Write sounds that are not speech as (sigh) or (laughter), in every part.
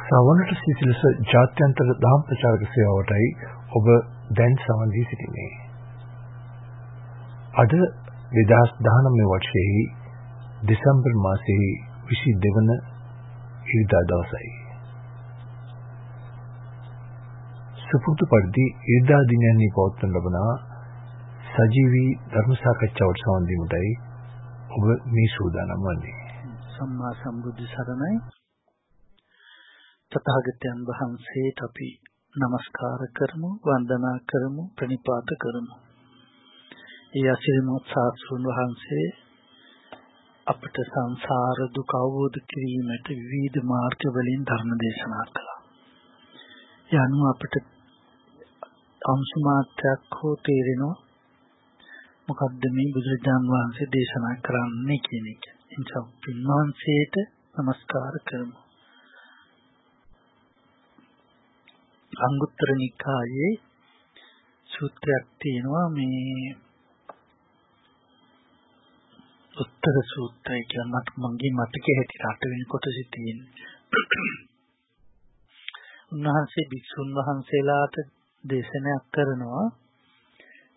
සවනට සිසිලස ජාත්‍යන්තර දහම් ප්‍රචාරක සේවාවටයි ඔබ දැන් සවන් දී සිටින්නේ. අද 2019 වර්ෂයේ දෙසැම්බර් මාසයේ 22 වන ඉරිදා දවසයි. සුපුරුදු පරිදි ඉරිදා දිනයන්හි පවත්වන ලබන සජීවී ධර්ම සාකච්ඡාවට සවන් දීමටයි ඔබ මේ සූදානම් වන්නේ. සම්මා සම්බුද්ධ සරණයි තථාගතයන් වහන්සේට අපි নমස්කාර කරමු වන්දනා කරමු ප්‍රණිපාත කරමු. ඒ අසිරිමත් සාස්ෘණ වහන්සේ අපට සංසාර දුක අවබෝධ කිරීමට විවිධ මාර්ග වලින් ධර්ම දේශනා කළා. යනු අපට අංශු මාත්‍රයක් හෝ තේරෙනවා මොකද්ද මේ බුදුරජාන් වහන්සේ දේශනා කරන්නේ කියන එක. එනිසා පින්වහන්සේට নমස්කාර කරමු. අංගුත්තර නිකායේ සූත්‍රයක් තියෙනවා. මේ උත්තර සූත්‍රය කියන මට මගේ මතකයේ හැටියට අට වෙනි කොටසේ තියෙන්නේ. උන්වහන්සේ භික්ෂුන් වහන්සේලාට දේශනාවක් කරනවා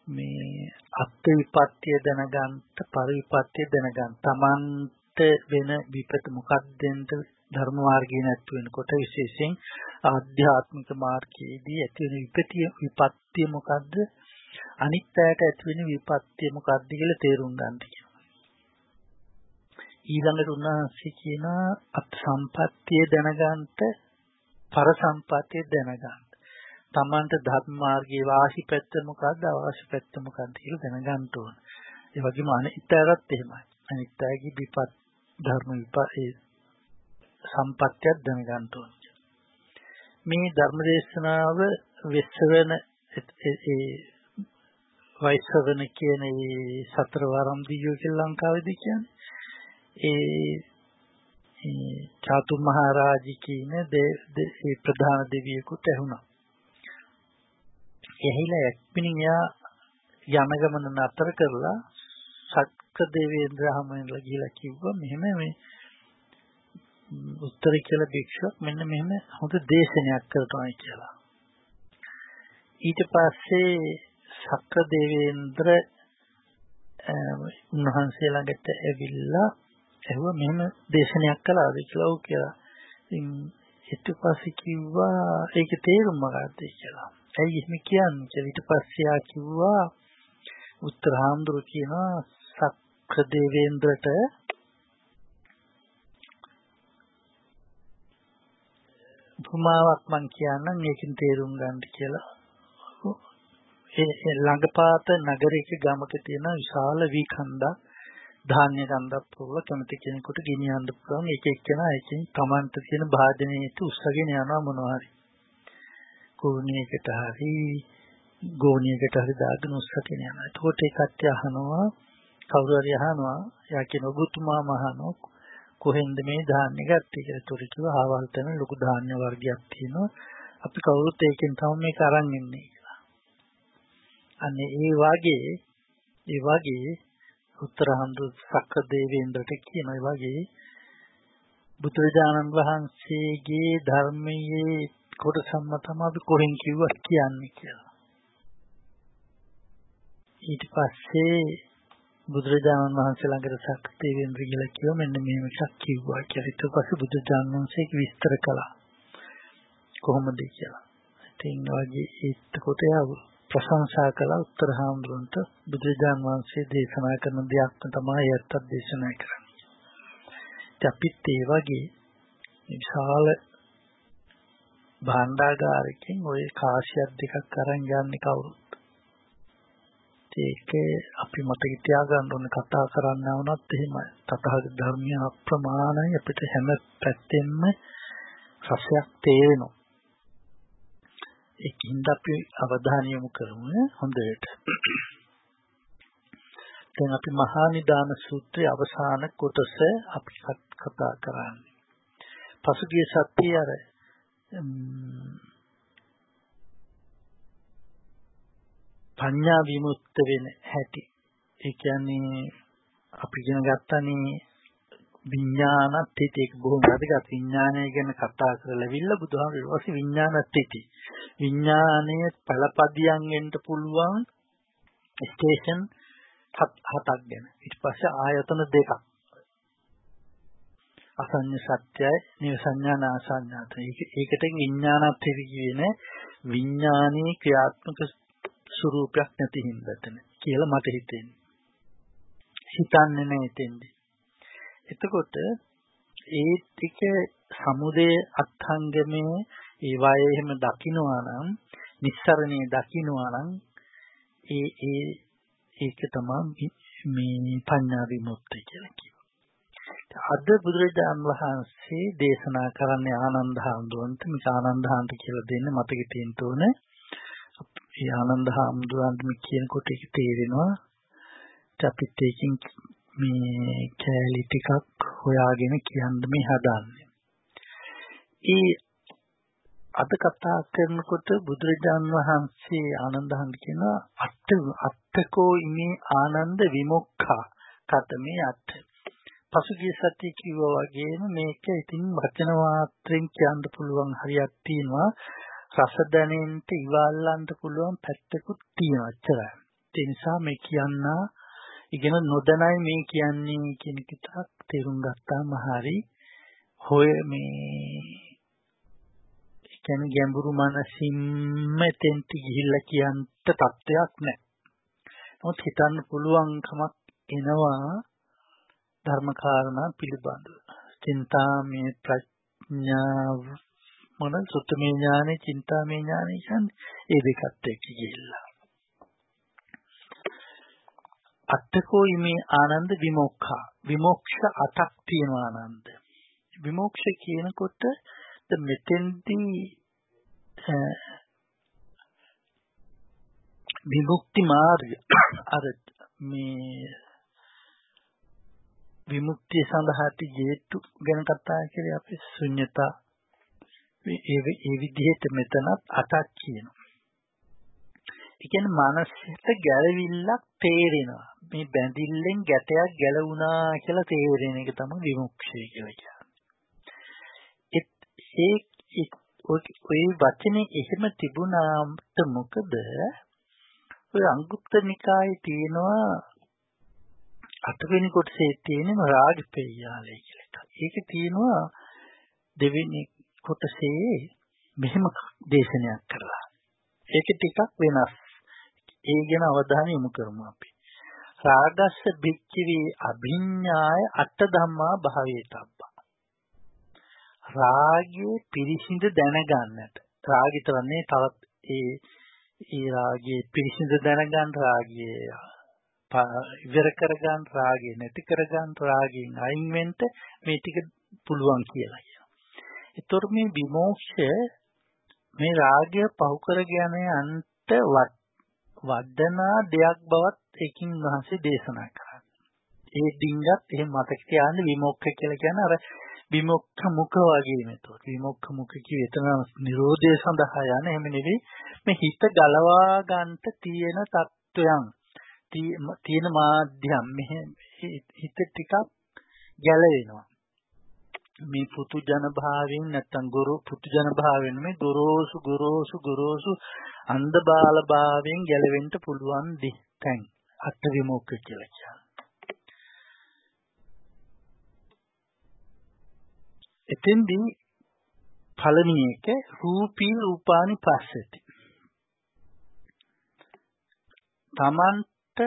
මේ අත්ත්‍ය විපත්‍ය දැනගන්න පරිවිපත්‍ය දැනගන්න. තමන්ට වෙන විපත මොකක්දෙන්ද ධර්ම මාර්ගය නැතු වෙනකොට විශේෂයෙන් ආධ්‍යාත්මික මාර්ගයේදී ඇති වෙන විපතිය විපත්‍ය මොකද්ද අනිත් පැයට ඇති වෙන විපත්‍ය මොකද්ද කියලා තේරුම් ගන්න ඊළඟට උන්වහන්සේ කියන අත් සම්පත්තිය දැනගන්නට පර සම්පත්තිය දැනගන්න. Tamanට ධර්ම මාර්ගයේ වාසි පැත්ත මොකද්ද අවාසි පැත්ත මොකද්ද කියලා දැනගන්න ඕන. ඒ වගේම අනිත් පැයටත් එහෙමයි. අනිත් පැයගේ විපත් ධර්ම විපත් සම්පත්තියක් දැනගන්න ඕන. මේ ධර්මදේශනාව වෙස්සවන ඒ වෛශ්‍රවණ කියන ඒ සතර වරම් දියෝ කියලා ලංකාවේදී කියන්නේ ඒ චාතු මහරජි කියන ඒ ප්‍රධාන දෙවියෙකුට ඇහුණා. එහිලා එක්පිනින් යා යන ගමන නතර කරලා සක්ක දේවේන්ද්‍ර හමුවෙන්ලා ගිහිලා කිව්වා මෙහෙම මේ උත්තර කියලා භික්ෂුවක් මෙන්න මෙහෙම හොඳ දේශනයක් කරනවා කියලා. ඊට පස්සේ සක්‍ර දේවේන්ද්‍ර උන්වහන්සේ ළඟට ඇවිල්ලා ඇහුවා මෙහෙම දේශනයක් කළාද කියලා ඔව් කියලා. ඉතින් ඊට පස්සේ කිව්වා ඒකේ තේරුම මොකක්ද කියලා. ඇයි එහෙම කියන්නේ කියලා ඊට පස්සේ ආ කිව්වා උත්තරහාමුදුරු කියනවා සක්‍ර දේවේන්ද්‍රට උපමාවක් මම කියන්නම් ඒකෙන් තේරුම් ගන්න කියලා. ඒ ළඟපාත නගරයක ගමක තියෙන විශාල වී කන්දක් ධාන්‍ය කන්දක් පුරව කැමති කෙනෙකුට ගෙනියන්න පුළුවන් එක එක්කෙනා එකකින් Tamanta තියෙන භාජනයට උස්සගෙන යනවා මොනවා හරි. කෝණියකට හරි ගෝණියකට හරි දාගෙන උස්සගෙන යනවා. එතකොට ඒ කට්ටිය අහනවා කවුරු හරි අහනවා යා කියන ඔබතුමාම අහනවා කොහෙන්ද මේ ධාන්‍ය ගත්තේ කියලා. ඒතකොට කිව්වා ආවල් තැන ලොකු ධාන්‍ය වර්ගයක් තියෙනවා. අපි කවුරුත් ඒකෙන් තමයි මේක අරන් ඉන්නේ කියලා. අනේ ඒ වාගේ ඒ වාගේ උත්තරහන්දු සක්‍ර දේවේන්ද්‍රට කියන ඒ වාගේ බුදුරජාණන් වහන්සේගේ ධර්මයේ කොටසම තමයි අපි කොහෙන් කිව්වත් කියන්නේ කියලා. ඊට පස්සේ බුදුරජාණන් වහන්සේ ළඟට ශක්තියෙන් ගිහිලා කිව්වා මෙන්න මෙහෙම එකක් කිව්වා කියලා. ඊට පස්සේ බුදුරජාණන් වහන්සේ විස්තර කළා. කොහොමද කියලා. ඉතින් වගේ ඒත් යා ප්‍රශංසා කළා උත්තර හාමුදුරන්ට බුදුරජාණන් වහන්සේ දේශනා කරන දෙයක් තමයි යත්තත් දේශනා කරන්නේ. ඉතින් අපිත් ඒ වගේ විශාල භාණ්ඩාගාරකින් ওই කාසියක් දෙකක් අරන් යන්නේ කවුරුත් ඒක අපි මතක තියාගන්න ඕනේ කතා කරන්න වුණත් එහෙමයි. තථාගත ධර්මය අප්‍රමාණයි අපිට හැම පැත්තෙම රසයක් තේරෙනවා. ඒකින්ද අපි අවධානය යොමු කරමු හොඳට. දැන් අපි මහා නිදාන සූත්‍රයේ අවසාන කොටස අපි කතා කරන්නේ. පසුගිය සතියේ අර පඤ්ඤා විමුක්ත වෙන හැටි. ඒ කියන්නේ අපි ඉගෙන ගත්තනේ විඥානත් හිතේ බොහොම වැදගත්. විඥානය ගැන කතා කරලාවිල්ල බුදුහාමුදුරුවෝ ඊපස්සේ විඥානත් හිතේ. විඥානයේ පළපදියම් වෙන්න පුළුවන් ස්ටේෂන් හතක් ගැන. ඊට පස්සේ ආයතන දෙකක්. අසඤ්ඤ සත්‍යයි නිවසඤ්ඤාන ආසඤ්ඤාත ඒකට විඥානත් හිතේ කියන්නේ විඥානීය ක්‍රියාත්මක ස්වરૂපයක් නැති හින්දාතන කියලා මට හිතෙන්නේ හිතන්නේ නැහැ එතෙන්දී එතකොට ඒ ටික සමුදේ අත්ංගමේ ඒ වායේ එහෙම දකින්නවා නම් නිස්සරණේ දකින්නවා නම් ඒ ඒ ඒක තමයි මේ පඤ්ඤා විමුක්තිය කියලා කියනවා. අද බුදුරජාන් වහන්සේ දේශනා කරන්නේ ආනන්ද හාමුදුරන්ට මේක ආනන්ද හාමුදුර කියලා දෙන්න මතක තියෙන්න ඕනේ. ඒ ආනන්ද හාමුදුරන්ට මේ කියනකොට ඒක තේරෙනවා. අපිත් ඒකෙන් මේ කෑලි ටිකක් හොයාගෙන කියන්න මේ හදන්නේ. ඒ අද කතා කරනකොට බුදුරජාන් වහන්සේ ආනන්දහන් කියන අත්ත අත්තකෝ ඉමේ ආනන්ද විමුක්ඛා කතමේ අත්ත. පසුගිය සතියේ කිව්වා වගේම මේක ඉතින් වචන මාත්‍රෙන් කියන්න පුළුවන් හරියක් තියෙනවා. රස දැනෙන්න ඉවල්ලන්න පුළුවන් පැත්තකුත් තියෙනවා. එච්චරයි. ඒ නිසා මේ කියන්නා ඉගෙන නොදැනයි මේ කියන්නේ කියන එකක් තේරුම් ගත්තාම හරි හොය මේ කියන්නේ ගැඹුරු මනසින්ම තෙන්ට ගිහිල්ලා කියන්න තත්ත්වයක් නැහැ. නමුත් හිතන්න පුළුවන්කමක් එනවා ධර්මකාරණා පිළිබඳව. චින්තාමේ ප්‍රඥාව මොන සුත්තමේ ඥානෙ චින්තාමේ ඥානෙ කියන්නේ ඒ දෙකත් එක්ක ගිහිල්ලා. අත්තකෝ ඉමේ ආනන්ද විමුක්ඛා. විමුක්ෂ අටක් තියෙනවා ආනන්ද. විමුක්ෂ කියනකොට මෙතෙන්දී විමුක්ති මාර්ගය. අර මේ විමුක්තිය සඳහා තියේතු ගැන කතා කරේ අපි ශුන්්‍යතා ඒ ඒ විදිහට මෙතනත් අටක් කියනවා ඒ කියන්නේ මනසට ගැළවිල්ලක් තේරෙනවා. මේ බැඳිල්ලෙන් ගැටයක් ගැලවුණා කියලා තේරෙන එක තමයි විමුක්තිය කියලා කියන්නේ. ඒ ඔය වචනේ එහෙම තිබුණාට මොකද ඔය අංගුත්තර නිකායේ තියෙනවා අටවෙනි කොටසේ තියෙන රාගපේයාලය කියලා එකක්. ඒකේ තියෙනවා දෙවෙනි කොටසේ මෙහෙම දේශනයක් කරලා. ඒක ටිකක් වෙනස්. ඒ ගැන අවධානය යොමු කරමු අපි. රාගස්ස බිච්චවි අභිඤ්ඤාය අට ධම්මා භාවේතබ්බා. රාගයේ පිරිසිඳ දැනගන්නට. රාගිතවන්නේ තවත් ඒ ඒ රාගයේ පිරිසිඳ දැනගන්න රාගයේ ඉවර කරගන්න රාගය නැති කරගන්න රාගයෙන් අයින් වෙන්න මේ ටික පුළුවන් කියලා කියනවා. ඒතොර මේ විමෝක්ෂය මේ රාගය පහු කර ගැනීමන්ට වඩනා දෙයක් බවත් එකින් වහන්සේ දේශනා කරා. ඒ ඩිංගත් එහෙම මතක තියාගන්න විමෝක්ෂ කියලා කියන්නේ අර විමුක්ත මුඛ වගේ නේතොත් විමුක්ත මුඛ කිය එතන නිරෝධය සඳහා යන එහෙම නෙවෙයි. මේ හිත ගලවා ගන්නට තියෙන தত্ত্বයන් තියෙන මාධ්‍යම්. මෙහෙ හිත ටිකක් ගැලවෙනවා. මේ පුතු ජන භාවයෙන් නැත්තම් ගුරු පුතු ජන භාවයෙන් මේ ගොරෝසු ගොරෝසු ගොරෝසු අන්ධ බාල භාවයෙන් ගැලවෙන්න පුළුවන් තැන් අට විමුක්ඛ කියලා කියන්නේ. එතෙන්දී පළවෙනි එක රූපී රූපානි පස්සති. තමන්ට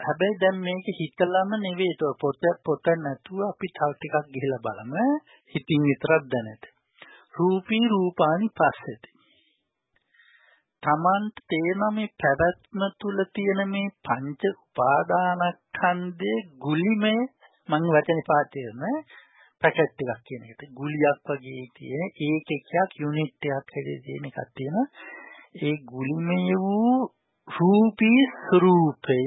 හැබැයි දැන් මේක හිතලම නෙවෙයි. તો පොත පොත නැතුව අපි තව ටිකක් ගිහිලා බලමු හිතින් විතරක් දැනට රූපී රූපානි පස්සෙති තමන්ට තේන මේ පැවැත්ම තුල තියෙන මේ පංච උපාදානස්කන්ධයේ ගුලිමය මම වචනේ පාවිච්චි කරන පැකට් ටිකක් කියන එකට ගුලියක් වගේ තියෙන ඒකකයක් යුනිට් එකක් හැදේ තියෙන එකක් තියෙනවා. ඒ ගුලිමය වූ රූපී ස්වરૂපය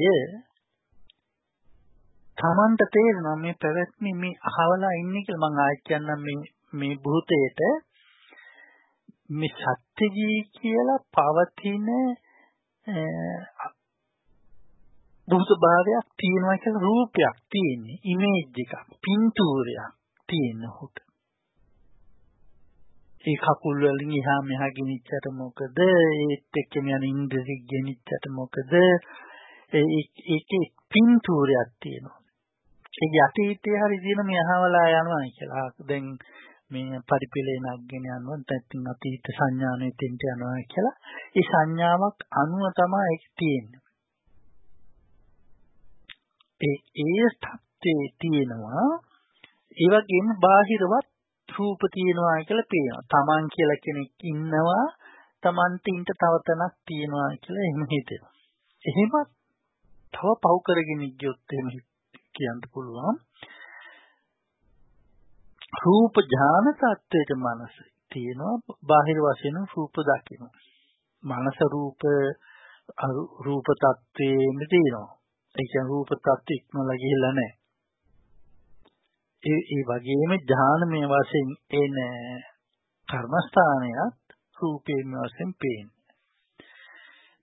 තමන්ට තේරෙනවා මේ පැවැත්ම මේ අහවලා ඉන්නේ කියලා මම ආයෙත් කියන්නම් මේ මේ භූතයට. මේ සත්‍යජී කියලා පවතින භූත භාවයක් තියෙනවා කියලා රූපයක් තියෙන්නේ. ඉමේජ් එකක් පින්තූරයක් තියෙන හොට ඒ කකුල් වලින් එහා මෙහා ගෙනිච්චට මොකද? ඒත් එක්කම යන ඉන්ද්‍රිය ගෙනිච්චට මොකද? ඒකේ පින්තූරයක් තියෙනවා. ඒ යටිහිතේ හරි දින මෙහාවලා යනවා කියලා. දැන් මේ පරිපිලේ නග්ගෙන යනවා. නැත්නම් අතීත සංඥානෙ තෙන්ට යනවා කියලා. ඒ සංඥාවක් අනුව තමයි ඒක තියෙන්නේ. ඒ ඒ තත්ත්වයේ තියෙනවා. ඒ වගේම බාහිරවත් රූප තියෙනවා කියලා පේනවා. Taman කියලා කෙනෙක් ඉන්නවා. Tamanට ඉන්න තව තැනක් තියෙනවා කියලා එහෙම හිතෙනවා. එහෙම තව පව් කරගෙන ගියොත් එහෙම කියන්න පුළුවන්. රූප ඥාන tattweට මනස තියෙනවා බාහිර වශයෙන් රූප දකිනවා. මනස රූප රූප tattweෙම තියෙනවා. ඒ කියන්නේ රූප tattwe ඉක්මවලා ගිහිල්ලා නැහැ. ඒ ඒ වගේම ඥානමය වශයෙන් එන කර්මස්ථානයත් රූපයෙන් වශයෙන් පේන්නේ.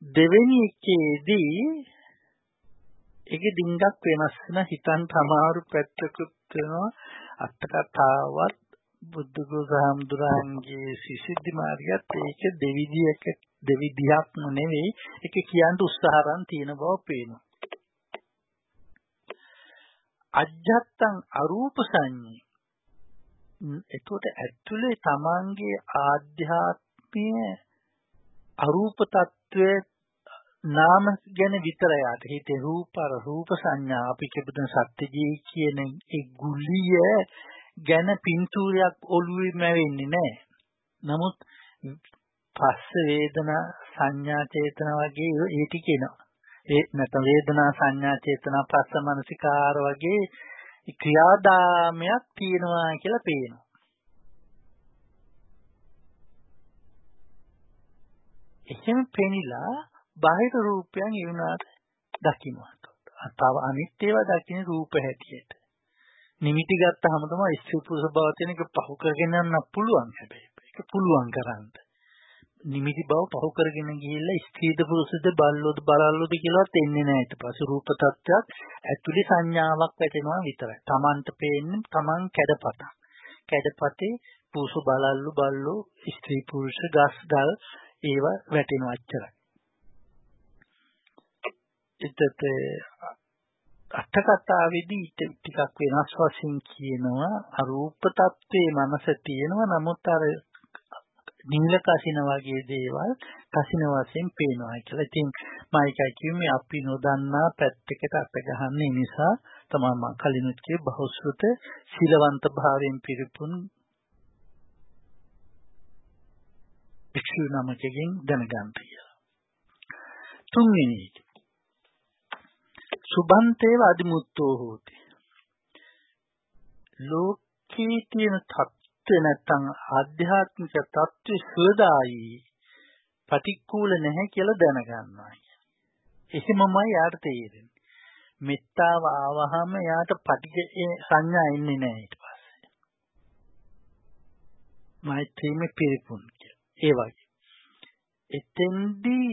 දෙවෙනි එකේදී ඒකේ ඩිංගක් වෙනස් වෙන හිතන් තමාරු පැත්තකුත් වෙනවා. අටකතාවත් බුද්ධ ගෝසහම්දුරන්ගේ සිසිද්ධි මාර්ගයත් ඒක දෙවිදියක දෙවිදියක් නෙවෙයි. ඒක කියන්න උත්සාහරන් තියෙන බව පේනවා. අජ්ජත්තං අරූප සංඤේ. එතකොට ඇතුලේ තමන්ගේ ආධ්‍යාත්මීය අරූප తත්වයේ නාම ගැන විතර යාට හිතේ රූප අර රූප සංඥා අපි කියපුදන සත්‍යජී කියන ඒ ගුලිය ගැන පින්තූරයක් ඔළුවේ මැවෙන්නේ නැහැ. නමුත් පස්ස වේදනා සංඥා චේතනා වගේ ඒ ටික එනවා. ඒ නැත්නම් වේදනා සංඥා චේතනා පස්ස මනසිකාර වගේ ක්‍රියාදාමයක් තියෙනවා කියලා පේනවා. එහෙම පෙනිලා බාහිර රූපයන් ඒ වුණාට දකින්නවා. තව අනිත් ඒවා දකින්න රූප හැටියට. නිමිති ගත්තාම තමයි ස්ත්‍රී පුරුෂ බව තියෙන එක පහු කරගෙන යන්න පුළුවන් හැබැයි. ඒක පුළුවන් කරන්නේ. නිමිති බව පහු කරගෙන ගිහිල්ලා ස්ත්‍රීද පුරුෂද බල්ලෝද බලල්ලෝද කියලාත් එන්නේ නැහැ ඊට පස්සේ රූප tattයක් ඇතුලේ සංඥාවක් වැටෙනවා විතරයි. Tamanට පේන්නේ Taman කැඩපතක්. කැඩපතේ පුරුෂ බලල්ලු බල්ලෝ ස්ත්‍රී පුරුෂ ගස් ගල් ඒව වැටෙනවා අච්චරයි. එතට අට කතාවේදී ටිකක් වෙනස් වශයෙන් කියනවා අරූප tattවේ මනස තියෙනවා නමුත් අර නිල කසින වගේ දේවල් කසින වශයෙන් පේනවා කියලා. ඉතින් මම ඒකයි කිව්වේ අපි නොදන්නා පැත්තකට අත ගහන්නේ නිසා තමයි මම කලිනුත් කියේ බහුශ්‍රත සීලවන්ත භාවයෙන් පිරිපුන් භික්ෂු නමකගෙන් දැනගන්න කියලා. තුන්වෙනි එක. සුභන්තේව අදිමුත්තෝ හෝති. ලෝකේ තියෙන தත්ත්වය නැත්තම් ආධ්‍යාත්මික தත්ත්වය සුවදායි ප්‍රතිකූල නැහැ කියලා දැනගන්නවා. එහෙමමයි යාට තේරෙන්නේ. මෙත්තාව ආවහම යාට පටිඝ සංඥා එන්නේ නැහැ ඊට පස්සේ. මෛත්‍රීමේ පිරිපුන් ඒ වගේ. එතෙන්දී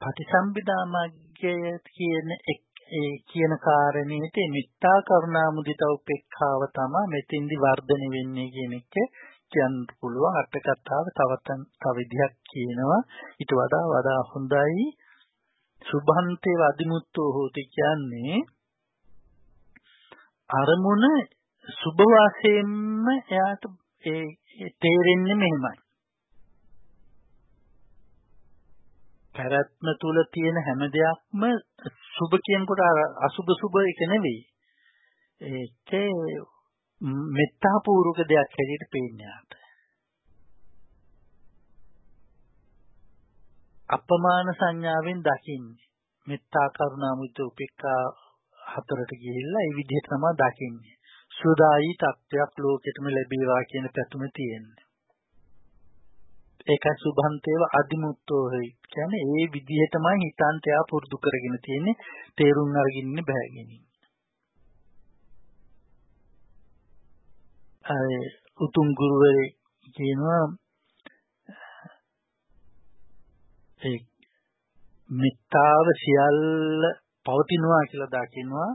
පටිසම්භිදා මග්ගය කියන ඒ කියන කාරණේට මෙත්තා කරුණා මුදිතා උපේක්ඛාව තමයි මෙතෙන්දි වර්ධනය වෙන්නේ කියන එක කියන්න පුළුවන්. අට කතාව තවත් තව විදිහක් කියනවා. ඊට වඩා වඩා හොඳයි. සුභන්තේ වදිමුත්තෝ හෝති කියන්නේ අරමුණ සුභ වාසයෙන්ම එයාට ඒ තේරෙන්නේ මෙහෙමයි. පැවැත්ම තුල තියෙන හැම දෙයක්ම සුබ කියනකොට අසුබ සුබ එක නෙවෙයි. ඒකේ මෙත්තා පූර්වක දෙයක් හැටියට පේන්නේ ආත. අපමාන සංඥාවෙන් දකින්නේ. මෙත්තා කරුණා මුදිත උපේක්ඛා හතරට ගිහිල්ලා ඒ විදිහට තමයි දකින්නේ. සුදායි තත්වයක් ලෝකෙටම ලැබේවා කියන පැතුම තියෙන්නේ. ඒකයි සුභන්තේව අදිමුත්තෝ කියන්නේ ඒ විදිහටමයි හිතාන්ත යා පුරුදු කරගෙන තියෙන්නේ. තේරුම් අරගෙන ඉන්න බෑගෙන අය උතුම් ගුරුවරේ කියනවා ඒ මෙත්තාව සියල්ල පවතිනවා කියලා දකින්නවා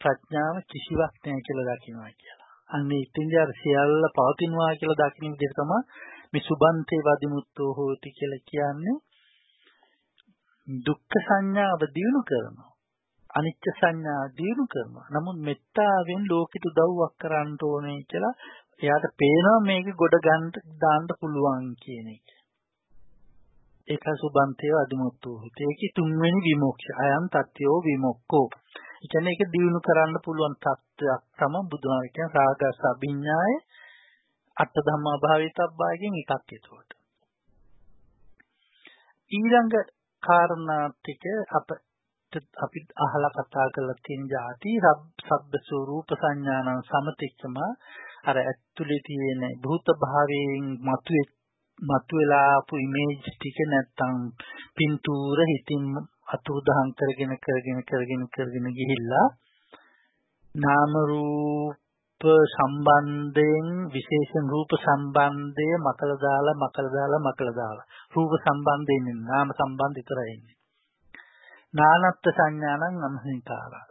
ප්‍රඥාව කිසිවක් නැහැ කියලා දකින්නවා කියලා. අන්න ඉතින්දී අර සියල්ල පවතිනවා කියලා දකින්න විදිහට තමයි මේ සුබන්තේ වදිමුත්තෝ හෝති කියලා කියන්නේ දුක්ඛ සංඥාව දිනු කරනවා. අනිත්‍ය සංඥා දිනු කරනවා. නමුත් මෙත්තාවෙන් ලෝකෙට උදව්වක් කරන්න ඕනේ කියලා එයාට පේනවා මේක ගොඩ ගන්න දාන්න පුළුවන් කියන එක. ඒක සුබන්තේ අදිමුත්තෝ හෝති. ඒකේ තුන්වෙනි විමුක්තිය. අයන් තත්ත්වෝ විමුක්කෝ. ඒ කියන්නේ ඒක දිනු කරන්න පුළුවන් තත්ත්වයක් තමයි බුදුහාම කියන රාගස අභිඥාය අට ධම්මා භාවිතබ්බායකින් එකක් ඒතකොට. ඊළඟ කාරණා ටික අප අපි අහලා කතා කරලා තියෙන જાති සබ්බ ස්වરૂප සංඥානං සමතික්කම අර ඇතුලේ තියෙන භූත භාවයෙන් මතුවේ මතුවලා ආපු ඉමේජ් ටික නැත්තම් පින්තූර හිතින් අතුරුදහන් කරගෙන කරගෙන කරගෙන කරගෙන ගිහිල්ලා නාම රූප සම්බන්ධයෙන් විශේෂ රූප සම්බන්ධය මකල දාලා මකල දාලා මකල දාලා. රූප සම්බන්ධයෙන් නාම සම්බන්ධ විතරයි ඉන්නේ. නානත්ත් සංඥානං අමහිතාවා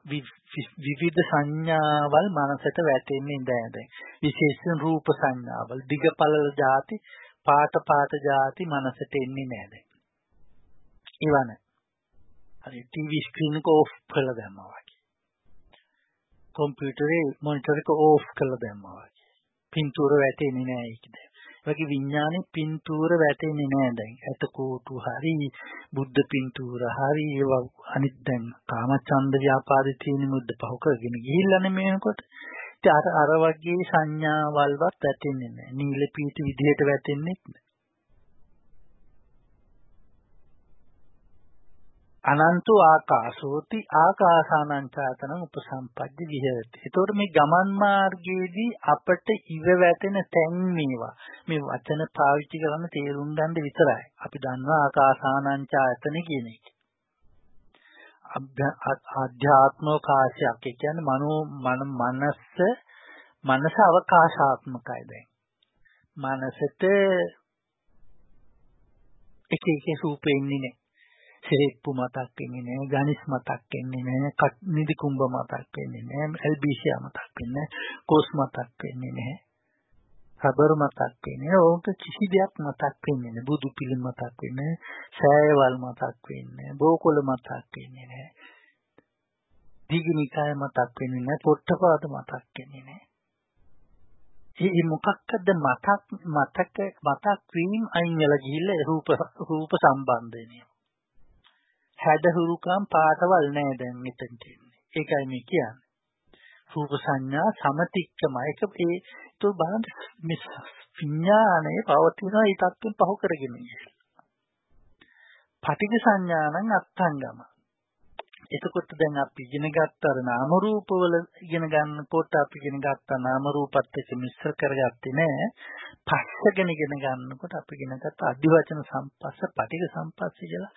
විවිධ සංඥාවල් මනසට වැටෙන්නේ නැහැ දැන් විශේෂ රූප සංඥාවල්. දිගපළල ಜಾති පාට පාට ಜಾති මනසට එන්නේ නැහැ දැන්. ඉවන. හරි ටීවී ස්ක්‍රීන් එක ඕෆ් කරලා දැම්මා වගේ. කම්පියුටරේ මොනිටර් එක ඕෆ් කරලා දැම්මා වගේ. පින්තූර වැටෙන්නේ නැහැ ඒක දැන්. වගේ විඥානේ පින්තූර වැටෙන්නේ නැහැ දැන්. එතකොට හරි බුද්ධ පින්තූර හරි ඒවා අනිත් දැන් කාමචන්ද ව්‍යාපාදේ තියෙන මුද්ද පහු කරගෙන ගිහිල්ලානේ මේනකොට. ඉතින් අර අර වගේ සංඥාවල්වත් වැටෙන්නේ නැහැ. නීල පීති විදිහට වැටෙන්නේ නැහැ. අනන්තෝ ආකාශෝති ආකාසානං චාතනං උපසම්පද්ද විහෙරති. ඒතකොට මේ ගමන් මාර්ගයේදී අපට ඉව වැටෙන තැන් මේවා. මේ වචන පාවිච්චි කරන්න තේරුම් ගන්න විතරයි. අපි දන්නවා ආකාසානං චාතන කියන එක. ආධ්‍යාත්මෝකාශයක්. ඒ කියන්නේ මනෝ මනස මනස අවකාශාත්මකයි දැන්. මනසට එක එක රූපෙන්නේ නැහැ. සෙරෙප්පු මතක් වෙන්නේ නැහැ, ගණිස් මතක් වෙන්නේ නැහැ, නිදි කුඹ මතක් වෙන්නේ නැහැ, එල්බීසියා මතක් වෙන්නේ නැහැ, කොස් මතක් වෙන්නේ නැහැ. රබර් මතක් වෙන්නේ ඕක කිසි දෙයක් මතක් වෙන්නේ නැහැ. බුදු පිළිම මතක් වෙන්නේ සෑයවල් මතක් වෙන්නේ බෝකොළ මතක් වෙන්නේ නැහැ. දීගනිකාය මතක් වෙන්නේ නැහැ. පොට්ටපාද මතක් වෙන්නේ නැහැ. ඒ මොකක්ද මතක් මතක මතක් වීම අයින් වෙලා ගිහිල්ලා රූප රූප සම්බන්ධනේ. හැඩහුරුකම් පාටවල් නෑ දැන් මෙතනට එන්නේ. ඒකයි මේ කියන්නේ. රූප සංඥා සමතික්කම ඒක ඒ તો බලන්න මේ විඥානයේ පවතින ඒ තත්ත්වෙන් පහු කරගෙන ඉන්නේ. පටිඝ සංඥානං අත්ංගම. එතකොට දැන් අපි ඉගෙන ගත්ත අර නාම රූපවල ඉගෙන ගන්නකොට අපි ඉගෙන ගත්ත නාම රූපත් එක්ක මිශ්‍ර කරගත්තේ නෑ. පස්සගෙන ඉගෙන ගන්නකොට අපි ඉගෙන ගත්ත අදිවචන සම්පස්ස පටිඝ සම්පස්ස කියලා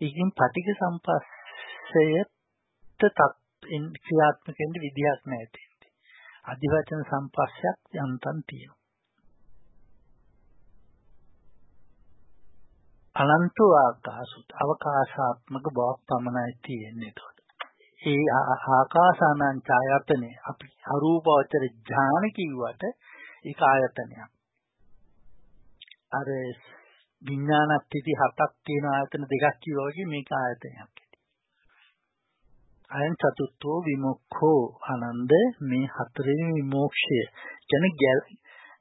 ඒකෙන් පටික සම්පස්සයට තත් ක්‍රියාත්මක වෙන්න විදියක් නැහැ තියෙන්නේ. අධිවචන සම්පස්සයක් යන්තම් තියෙනවා. අනන්ත ආකාශුත් අවකාශාත්මක බවක් පමණයි තියෙන්නේ එතකොට. ඒ ආකාසානං ඡායතනේ අපි අරූපවචර ඥාන කිව්වට ඒක ආයතනයක්. අර විඥානත් ඉති හතක් තියෙන ආයතන දෙකක් කියවා වගේ මේක ආයතනයක්. අයන් චතුත්ථෝ විමුක්ඛෝ ආනන්ද මේ හතරෙනි විමෝක්ෂය කියන ගැල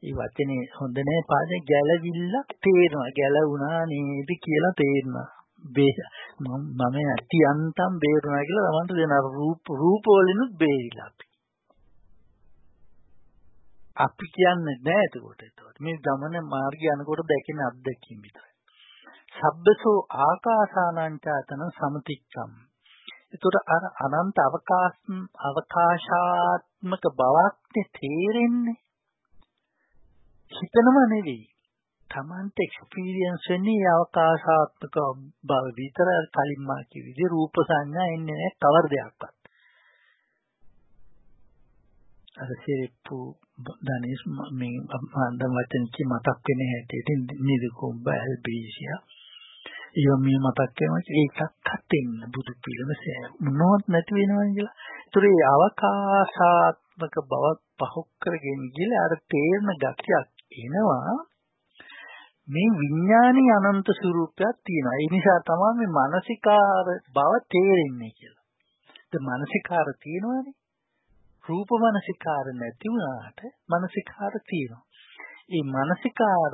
ඒ වචනේ හොඳ නෑ පාඩේ ගැලවිල්ලක් තේරෙනවා ගැලුණා නේද කියලා තේරෙනවා මම ඇති අන්තම් බේරුණා කියලා තමන්ට දෙන රූප රූප වලිනුත් බේරිලා අපි අපි කියන්නේ නෑ එතකොට එතකොට මේ ගමන මාර්ගය යනකොට දැකෙන අත්දැකීම් විතරයි. සබ්බසෝ ආකාසානංචාතන සමතික්කම්. එතකොට අර අනන්ත අවකාශ අවකාශාත්මක බවක් තේරෙන්නේ. හිතනම නෙවෙයි. Tamante experience වෙන්නේ අවකාශාත්මක බව විතර කලින් මා කිව්ව විදිහ රූප සංඥා එන්නේ නැහැ කවර දෙයක්වත්. අර සිරිප්පු ධනේශ් මේ මන්දම් වචන කි මතක් වෙන හැටියට නිදුකුම්බ ඇල්බීසියා ඒ මේ මතක් වෙනවා ඒකක්වත් එන්න බුදු පිළිම මොනවත් නැති වෙනවා කියලා. ඒතර ඒ අවකාශාත්මක බවක් පහක් කරගෙන ගිහලා අර තේරන ගතියක් එනවා. මේ විඥානයේ අනන්ත ස්වરૂපයක් තියෙනවා. ඒ නිසා තමයි මේ මානසිකාර බව තේරෙන්නේ කියලා. ඒ මානසිකාර තියෙනවානේ. රූප මානසිකාර නැති වුණාට මානසිකාර තියෙනවා. ඒ මානසිකාර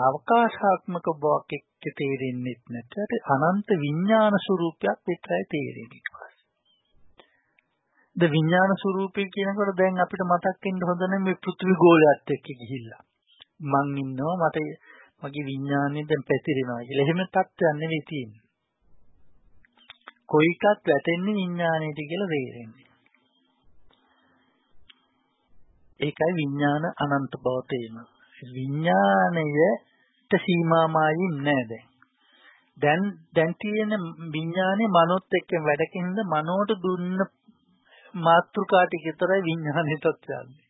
අවකාශාත්මක බවක් එක්ක තේරෙන්නේ නැත්නම් අනන්ත විඥාන ස්වરૂපයක් විතරයි තේරෙන්නේ. ද විඥාන ස්වરૂපය කියනකොට දැන් අපිට මතක් වෙන්න හොඳ නැහැ මේ පෘථිවි ගෝලයත් එක්ක ගිහිල්ලා. මං ඉන්නවා මට මගේ විඥානේ දැන් පැතිරෙනවා කියලා. එහෙම තත්ත්වයක් නෙවෙයි තියෙන්නේ. කොයි එකක් වැටෙන්නේ විඥාණයට කියලා තේරෙන්නේ. ඒකයි විඥාන අනන්ත බව තේරෙනවා. විඥාණයට සීමාමායින් නෑ දැන්. දැන් දැන් තියෙන විඥානේ මනෝත් එක්ක වැඩකින්ද මනෝට දුන්න මාත්‍රිකා ටික විතරයි විඥානෙටත් යන්නේ.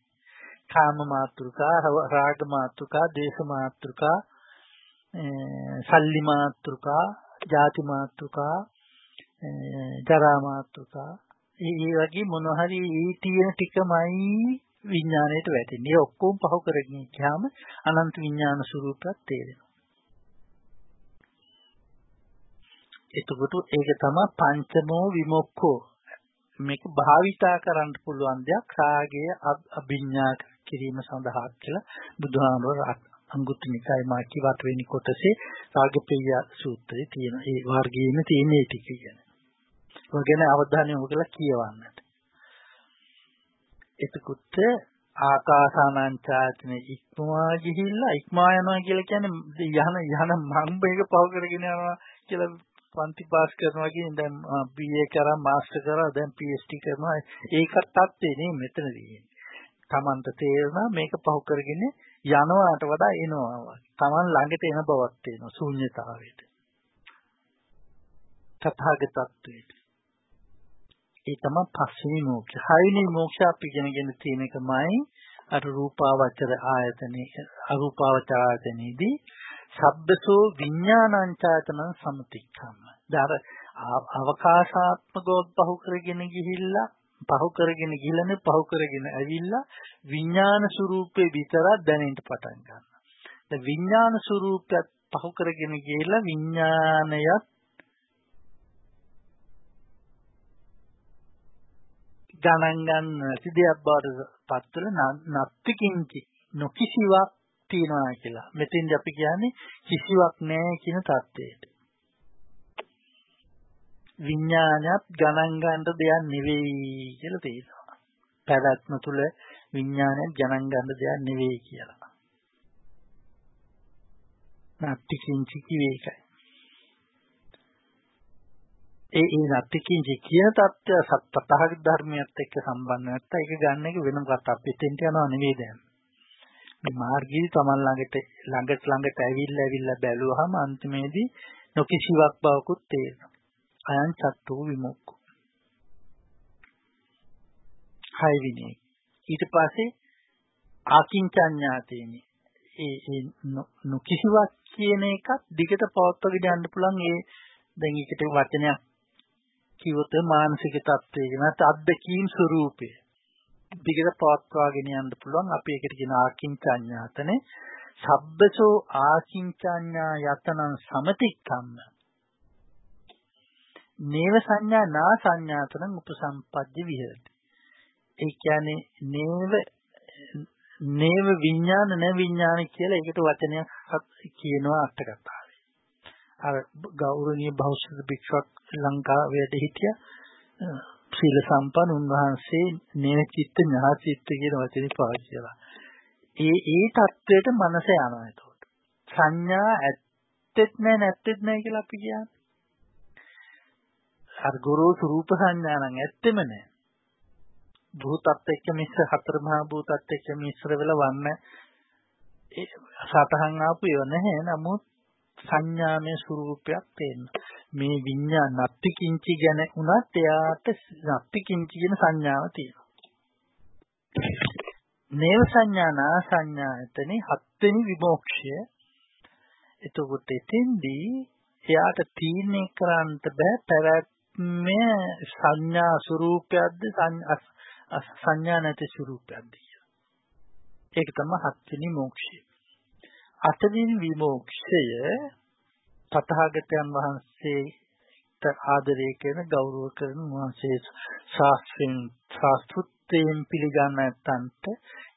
කාම මාත්‍රිකා, රාග මාත්‍රිකා, දේශ මාත්‍රිකා, සල්ලි මාත්‍රිකා, ජාති මාත්‍රිකා, ජරා මාත්‍රිකා. ඒ වගේ මොන හරි ඒ තියෙන ටිකමයි විඥාණයට වැටෙන්නේ. ඒ ඔක්කොම පහු කරගෙන ගියාම අනන්ත විඥාන ස්වરૂපයක් තේරෙනවා. එතකොට ඒක තමයි පංචමෝ විමුක්ඛෝ මේක භාවිතා කරන්න පුළුවන් දෙයක් රාගය අභිඥා කිරීම සඳහා කියලා බුදුහාමුදුරුවෝ අංගුත්තර නිකායේ මාකි වත් වෙනි කොටසේ රාගපේය සූත්‍රයේ තියෙන ඒ වර්ගයේම තියෙන ඒ ටික කියන්නේ. ඔය ගැන අවධානය යොමු කරලා කියවන්නට. එතකොට ආකාසානංචායතන ඉක්මවා ගිහිල්ලා ඉක්මා යනවා කියලා කියන්නේ යහන යහන මම්බේක පව කරගෙන යනවා කියලා පන්ති පාස් කරනවා කියන දැන් BA කරා මාස්ටර් කරා දැන් PhD කරනවා ඒකත් තත්ත්වේ නේ මෙතනදී. Tamanta තේරෙනවා මේක පහු කරගෙන යනවාට වඩා එනවා. Taman ළඟට එන බවක් තියෙනවා ශූන්‍යතාවයට. තථාගතත්වයට. ඒ තමයි පස්වෙනි මොක්ෂ. හයවෙනි මොක්ෂ අපි ඉගෙනගෙන තියෙන එකමයි අර රූපාවචර ආයතනේ අරූපාවචර ආයතනේදී සබ්බසෝ විඥානංචායතන සම්තික්ඛම. දාර අවකාශාත්මකව පහු කරගෙන ගිහිල්ලා පහු කරගෙන ගිහලනේ පහු කරගෙන ඇවිල්ලා විඥාන ස්වરૂපේ විතරක් දැනෙන්න පටන් ගන්නවා. දැන් විඥාන ස්වરૂපයත් පහු කරගෙන ගිහලා විඥානයත් ගණන් ගන්න නැති දෙයක් බවට පත් වෙන නත්ති කිංචි නොකිසිවක් තියෙනවා කියලා. මෙතෙන්දී අපි කියන්නේ කිසිවක් නැහැ කියන தത്വයට. විඥානයත් ගණන් ගන්න දෙයක් නෙවෙයි කියලා තේරෙනවා. පැවැත්ම තුල විඥානයත් ගණන් ගන්න දෙයක් නෙවෙයි කියලා. නැත්ති කිංචි කියේ ඒකයි. ඒ ඒ නැත්ති කිංචි කියන தත්ත්වය සත්පතහක ධර්මයත් එක්ක සම්බන්ධ නැත්නම් ඒක ගන්න එක වෙනම කතාවක්. පිටින්ට යනවා නෙවෙයි දැන්. මේ මාර්ගයේ තමන් ළඟට ළඟට ළඟට ඇවිල්ලා ඇවිල්ලා බැලුවහම අන්තිමේදී නොකිසිවක් බවකුත් තේරෙනවා. අයං චත්තු විමුක්ඛ. හය විනේ. ඊට පස්සේ ආකින්චඤ්ඤාතේනි. ඒ ඒ නොකිසිවක් කියන එකත් දිගට පවත්වාගෙන යන්න පුළුවන් ඒ දැන් ඒකට වචනයක් කිව්වොත් මානසික තත්ත්වය නැත්නම් අත්දැකීම් ස්වરૂපය. දිගට පවත්වාගෙන යන්න පුළුවන්. අපි ඒකට කියන ආකින්චඤ්ඤාතනේ. සබ්බසෝ ආකින්චඤ්ඤා යතනං සමතික්කම්ම නේව සංඥා නා සංඥාතනං උපසම්පද්ද විහෙරති. ඒ කියන්නේ නේව නේව විඥාන න විඥාන කියලා ඒකට වචනයක් කියනවා අට කතාවේ අර ගෞරවනීය බෞද්ධ භික්ෂුවක් ලංකාවේ හිටියා. සීල සම්පන්න උන්වහන්සේ නෙවචිත්ත ඥාචිත්ත කියන වචනේ පාවිච්චි කළා. ඒ ඒ தത്വයට මනස යනවා එතකොට. සංඥා ඇත්තෙත් නැහැ නැත්තෙත් නැහැ කියලා අපි කියන්නේ. අර ගොරෝසු රූප සංඥා නම් ඇත්තෙම නැහැ. භූතත් එක්ක මිශ්‍ර හතර මහා භූතත් එක්ක මිශ්‍ර වෙලා වන්න සතහන් ආපු ඒවා නැහැ. නමුත් සංඥාමය ස්වરૂපයක් තියෙනවා. මේ විඤ්ඤාණ නත්ති කිංචි ගැන උනත් එයාට නත්ති කිංචි කියන සංඥාව තියෙනවා. නේව සංඥා නා සංඥායතනේ හත්වෙනි විමෝක්ෂය එතකොට එතෙන්දී එයාට තීරණය කරන්න බෑ පැවැත්මේ සංඥා ස්වરૂපයක්ද සංඥා නැති ස්වરૂපයක්ද කියලා. ඒක තමයි හත්වෙනි මෝක්ෂය. අටවෙනි විමෝක්ෂය තථාගතයන් වහන්සේට ආදරය කරන ගෞරව කරන වහන්සේ ශාස්ත්‍රයෙන් ශාස්ත්‍රයෙන් පිළිගන්න නැත්තන්ට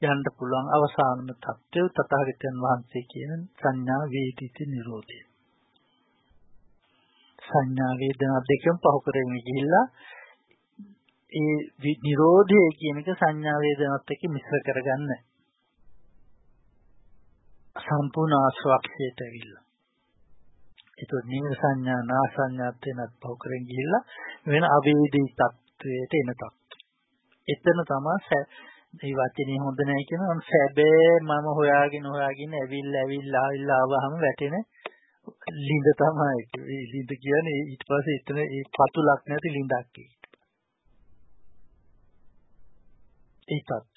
යන්න පුළුවන් අවසානම தත්ත්වය තථාගතයන් වහන්සේ කියන සංඥා වේදිත නිරෝධය. සංඥා වේදනා දෙකම පහු කරගෙන ගිහිල්ලා ඒ නිරෝධය කියන එක සංඥා වේදනාත් එක්ක මිශ්‍ර කරගන්න. සම්පූර්ණ ආශ්‍රවක්ෂයට ඇවිල්ලා. ඒක නිර සංඥා නා සංඥාත් වෙනත් පහු කරගෙන ගිහිල්ලා වෙන අවේදී තත්වයට එන තත්ත්වය. එතන තමයි මේ වචනේ හොඳ නැහැ කියන සැබෑ මම හොයාගෙන හොයාගෙන ඇවිල්ලා ඇවිල්ලා ආවිල්ලා ආවහම වැටෙන ලිඳ තමයි ඒ ලිඳ කියන්නේ ඊට පස්සේ එතන ඒ පතුලක් නැති ලිඳක් ඒ තත්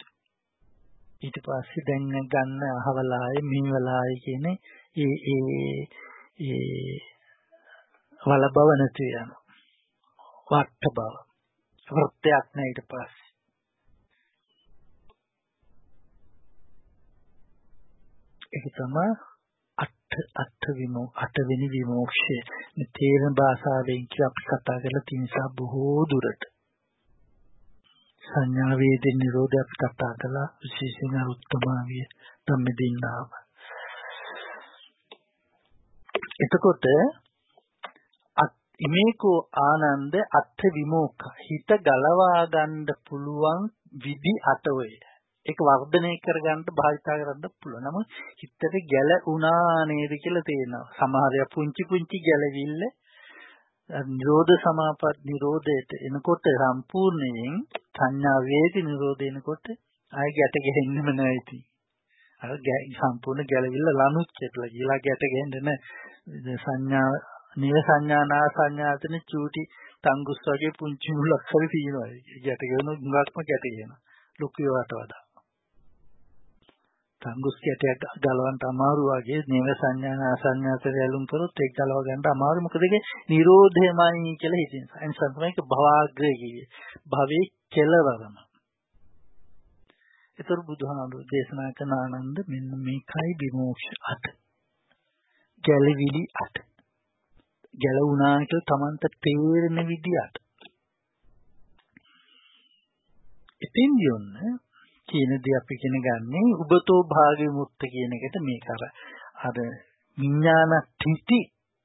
ඊට පස්සේ දැන් ගන්න අහවලායේ මිහිවලායේ කියන ඒ ඒ ඒ වල බව නැති යනවා වට බව වෘත්තයක් නැහැ ඊට පස්සේ ඒක තමයි අට අට විමෝ අටවෙනි විමෝක්ෂය. මේ තේරෙන භාෂාවෙන් කිය අපි කතා කරලා තියෙන නිසා බොහෝ දුරට සංඥා වේදෙන් නිරෝධය අපි කතා කළා විශේෂයෙන් උත්තමාවිය ධම්මදින්නාව. එතකොට ඉමේකෝ ආනන්ද අත්ථ විමෝක හිත ගලවා ගන්න පුළුවන් විදි අට ඔය. ඒක වර්ධනය කරගන්න භාවිතා කරන්න පුළුවන්. නමුත් හිතට ගැල උනා නේද කියලා තේරෙනවා. සමහර පුංචි පුංචි ගැලවිල්ල නිරෝධ සමාපත් නිරෝධයට එනකොට සම්පූර්ණයෙන් සංඥා වේදි නිරෝධ එනකොට ආය ගැට ගැහෙන්නෙම නැහැ ඉතින්. අර සම්පූර්ණ ගැලවිල්ල ලනුත් කියලා ගිලා ගැට ගැහෙන්න නැහැ. සංඥා නිර සංඥා නා සංඥා අතර චූටි තංගුස් වගේ පුංචි මුලක් හරි තියෙනවා. ගැට ගැහෙන හුඟක්ම ගැට ගැහෙනවා. ලොකු ඒවාට වඩා. තංගුස් කැටයක් ගලවන්න අමාරු වගේ නේව සංඥා අසංඥාතර ඇලුම් කරොත් ඒක ගලව ගන්න අමාරු මොකද ඒක නිරෝධයමයි කියලා හිතෙන නිසා. ඒ නිසා තමයි ඒක භවග්‍රය කියේ. භවයේ කෙලවරම. ඒතර බුදුහාමුදුරු දේශනා කරන ආනන්ද මෙන්න මේකයි විමෝක්ෂ අට. ගැලවිලි අට. ගැලුණා කියලා Tamanta තේරෙන විදියට. ඉතින් යොන්න කියන දේ අපි ඉගෙන ගන්නේ උබතෝ භාග විමුක්ත කියන එකට මේක අර අර විඥාන තිටි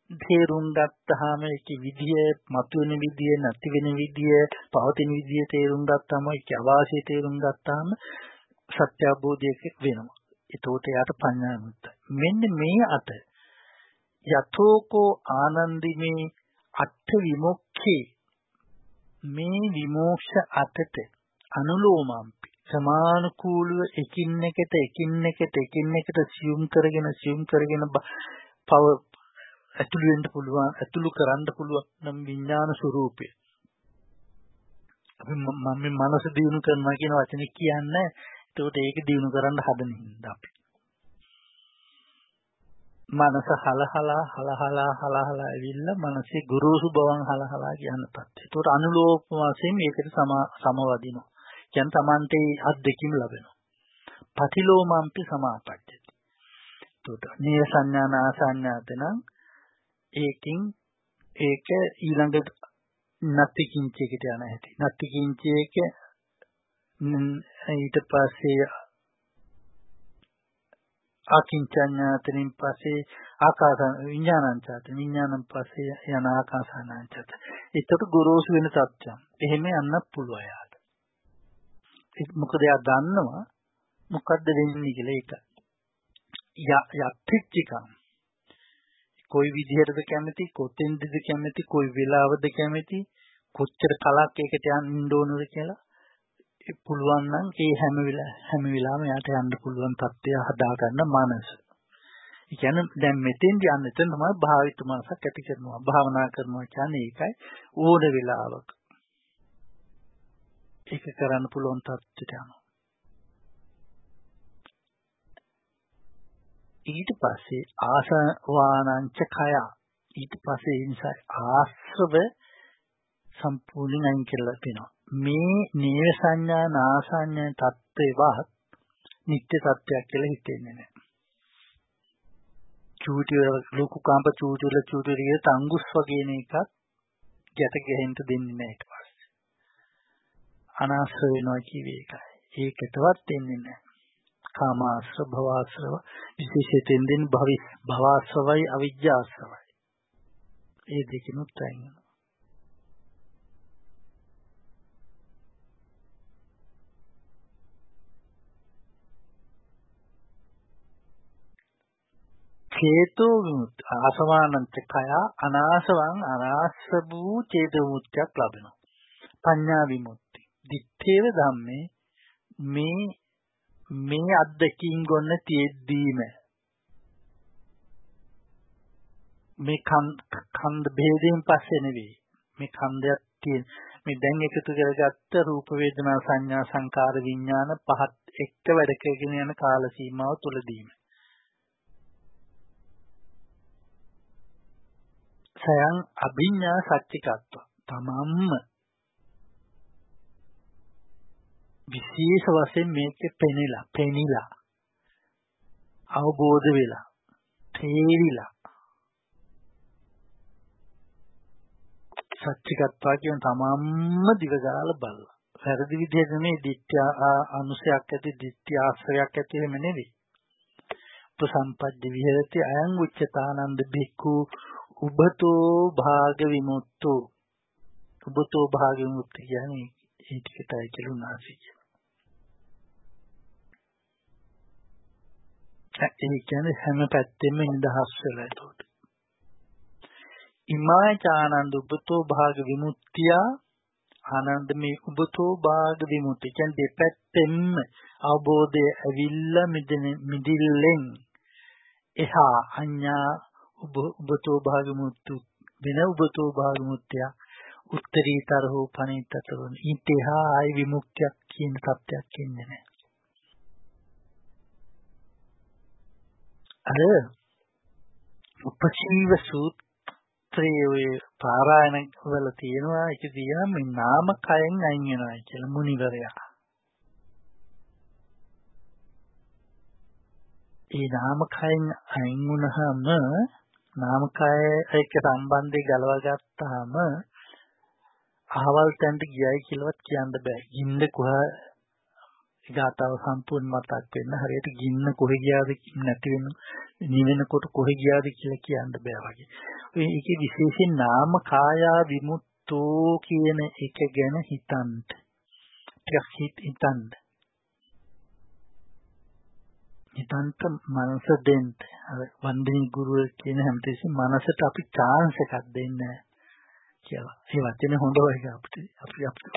තේරුම් ගත්තාම ඒකේ විදිය මතුවෙන විදිය නැති වෙන විදිය පවතින විදිය තේරුම් ගත්තාම ඒකේ අවාසිය තේරුම් ගත්තාම සත්‍ය අවබෝධයක වෙනවා. ඒතකොට යාට පඤ්ඤා මුත්තයි. මෙන්න මේ අත යතෝකෝ ආනන්දිමේ අට්ඨ විමුක්ඛේ. මේ විමෝක්ෂ අතට අනුලෝමම්පි. සමානුකූලව එකින් එකට එකින් එකට එකින් එකට සියුම් කරගෙන සියුම් කරගෙන පව ඇතුළු වෙන්න පුළුවන් ඇතුළු කරන්න පුළුවන් නම් විඥාන ස්වરૂපය අපි මම මේ මනස දියුණු කරනවා කියන වචනේ කියන්නේ ඒකට ඒක දියුණු කරන්න හදන හින්දා අපි මනස හලහලා හලහලා හලහලා ඇවිල්ලා මනසේ ගුරුසු බවන් හලහලා කියනපත් ඒකට අනුලෝප වශයෙන් මේකට සම සමවදිනවා දැන් Tamante අත්දැකීම් ලැබෙනවා. පටිලෝමම්පි සමාපජ්ජති. එතකොට නීය සංඥාන ආසඤ්ඤාතන ඒකින් ඒක ඊළඟ නැති කිංචයකට යන හැටි. නැති කිංචයක ඊට පස්සේ ආකින්චඤ්ඤාතනින් පස්සේ ආකාස විඥානංචාත විඥානං පස්සේ යන ආකාසානංචාත. ඒකට ගොරෝසු වෙන තත්ත්වයක්. එහෙම යන්න පුළුවන්. මොකද එයා දන්නවා මොකද්ද වෙන්නේ කියලා ඒක. යත්‍ත්‍චිකම් කොයි විදිහටද කැමති කොතෙන්ද කැමති කොයි වෙලාවද කැමති කොච්චර කලක් ඒකට යන්න ඕනද කියලා පුළුවන් නම් ඒ හැම වෙලාව හැම වෙලාවෙම යාට යන්න පුළුවන් තත්ත්වය හදාගන්න මනස. ඒ කියන්නේ දැන් මෙතෙන්දී යන්න එතන තමයි භාවිත මනසක් ඇති කරනවා. භාවනා කරනවා කියන්නේ ඒකයි ඕන වෙලාවක. ඒක කරන්න පුළුවන් තත්ත්වයට යනවා. ඊට පස්සේ ආසවානංච කය ඊට පස්සේ ඒ නිසා ආශ්‍රව සම්පූර්ණයෙන් අයින් කරලා තියෙනවා මේ නේව සංඥා නාසඤ්ඤ තත්ත්වේවත් නිත්‍ය සත්‍යයක් කියලා හිතෙන්නේ නැහැ. චූටි ලොකු කම්ප චූටි වල චූටි වල තංගුස් වගේ එකක් ගැට ගැහෙන්න දෙන්නේ නැහැ ඊට පස්සේ. අනාශ්‍රය වෙනවා කියවේ ඒකයි. ඒකටවත් දෙන්නේ නැහැ. කාමාශ්‍රව භවආශ්‍රව විශේෂයෙන් දෙන්නේ භවි භවආශ්‍රවයි අවිජ්ජාශ්‍රවයි. ඒ දෙකිනුත් අයින් චේතෝ විමුක්ති ආසවානන්ත කය අනාසවං අනාස්ස වූ චේතෝ විමුක්තියක් ලැබෙනවා. පඤ්ඤා විමුක්ති. දිත්තේව ධම්මේ මේ මේ අද්දකින් ගොන්න තියෙද්දීම. මේ කන්ද භේදයෙන් පස්සේ නෙවෙයි. මේ කන්දයක් තියෙන මේ දැන් එකතු කරගත්ත රූප වේදනා සංඥා සංකාර විඥාන පහත් එක්ක වැඩ කරගෙන යන කාල සීමාව තුලදීම සයන් අභිඥා සත්‍චිකත්ව තමම්ම විශේෂ වශයෙන් මේකේ පෙනිලා පෙනිලා අවබෝධ වෙලා තේරිලා. සත්‍චිකත්වා කියන තමම්ම දිවගාල බලලා. වැරදි විදිහට නෙමෙයි ditthya අනුසයක් ඇති ditthya ආශ්‍රයක් ඇති එහෙම නෙවෙයි. උපසම්පද්ද විහෙරති අයං උච්චතානන්ද බික්ඛු උබතෝ භාග විමුක්තෝ. උබතෝ භාග විමුක්ති කියන්නේ ඒ ටිකටයි කියලානාසි ඒ කියන්නේ හැම පැත්තෙම නිදහස් වෙලා ඒකට ඉමාචානන්ද උබතෝ භාග විමුක්තිය ආනන්ද මේ උබතෝ භාග විමුක්ති. කියන්නේ දෙපැත්තෙම අවබෝධය ඇවිල්ලා මිදිල්ලෙන් එහා අඤ්ඤා උබතෝ භාගමුත්තු වෙන උබතෝ භාගමුත්‍ය උත්තරීතර හෝ පණිතතර ඊටහා ආයි විමුක්තියක් කියන තත්ත්වයක් ඉන්නේ නැහැ. අර උපචීව සූත්‍රයේ ඔය පාරායන වල තියෙනවා ඒක තියෙනවා මේ නාම කයෙන් අයින් වෙනවා කියලා මුනිවරයා. ඒ නාම කයෙන් අයින් වුණාම නාමකය එක්ක සම්බන්ධය ගලවා ගත්තාම අහවල් තැනට ගියයි කියලාවත් කියන්න බෑ. ගින්න කොහ ගාතාව සම්පූර්ණ මතක් වෙන්න හරියට ගින්න කොහෙ ගියාද නැති වෙන නිවෙනකොට කොහෙ ගියාද කියලා කියන්න බෑ වගේ. ඔය ඒකේ විශේෂයෙන් නාම කායා විමුක්තෝ කියන එක ගැන හිතන්න. ටිකක් හිතන්න. හිතන්ත මනස දෙන්න. අර වන්දිනී ගුරුව කියන හැමතිස්සෙම මනසට අපි chance එකක් දෙන්න කියලා. ඒ වචනේ හොඳ වගේ අපිට අපි අපිට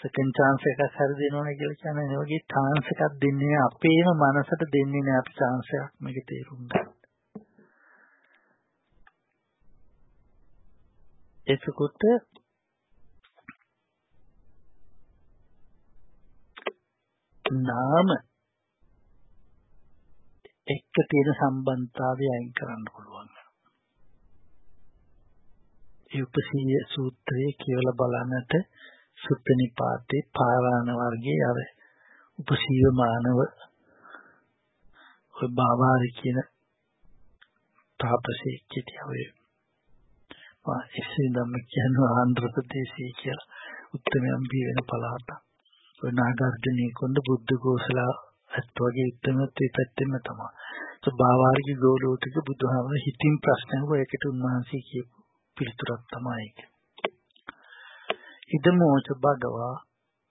second chance එකක් හරි දෙනවනේ කියලා කියන්නේ ඒ වගේ chance එකක් දෙන්නේ අපේම මනසට දෙන්නේ නෑ අපි chance එකක් මේක තේරුම් ගන්න. එතකොට නාම එක්ක තියෙන සම්බන්ධතාවය අයින් කරන්න පුළුවන්. ඒ උපසීය සූත්‍රයේ කියවලා බලන්නට සුත්තනිපාතේ පාරාණ වර්ගයේ අර උපසීය මානව ඔය බාවාරි කියන තාපසේ කිටියවේ මා එසේ නම් කියනවා ආන්ධ්‍ර ප්‍රදේශයේ කියලා උත්තරයන් බී වෙන පළාත. ඔය නාගර්ජුනී කොණ්ඩ බුද්ධ ගෝසලා ඇත්ත වගේ උත්තරමත් ඒ පැත්තෙම තමයි. ඒ බාවාරික ගෝලෝ ටික බුදුහාමර හිතින් ප්‍රශ්න අහුවා ඒකට උන්වහන්සේ කියපු පිළිතුරක් තමයි ඒක. ඉදමෝච භගවා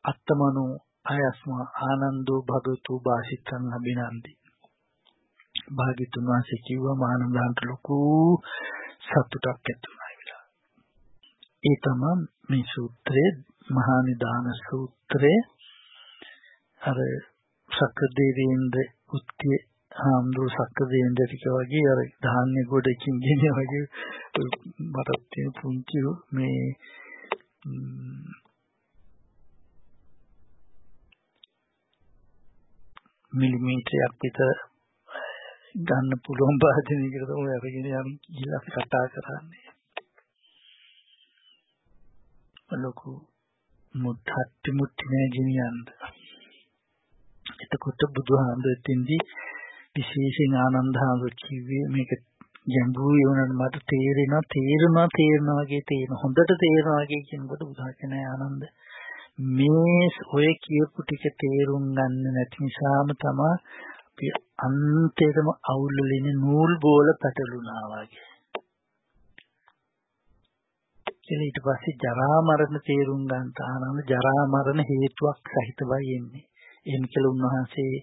අත්තමනෝ අයස්ම ආනන්දෝ භගවතු වාසිතං අභිනන්දි. භාග්‍යතුන් වහන්සේ කිව්වා මානන්දාන්ට ලොකු සතුටක් ඇති වුණා කියලා. ඒ තමයි මේ සූත්‍රයේ මහා නිදාන සූත්‍රයේ අර සක්‍රදේවේන්ද්‍ර උත්තිය හාමුදුරු සක්‍රදේවේන්ද්‍ර ටික වගේ අර ධාන්‍ය ගොඩකින් ගෙන වගේ මට තියෙන පුංචි මේ මිලිමීටරයක් විතර ගන්න පුළුවන් භාජනයකට තමයි අරගෙන යන් ගිහලා කතා කරන්නේ. ලොකු මුත්හත්ති මුත්ති නෑ ගෙනියන්න. එතකොට බුදුහාමුදුරෙන්දී විශේෂයෙන් ආනන්ද හාමුදුර කිව්වේ මේක ගැඹුරු වුණාට මට තේරෙනවා තේරෙනවා තේරෙනවා වගේ තේරෙන හොඳට තේරෙනවා වගේ කියනකොට බුදුහාකනේ ආනන්ද මේ ඔය කියපු ටික තේරුම් ගන්න නැති නිසාම තමයි අපි අන්තිමටම අවුල් වෙන්නේ නූල් බෝල පැටලුණා වගේ. කියලා ඊට පස්සේ ජරා මරණ තේරුම් ගන්න ආනන්ද ජරා මරණ හේතුවක් සහිතවයි එන්නේ. එහෙම කියලා උන්වහන්සේ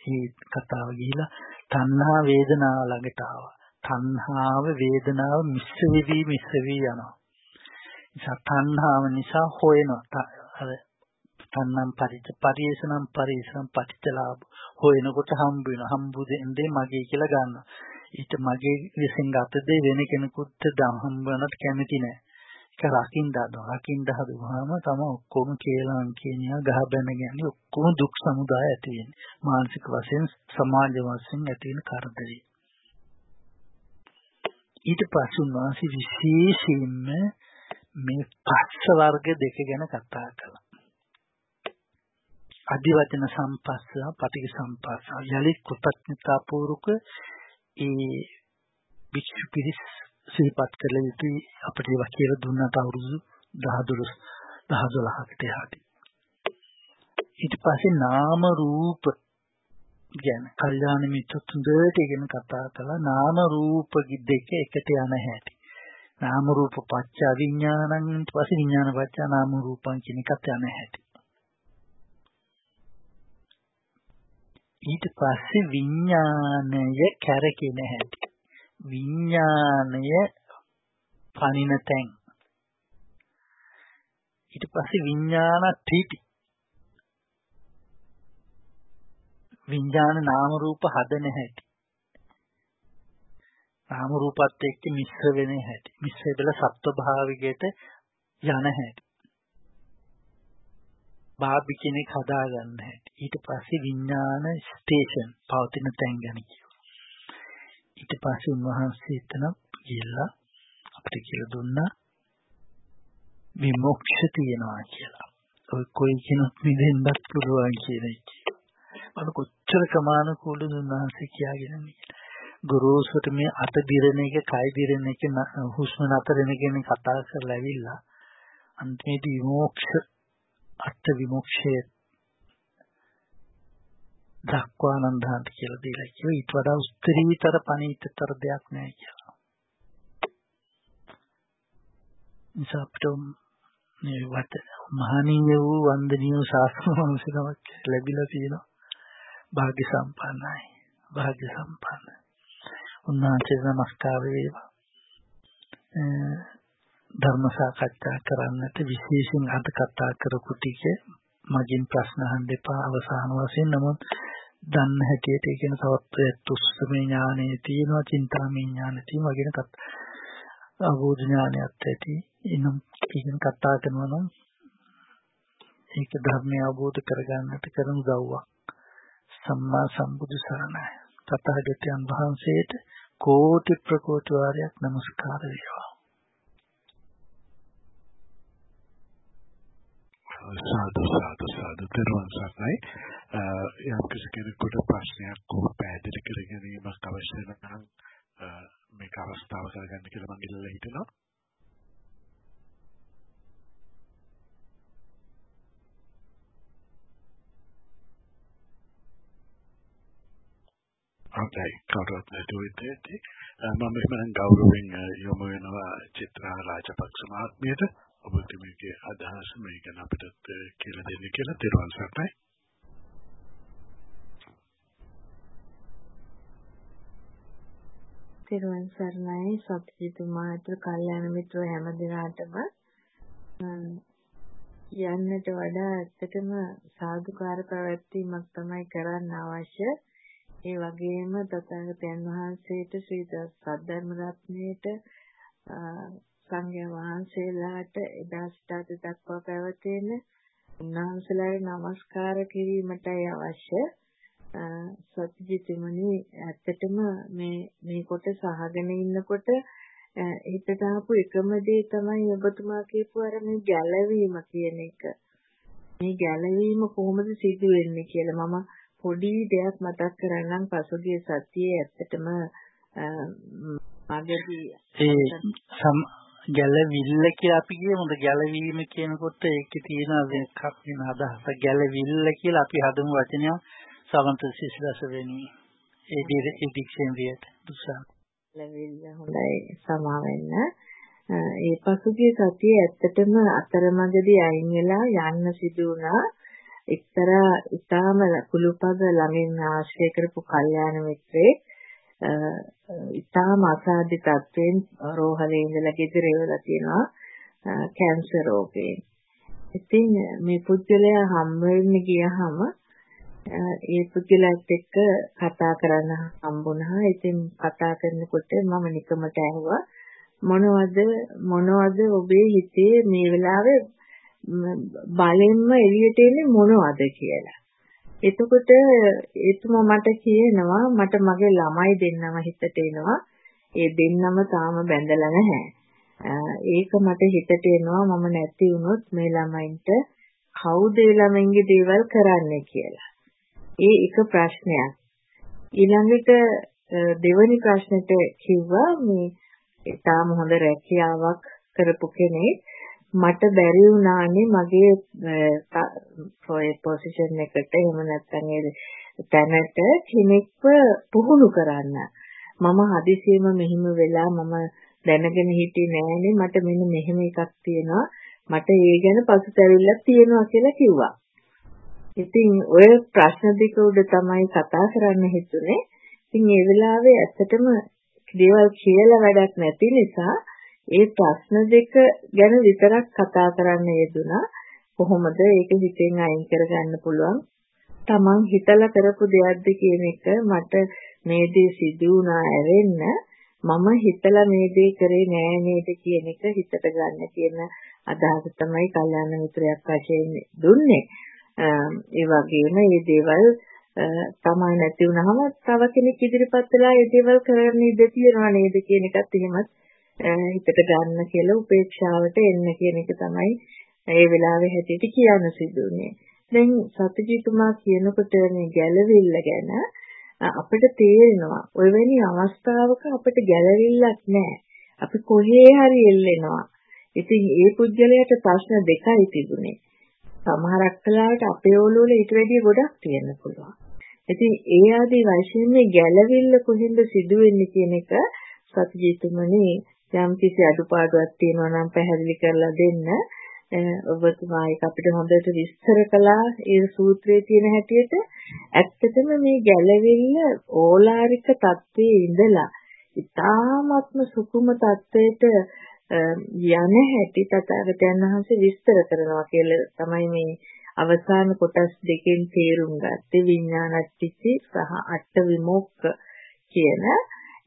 මේ කතාව ගිහිලා තණ්හා වේදනාව ළඟට ආවා. තණ්හාව වේදනාව මිශ්‍ර වෙවි මිශ්‍ර වී යනවා. නිසා තණ්හාව නිසා හොයනවා. අර තණ්හම් පරිච්ඡ පරිේශනම් පරිේශනම් පටිච්චලාභ හොයනකොට හම්බ වෙනවා. හම්බු දෙන්නේ මගේ කියලා ගන්නවා. ඊට මගේ විසින් ගත දේ වෙන කෙනෙකුට දම් හම්බ වෙනත් කැමති නෑ. ඒක රකින්න හදනවා. රකින්න හදුවාම තම ඔක්කොම කේලම් කියනවා ගහ බැන ගැනීම ඔක්කොම දුක් සමුදාය ඇති වෙන්නේ. මානසික වශයෙන් සමාජ වශයෙන් ඇති වෙන කරදරේ. ඊට පස්සේ උන්වහන්සේ විශේෂයෙන්ම මේ පස්ස වර්ග දෙක ගැන කතා කළා. අධිවචන සම්පස්ස, පටිඝ සම්පස්ස. යලි කෘතඥතා පූර්වක ඒ වික්ෂු පිරිස් සිහිපත් කළ යුතුයි අපිට ඒවා කියලා දුන්නට අවුරුදු 10 12 12කට යහදී. ඊට පස්සේ නාම රූප ගැන කල්යාණ මිත්‍ර තුන්දට ඉගෙන කතා කළා නාම රූප දෙක එකට යන හැටි. නාම රූප පච්ච විඥානං ඊට පස්සේ විඥාන පච්ච නාම රූපං කියන එකට යන හැටි. ඊට පස්සේ විඥානය කැරකෙන හැටි. විඥානය පනින තැන්. ඊට පස්සේ විඥාන තීටි. විඥාන නාම රූප හදන හැටි. නාම රූපත් එක්ක මිශ්‍ර වෙන හැටි. මිශ්‍ර වෙලා සත්ව භාවිකයට යන හැටි. බාබි කෙනෙක් හදා ගන්න හැටි. ඊට පස්සේ විඥාන ස්ටේෂන් පවතින තැන් ගැන කියනවා. ඊට පස්සේ උන්වහන්සේ එතන ගිහිල්ලා අපිට කියලා දුන්නා විමුක්ෂ තියනවා කියලා. ඔය කොයි කෙනෙක් මිදෙන්නත් පුළුවන් කියන එක. මම කොච්චර කමානුකූලද උන්වහන්සේ කියාගෙන ගුරුසුට මේ අත දිරන එක, කය දිරන එක, හුස්ම නතර වෙන කියන කතා කරලා ඇවිල්ලා අන්තිමේදී විමුක්ෂ අර්ථ විමුක්ෂයේ දක්වානන්දාන්ත කියලා දීලා කිව්වා ඊට වඩා උත්තරීතර පණීතතර දෙයක් නැහැ කියලා. නිසා අපිට මේ වට මහණීය වූ වන්දනීය ශාස්ත්‍ර වංශකමක් ලැබිලා තියෙනවා. භාග්‍ය සම්පන්නයි. භාග්‍ය සම්පන්න. උන්වහන්සේ නමස්කාර වේවා. ධර්ම සාකච්ඡා කරන්නට විශේෂයෙන් අද කතා කරපු ටික මගින් ප්‍රශ්න අහන්න එපා අවසාන වශයෙන් නමුත් දන්න හැටියට ඒ කියන තවත් තුස්සමේ ඥානෙ තියෙනවා චින්තාමේ ඥානෙ තියෙනවා කියන කත් අවබෝධ ඥානයත් ඇති. එනම් කියන කතා කරනවා නම් ඒක ධර්මය අවබෝධ කරගන්නට කරන උදව්වක්. සම්මා සම්බුදු සරණයි. තථාගතයන් වහන්සේට කෝටි ප්‍රකෝටි වාරයක් নমස්කාර වේවා. සාදු සාදු සාදු. පෙරවන් සර්ණයි. යම් කිසි කෙනෙකුට ප්‍රශ්නයක් කොහොම පැහැදිලි කර ගැනීමක් අවශ්‍ය නම් මේක අවස්ථාව කරගන්න කියලා මම ඉල්ලලා හිටිනවා හොඳයි කවුරුත් නැතුව ඉඳී මම එහෙනම් ගෞරවයෙන් යොමු වෙනවා චිත්‍රා රාජපක්ෂ මහත්මියට ඔබතුමීගේ අදහස මේ ගැන අපිට කියලා දෙන්න කියලා තෙරුවන් සරණයි. තෙරුවන් සරණයි සත්‍යජිතුමාට කල්යාණ මිත්‍ර හැම දිනාටම යන්නට වඩා ඇත්තටම සාදුකාර පැවැත්වීමක් තමයි කරන්න අවශ්‍ය. ඒ වගේම තථාගතයන් වහන්සේට ශ්‍රී සද්ධර්ම රත්නයේට සංඝයා වහන්සේලාට එදා සිට දක්වා පැවතෙන උන්වහන්සේලාට নমස්කාර කිරීමටයි අවශ්‍ය. සත්‍යජිතමනි ඇත්තටම මේ මේ කොටස අහගෙන ඉන්නකොට හිතට ආපු එකම දේ තමයි ඔබතුමා කියපු අර මේ ගැළවීම කියන එක. මේ ගැළවීම කොහොමද සිදු වෙන්නේ කියලා මම පොඩි දෙයක් මතක් කරන්නම්. පසුගිය සතියේ ඇත්තටම මගදී ඒ ගැළවිල්ල කියලා අපි කියමුද ගැළවීම කියනකොට ඒකේ තියෙන එකක් වෙන අදහස ගැළවිල්ල කියලා අපි හදමු වචනය සමන්ත සිසිලස වෙනුයි ඒ ඒ ඩික්ෂන් වියට දුසා. ගැළවිල්ල හොඳයි සමා වෙන්න ඒ පසුගිය සතියේ ඇත්තටම අතරමඟදී අයින් වෙලා යන්න සිදු වුණා. එක්තරා ඊටාම කුළුපග ළමින් ආශ්‍රය කරපු කල්යාණ මිත්‍රෙක් ඉතාම අසාධ්‍ය තත්ත්වයෙන් රෝහලේ ඉඳලා ගෙදර එවලා තියෙනවා කැන්සර් රෝගයෙන්. ඉතින් මේ පුද්ගලයා හම් වෙන්න ගියහම ඒ පුද්ගලයාත් එක්ක කතා කරන්න හම්බුණා. ඉතින් කතා කරනකොට මම නිකමට ඇහුවා මොනවද මොනවද ඔබේ හිතේ මේ වෙලාවේ බලෙන්ම එළියට එන්නේ මොනවද කියලා. එතකොට එතුමා මට කියනවා මට මගේ ළමයි දෙන්නම හිතට එනවා. ඒ දෙන්නම තාම බැඳලා නැහැ. ඒක මට හිතට එනවා මම නැති වුණොත් මේ ළමයින්ට කවුද ඒ ළමයින්ගේ දේවල් කරන්නේ කියලා. ඒ එක ප්‍රශ්නයක්. ඊළඟට දෙවැනි ප්‍රශ්නෙට කිව්වා මේ ඊටාම හොඳ රැකියාවක් කරපු කෙනෙක් මට බැරි වුණානේ මගේ ඔය පොසිෂන් එකට එහෙම නැත්නම් ඒ තැනට කෙනෙක්ව පුහුණු කරන්න. මම හදිසියෙම මෙහිම වෙලා මම දැනගෙන හිටියේ නෑනේ මට මෙන්න මෙහෙම එකක් තියෙනවා. මට ඒ ගැන පසුතැවිල්ලක් තියෙනවා කියලා කිව්වා. ඉතින් ඔය ප්‍රශ්න දෙක උඩ තමයි කතා කරන්න හිතුනේ. ඉතින් ඒ වෙලාවේ ඇත්තටම දේවල් කියලා වැඩක් නැති නිසා ඒ ප්‍රශ්න දෙක ගැන විතරක් කතා කරන්න යෙදුනා. කොහොමද ඒක හිතෙන් අයින් කරගන්න පුළුවන්? Taman හිතලා කරපු දෙයක්ද කියන එක මට මේ දේ සිදු වුණා ඇරෙන්න මම හිතලා මේ දේ කරේ නෑ නේද කියන එක හිතට ගන්න කියන අදහස තමයි කල්යාණ මිත්‍රයක් වශයෙන් දුන්නේ. ඒ වගේම මේ දේවල් තමයි නැති වුනහම තව කෙනෙක් ඉදිරිපත් වෙලා මේ දේවල් කරන්න ඉඩ තියෙනවා නේද කියන එකත් එහෙමත් හිතට ගන්න කියලා උපේක්ෂාවට එන්න කියන එක තමයි ඒ වෙලාවේ හැටියට කියන්න සිදුුනේ. දැන් සත්‍යජීතුමා කියනකොට මේ ගැළවිල්ල ගැන අපිට තේරෙනවා ඔය වෙනි අවස්ථාවක අපිට ගැළවිල්ලක් නැහැ. අපි කොහේ හරි එල්ලෙනවා. ඉතින් ඒ පුජ්‍යලයට ප්‍රශ්න දෙකයි තිබුණේ. සමහරක් වෙලාවට අපේ ඔළුවල ඊට වැඩිය ගොඩක් තියෙන්න පුළුවන්. ඉතින් ඒ ආදී වශයෙන් මේ ගැළවිල්ල කොහෙන්ද සිදුවෙන්නේ කියන එක සත්‍යජීතුමනි යම් කිසි අඩුපාඩුවක් තියෙනවා නම් පැහැදිලි කරලා දෙන්න. ඔබතුමා ඒක අපිට හොඳට විස්තර කළා ඒ සූත්‍රයේ තියෙන හැටියට ඇත්තටම මේ ගැළවිල්ල ඕලාරික தත්ත්වයේ ඉඳලා ඉතාමත්ම සුකුම தත්ත්වයට යන හැටි තථාගතයන් වහන්සේ විස්තර කරනවා කියලා තමයි මේ අවසාන කොටස් දෙකෙන් තේරුම් ගත්තේ විඥානච්චිති සහ අට විමුක්ක කියන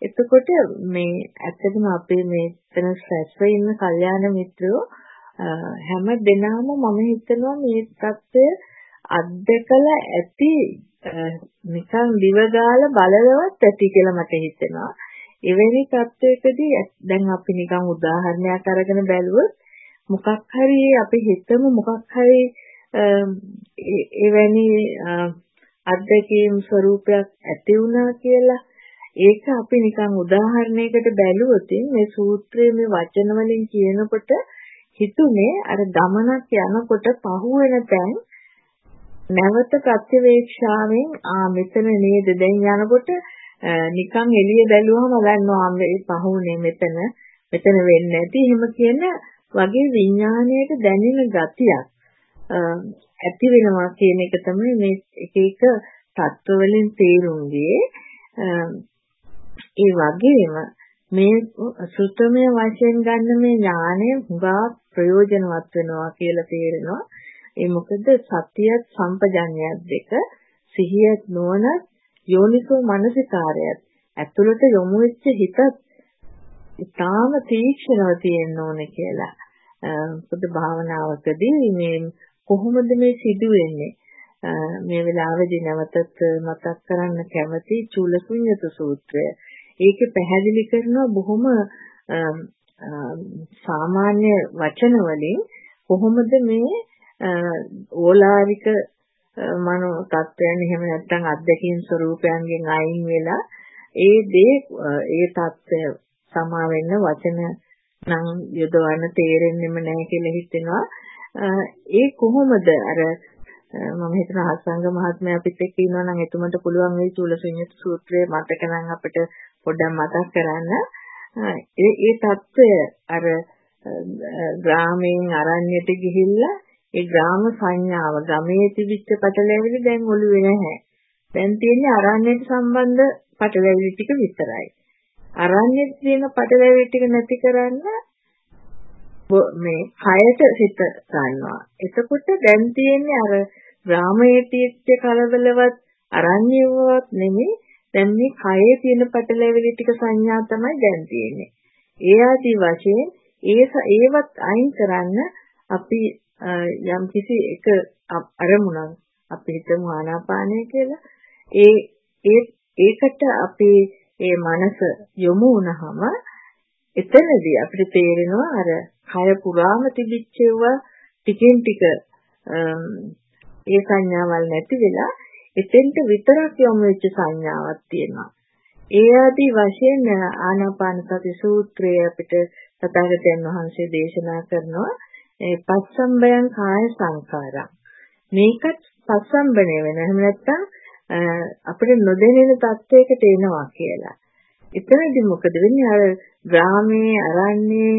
එතකොට මේ ඇත්තටම අපේ මේතන රැස්ව ඉන්න කල්යාණ මිත්‍රයෝ හැම දිනම මම හිතනවා මේ தත්ත්වය අත්දකලා ඇති නිකන් දිවගාල බලලවත් ඇති කියලා මට හිතෙනවා. එවැනි தත්ත්වයකදී දැන් අපි නිකන් උදාහරණයක් අරගෙන බැලුවොත් මොකක් හරි අපි හිතමු මොකක් හරි එවැනි අත්දැකීම් ස්වરૂපයක් ඇති වුණා කියලා. ඒක අපි නිකන් උදාහරණයකට බැලුවොත් මේ සූත්‍රයේ මේ වචන වලින් කියනකොට හිතුනේ අර ගමනක් යනකොට පහුවෙන තැන් නැවත ප්‍රතිවේක්ෂාවෙන් ආ මෙතන නේද? දැන් යනකොට නිකන් එළිය බැලුවම ගන්නවා මේ පහුනේ මෙතන. මෙතන වෙන්නේ නැති. එහෙම කියන වගේ විඥාණයට දැනෙන ගතියක් ඇති වෙනවා කියන එක තමයි මේ එක එක තත්ත්ව වලින් තේරුම් ගියේ. ඒ වගේම මේ සුත්තමය වශයෙන් ගන්න මේ ඥානය හුඟා ප්‍රයෝජනවත් වෙනවා කියලා තේරෙනවා. ඒ මොකද සතියත් සම්පජඤ්ඤයත් දෙක සිහියත් නොවන යෝනිසෝ මනසිකාරයත් ඇතුළට යොමු වෙච්ච හිතත් ඊටාම තීක්ෂණව තියෙන්න ඕනේ කියලා. බුද්ධ භාවනාවකදී මේ කොහොමද මේ සිදුවෙන්නේ? මේ වෙලාවේදී නැවතත් මතක් කරන්න කැමති චූලසුඤ්ඤත සූත්‍රය. ඒකේ පැහැදිලි කරනවා බොහොම සාමාන්‍ය වචන වලින් කොහොමද මේ ඕලාරික මනෝ තත්ත්වයන් එහෙම නැත්නම් අධ්‍යක්ීම් ස්වરૂපයන්ගෙන් අයින් වෙලා ඒ දේ ඒ தත්ත්වය සමා වෙන්න වචන නම් යොදවන්න තේරෙන්නෙම නැහැ කියලා හිතෙනවා. ඒ කොහොමද අර මම හිතන ආසංග මහත්මයා අපිත් එක්ක ඉන්නවා නම් එතුමන්ට පුළුවන් වෙයි චූලසුඤ්ඤත සූත්‍රය මතක නම් අපිට පොඩ්ඩක් මතක් කරන්න. ඒ ඒ தත්ත්වය අර ග්‍රාමයෙන් අරණ්‍යට ගිහිල්ලා ඒ ග්‍රාම සංඥාව ගමේ තිබිච්ච පටලැවිලි දැන් ඔළුවේ නැහැ. දැන් තියෙන්නේ අරණ්‍යට සම්බන්ධ පටලැවිලි ටික විතරයි. අරණ්‍යේ තියෙන පටලැවිලි ටික නැති කරන්න මේ කයට සිත ගන්නවා. එතකොට දැන් තියෙන්නේ අර ග්‍රාමයේ තියෙච්ච කලබලවත් අරණ්‍යවත් නෙමෙයි දැන් මේ කයේ තියෙන පටලැවිලි ටික සංඥා තමයි දැන් තියෙන්නේ. ඒ ආදි වශයෙන් ඒ ඒවත් අයින් කරන්න අපි යම් කිසි එක අරමුණක් අපි හිතමු ආනාපානය කියලා. ඒ ඒ ඒකට අපි ඒ මනස යොමු වුණාම එතනදී අපිට තේරෙනවා අර කය පුරාම තිබිච්චව ටිකෙන් ටික ඒ සංඥාවල් නැති වෙලා එතෙන්ට විතරක් යොමු වෙච්ච සංඥාවක් තියෙනවා. ඒ ආදී වශයෙන් ආනාපාන සති සූත්‍රය අපිට තථාගතයන් වහන්සේ දේශනා කරනවා ඒ පස්සම්බයං කාය සංඛාරං. මේකත් පස්සම්බණය වෙන. එහෙම නැත්නම් අපිට නොදැනෙන තත්වයකට එනවා කියලා. එතනදී මොකද වෙන්නේ? අර ග්‍රාමයේ, අරන්නේ,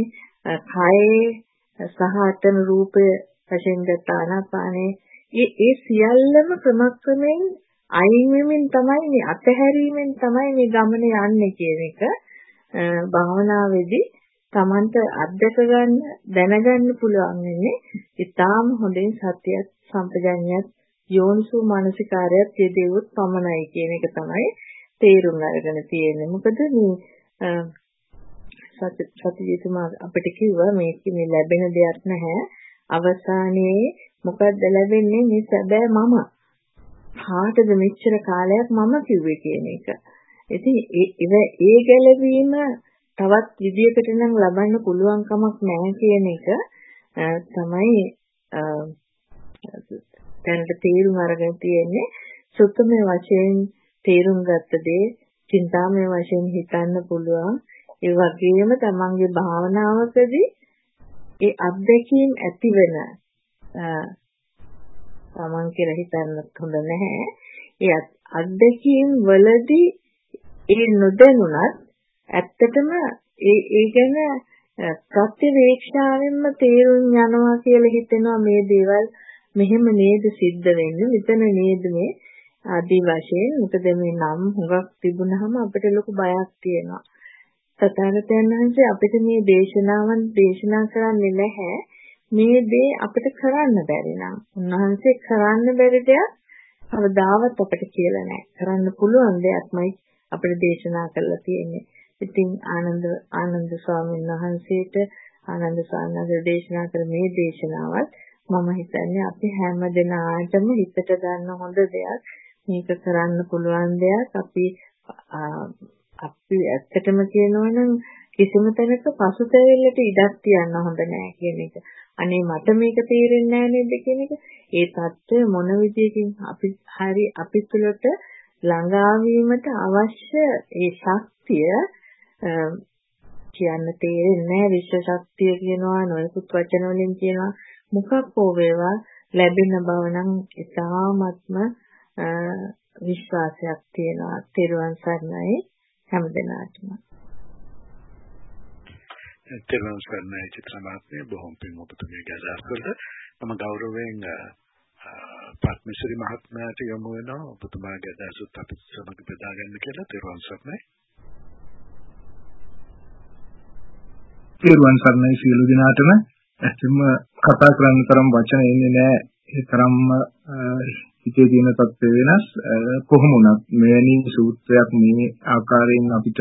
කයේ සහ අතන රූපය වශයෙන් ගත ආනාපානේ ඒ ඒ සියල්ලම ක්‍රමක්‍රමයෙන් අයින් වෙමින් තමයි මේ අතහැරීමෙන් තමයි මේ ගමන යන්නේ කියන එක භාවනාවේදී Tamanට අත්දක ගන්න දැනගන්න පුළුවන් වෙන්නේ ඊටාම හොඳින් සත්‍යයක් සම්පජඤ්ඤයත් යෝනිසෝ මානසිකාරයත් යෙදෙවොත් පමණයි කියන එක තමයි තේරුම් අරගෙන තියෙන්නේ. මොකද මේ සත්‍ය සත්‍යයතුමා අපිට කිව්වා මේක මේ ලැබෙන දෙයක් නැහැ. අවසානයේ මොකද්ද ලැබෙන්නේ මේ සැබෑ මම. කාටද මෙච්චර කාලයක් මම කිව්වේ කියන එක. ඉතින් ඒ ඒ ගැළවීම තවත් විදියකට නම් ලබන්න පුළුවන් කමක් නැහැ කියන එක තමයි දැනට තේරුම් අරගෙන තියෙන්නේ. සුත්තමේ වශයෙන් තේරුම් ගත්ත දේ චින්තාමය වශයෙන් හිතන්න පුළුවන්. ඒ වගේම තමන්ගේ භාවනාවකදී ඒ අත්දැකීම් ඇති වෙන තමන් කියලා හිතන්නත් හොඳ නැහැ. ඒ අත්දැකීම් වලදී ඒ නොදැනුණත් ඇත්තටම ඒ ඒ ගැන ප්‍රත්‍යවේක්ෂාවෙන්ම තේරුම් යනවා කියලා හිතෙනවා මේ දේවල්. මෙහෙම නේද සිද්ධ වෙන්නේ? මෙතන නේද මේ ආදී වශයෙන් මොකද මේ නම් හුඟක් තිබුණාම අපිට ලොකු බයක් තියෙනවා. තථාගතයන් වහන්සේ අපිට මේ දේශනාවන් දේශනා කරන්නේ නැහැ. මේ දේ අපිට කරන්න බැරි නම්. උන්වහන්සේ කරන්න බැරි දෙයක් කවදාවත් අපිට කියලා නැහැ. කරන්න පුළුවන් දෙයක්මයි අපිට දේශනා කරලා තියෙන්නේ. ඉතින් ආනන්ද ආනන්ද ස්වාමීන් වහන්සේට ආනන්ද ස්වාමීන් දේශනා කර මේ දේශනාවත් මම හිතන්නේ අපි හැම දිනාටම හිතට ගන්න හොඳ දෙයක් මේක කරන්න පුළුවන් දෙයක් අපි අපි ඇත්තටම කියනවා නම් කිසිම තැනක පසුතැවිල්ලට ඉඩක් තියන්න හොඳ නෑ කියන එක. අනේ මට මේක තේරෙන්නේ නෑ නේද කියන එක. ඒ தත්ත්වය මොන විදියකින් අපි හරි අපි තුළට ළඟා වීමට අවශ්‍ය ඒ ශක්තිය කියන්න තේරෙන්නේ නැහැ. විශ්ව ශක්තිය කියනවා නොයෙකුත් වචන වලින් කියනවා. මොකක් හෝ වේවා ලැබෙන බව නම් ඉතාමත්ම විශ්වාසයක් තියෙනවා. තෙරුවන් සරණයි හැමදෙනාටම තෙරුවන් සරණයි චිත්‍රමාත්මය බොහොම පින් ඔබතුමියගේ අදහස් වලට මම ගෞරවයෙන් පත්මශ්‍රී මහත්මයාට යොමු වෙනවා. ඔබතුමාගේ අදහසත් අපිට සමග බෙදා ගන්න කියලා තෙරුවන් සරණයි. තෙරුවන් සරණයි සියලු දෙනාටම. ඇත්තම කතා කරන්න තරම් වචන එන්නේ නැහැ ඒ තරම්ම හිතේ තියෙන තත්ත්වය වෙනස්. කොහොම වුණත් මෙවැනි සූත්‍රයක් මේ ආකාරයෙන් අපිට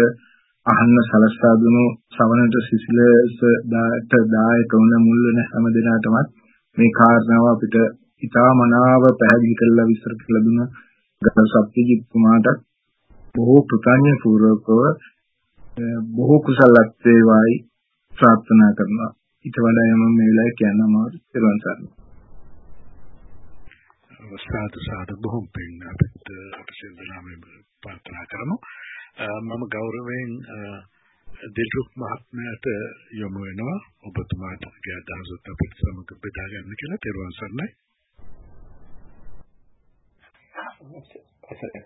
අහන්න සලස්වා දුණු ශ්‍රවණට සිසිලස දාට දායක වුණ මුල් වෙන හැම දිනාටමත් මේ කාරණාව අපිට ඉතා මනාව පැහැදිලි කරලා විස්තර කළ දුන ගරු සත්‍යජිත්තුමාට බොහෝ ප්‍රකාණ්‍ය පූර්වකව බොහෝ කුසලත් වේවායි ප්‍රාර්ථනා කරනවා. ඊට වඩා යම මේ වෙලාවේ කියන්න අමාරුයි. ඊළඟ සරණයි. සාදු සාදු බොහොම පිං අපිට අපි සියලුම ප්‍රාර්ථනා කරමු. මම ගෞරවයෙන් දිල්රුක් මහත්මයාට යොමු වෙනවා ඔබතුමාට අදහසත් අපිට සමග බෙදා ගන්න කියලා තෙරුවන් සරණයි.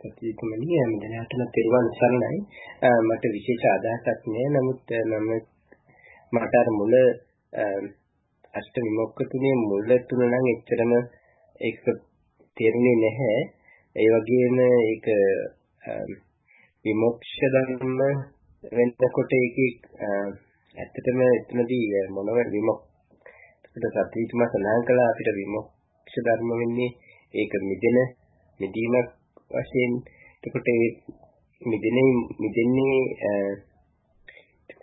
සත්‍යීතුමනි මම තෙරුවන් සරණයි. මට විශේෂ අදහසක් නෑ. නමුත් මම මට අර මුල අෂ්ට විමුක්ක තුනේ මුල තුන නම් එච්චරම ඒක තේරුනේ නැහැ. ඒ වගේම ඒක විමුක්ෂ ධර්ම වෙනකොට ඒකේ ඇත්තටම එතනදී මොනව විමුක්ෂ සත්‍යීතුම සඳහන් කළා අපිට විමුක්ෂ ධර්ම වෙන්නේ ඒක මිදෙන මිදීමක් වශයෙන් එතකොට ඒ මිදෙන්නේ මිදෙන්නේ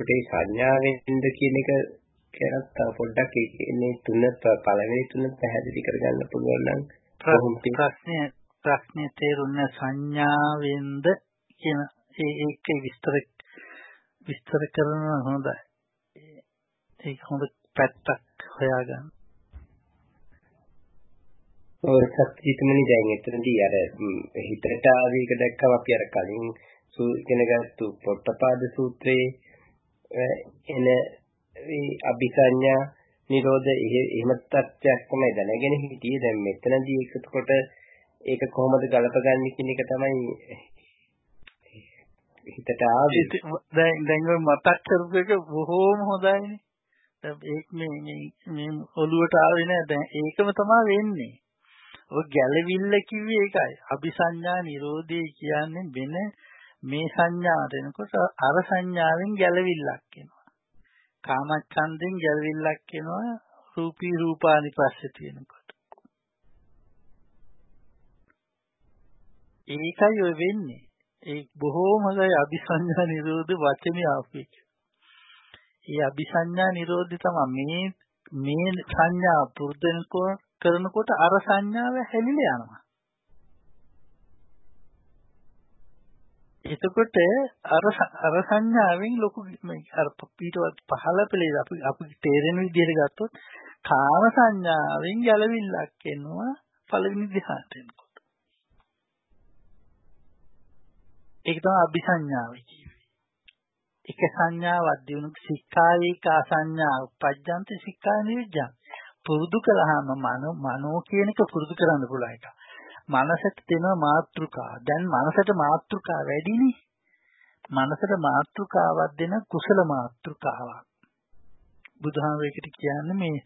එතකොට ඒ සංඥාවෙන්ද කියන එක ගැනත් තව පොඩ්ඩක් මේ තුන පළවෙනි තුන පැහැදිලි කරගන්න පුළුවන් නම් ප්‍රශ්නේ ප්‍රශ්නේ තේරුණ සංඥාවෙන්ද කියන ඒක විස්තර විස්තර කරන හොඳයි. ඒක හොඳ පැත්තක් හොයාගන්න. ඔය සත්‍යිතමනි දැන් එතනදී අර හිතට ආවේක දැක්කම අපි අර කලින් ඉගෙන ගත්තු පොට්ටපාද සූත්‍රයේ එන ඒ අபிසඤ්ඤා නිරෝධ එහෙම තත්ත්වයක් තමයි දැනගෙන හිටියේ. දැන් මෙතනදී ඒකකොට ඒක කොහොමද ගලපගන්නේ කියන එක තමයි හිතට ආවේ. දැන් දැන් මතක් කරපු එක බොහෝම හොඳයිනේ දැන් ඒක මේ මේ මේ ඔළුවට ආවේ නෑ. දැන් ඒකම තමයි වෙන්නේ. ඔය ගැළවිල්ල කිව්වේ ඒකයි. අபிසඤ්ඤා නිරෝධය කියන්නේ වෙන මේ සංඥාට එනකොට අර සංඥාවෙන් ගැළවිල්ලක් එනවා. කාමච්ඡන්දෙන් ගැළවිල්ලක් එනවා රූපී රූපානි පස්සේ තියෙනකොට. ඒකයි ඔය වෙන්නේ. ඒ බොහෝම හොඳයි අபிසඤ්ඤා නිරෝධ වචනේ ආපු ඒ අபிසඤ්ඤා නිරෝධය තමයි මේ මේ සංඥා පුරුදු කරනකොට අර සංඥාව හැලිලා යනවා. එතකොට අර අර සංඥාවෙන් ලොකු අර පිටවත් පහළ පෙළේ අපි අපි තේරෙන විදිහට ගත්තොත් කාම සංඥාවෙන් ගැලවිල්ලක් එනවා පළවෙනි ධ්‍යානට එනකොට. ඒක තමයි අபிසඤ්ඤාව කියන්නේ. එක සංඥාවක් දිනු සික්ඛායේක අසඤ්ඤා උපජ්ජන්ත සික්ඛා නිවිජ්ජං. පුරුදු කළාම මනෝ මනෝ කියන එක පුරුදු කරන්න පුළුවන් එක. මනසට දෙන මාත්‍රිකා. දැන් මනසට මාත්‍රිකා වැඩිනේ. මනසට මාත්‍රිකාවක් දෙන කුසල මාත්‍රිකාවක්. බුදුහාමරේකට කියන්නේ මේ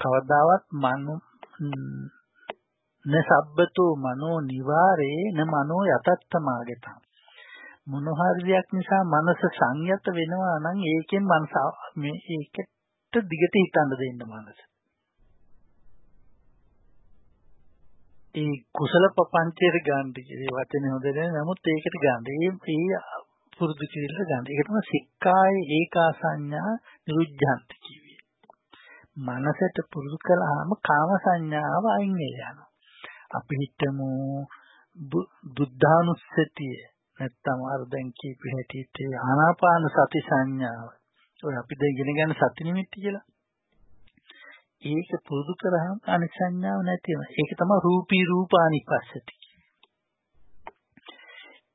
කවදාවත් මනෝ න සබ්බතෝ මනෝ නිවාරේ න මනෝ යතත්තමාගත මොන හරි දෙයක් නිසා මනස සංයත වෙනවා නම් ඒකෙන් මනස මේ ඒකට දිගට හිතන්න දෙන්න මනස ඒ කුසල පපංචයට ගන්න ඒ වචනේ හොඳ නෑ නමුත් ඒකට ගන්න ඒ ඒ පුරුදු කියලා ගන්න ඒක තමයි සික්කාය ඒකාසඤ්ඤා නිරුද්ධන්ති කිව්වේ මනසට පුරුදු කළාම කාම සංඥාව අයින් වෙනවා අපි හිතමු බුද්ධානුස්සතිය නැත්තම් අර දැන් කීප හැටියට ආනාපාන සති සංඥාව. ඔය අපි දැන් ඉගෙන ගන්න සති නිමිති කියලා. ඒක පුරුදු කරාම අනිසඤ්ඤාව නැති වෙනවා. ඒක තමයි රූපී රූපානිපස්සති.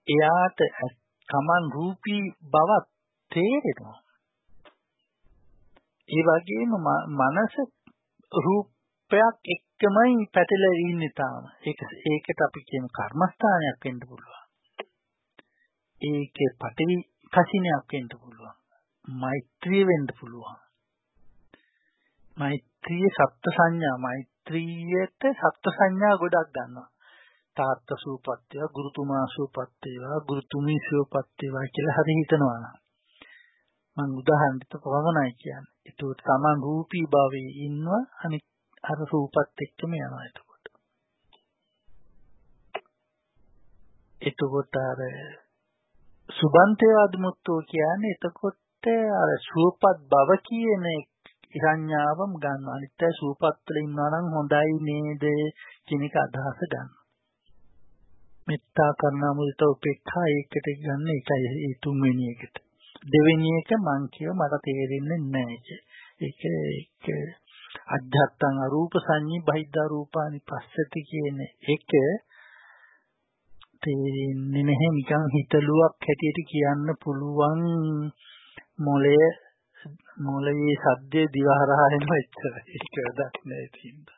එයාට තමන් රූපී බවක් තේරෙනවා. ඒ වගේම මනස රූප රූපයක් එක්කමයි පැටලලා ඉන්නේ තාම. ඒක ඒකට අපි කියන කර්මස්ථානයක් වෙන්න පුළුවන්. ඒකේ පටවි කසිනයක් වෙන්න පුළුවන්. මෛත්‍රිය වෙන්න පුළුවන්. මෛත්‍රිය සත්ත්ව සංඥා මෛත්‍රියට සත්ත්ව සංඥා ගොඩක් ගන්නවා. තාත්ත සූපත් වේවා ගුරුතුමා සූපත් වේවා ගුරුතුමී සූපත් වේවා කියලා හරි හිතනවා නම් මම උදාහරණයක් පවමනයි කියන්නේ. ඒක තමන් රූපී භාවයේ ඉන්නවා අනිත් අර රූපත් එක්කම යනවා එතකොට. එතකොට අර සුබන්තේ අදමුත්තෝ කියන්නේ එතකොට අර සුවපත් බව කියන ඉරඤ්ඤාවම ගන්න අනිත් අය සූපත්වල ඉන්නවා නම් හොඳයි නේද කියන එක අදහස ගන්න. මෙත්තා කරුණා මුදිතා උපේක්ඛා ඒකට ගන්න එකයි ඒ තුන්වෙනි එකට. දෙවෙනි එක මං කියව මට තේරෙන්නේ නැහැ ඒක. ඒක අධ්‍යාත්තං අරූප සංඤී බහිද්ධා රූපානි පස්සති කියන එක තේරෙන්නේ නැහැ නිකන් හිතලුවක් හැටියට කියන්න පුළුවන් මොලය මොලයේ සද්දේ දිවහරහා එන එච්චරයි. ඒක වැඩක් නෑ තියෙනවා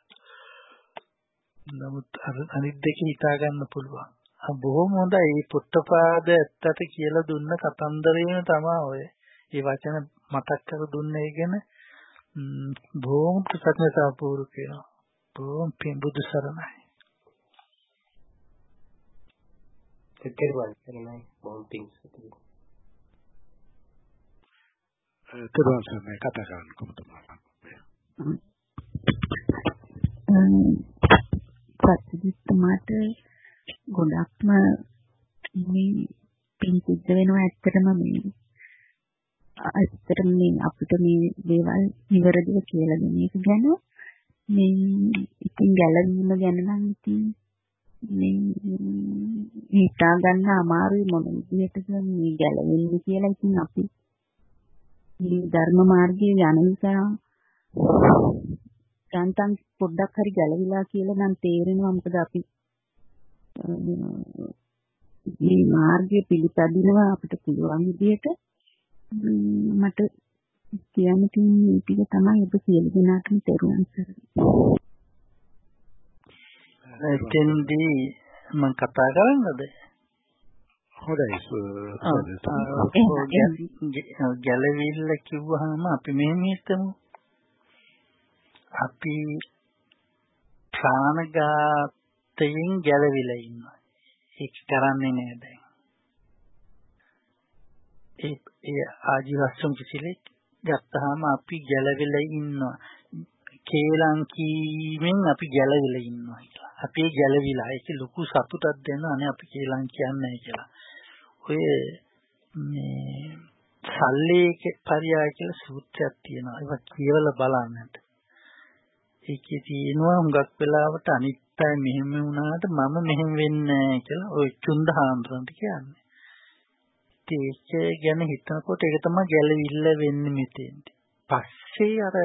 නමුත් අර අනිත් දෙක හිතා ගන්න පුළුවන්. බොහොම හොඳයි. මේ පුත්තපාද ඇත්තට කියලා දුන්න කතන්දරේම තමයි ඔය මේ වචන මතක් කර දුන්න එකගෙන බොහොම කෘතඥතාවපූර්වක වෙනවා. බොහොම පින් බුදු සරණයි. තෙරුවන් සරණයි බොහොම පිං සතුටුයි. තෙරුවන් සරණයි කතා කරන්න කොහොමද සත්‍යදිස්තුමාට ගොඩක්ම මේ පින් සිද්ධ වෙනවා ඇත්තටම මේ ඇත්තටම මේ අපිට මේ දේවල් නිවැරදිව කියලා දෙන එක ගැන. මේ ඉතින් ගැළවීම ගැන නම් ඉතින් හිතා ගන්න අමාරුයි මොන විදිහටද මේ ගැලවෙන්නේ කියලා ඉතින් අපි මේ ධර්ම මාර්ගයේ යන නිසා යන්තම් පොඩ්ඩක් හරි ගැලවිලා කියලා නම් තේරෙනවා මොකද අපි මේ මාර්ගය පිළිපදිනවා අපිට පුළුවන් විදිහට මට කියන්න තියෙන ටික තමයි ඔබ සියලු දෙනාටම තේරුම් ගන්න. එතෙන්දී මම කතා කරන්නද? හොඳයි ගැලවිල්ල කිව්වහම අපි මෙහෙම හිතමු. අපි ප්‍රාණඝාතයෙන් ගැලවිලා ඉන්නවා. ඒක කරන්නේ නෑ දැන්. ඒ ඒ ආජීවස්සම් කිසිලෙක් ගත්තාම අපි ගැලවිලා ඉන්නවා. කේලම් කීමෙන් අපි ගැලවිලා ඉන්නවා කියලා. අපි ගැලවිලා ඒක ලොකු සතුටක් දෙන අනේ අපි කේලම් කියන්නේ කියලා. ඔය මේ සල්ලේක පරියාය කියලා සූත්‍රයක් තියෙනවා. ඒක කියවලා බලන්නත්. ඒකේ තියෙනවා හුඟක් වෙලාවට අනිත් අය මෙහෙම වුණාට මම මෙහෙම වෙන්නේ කියලා ඔය චුන්ද හාමුදුරන්ට කියන්නේ. ඒක ගැන හිතනකොට ඒක තමයි ගැලවිල්ල වෙන්නේ මෙතෙන්දී. පස්සේ අර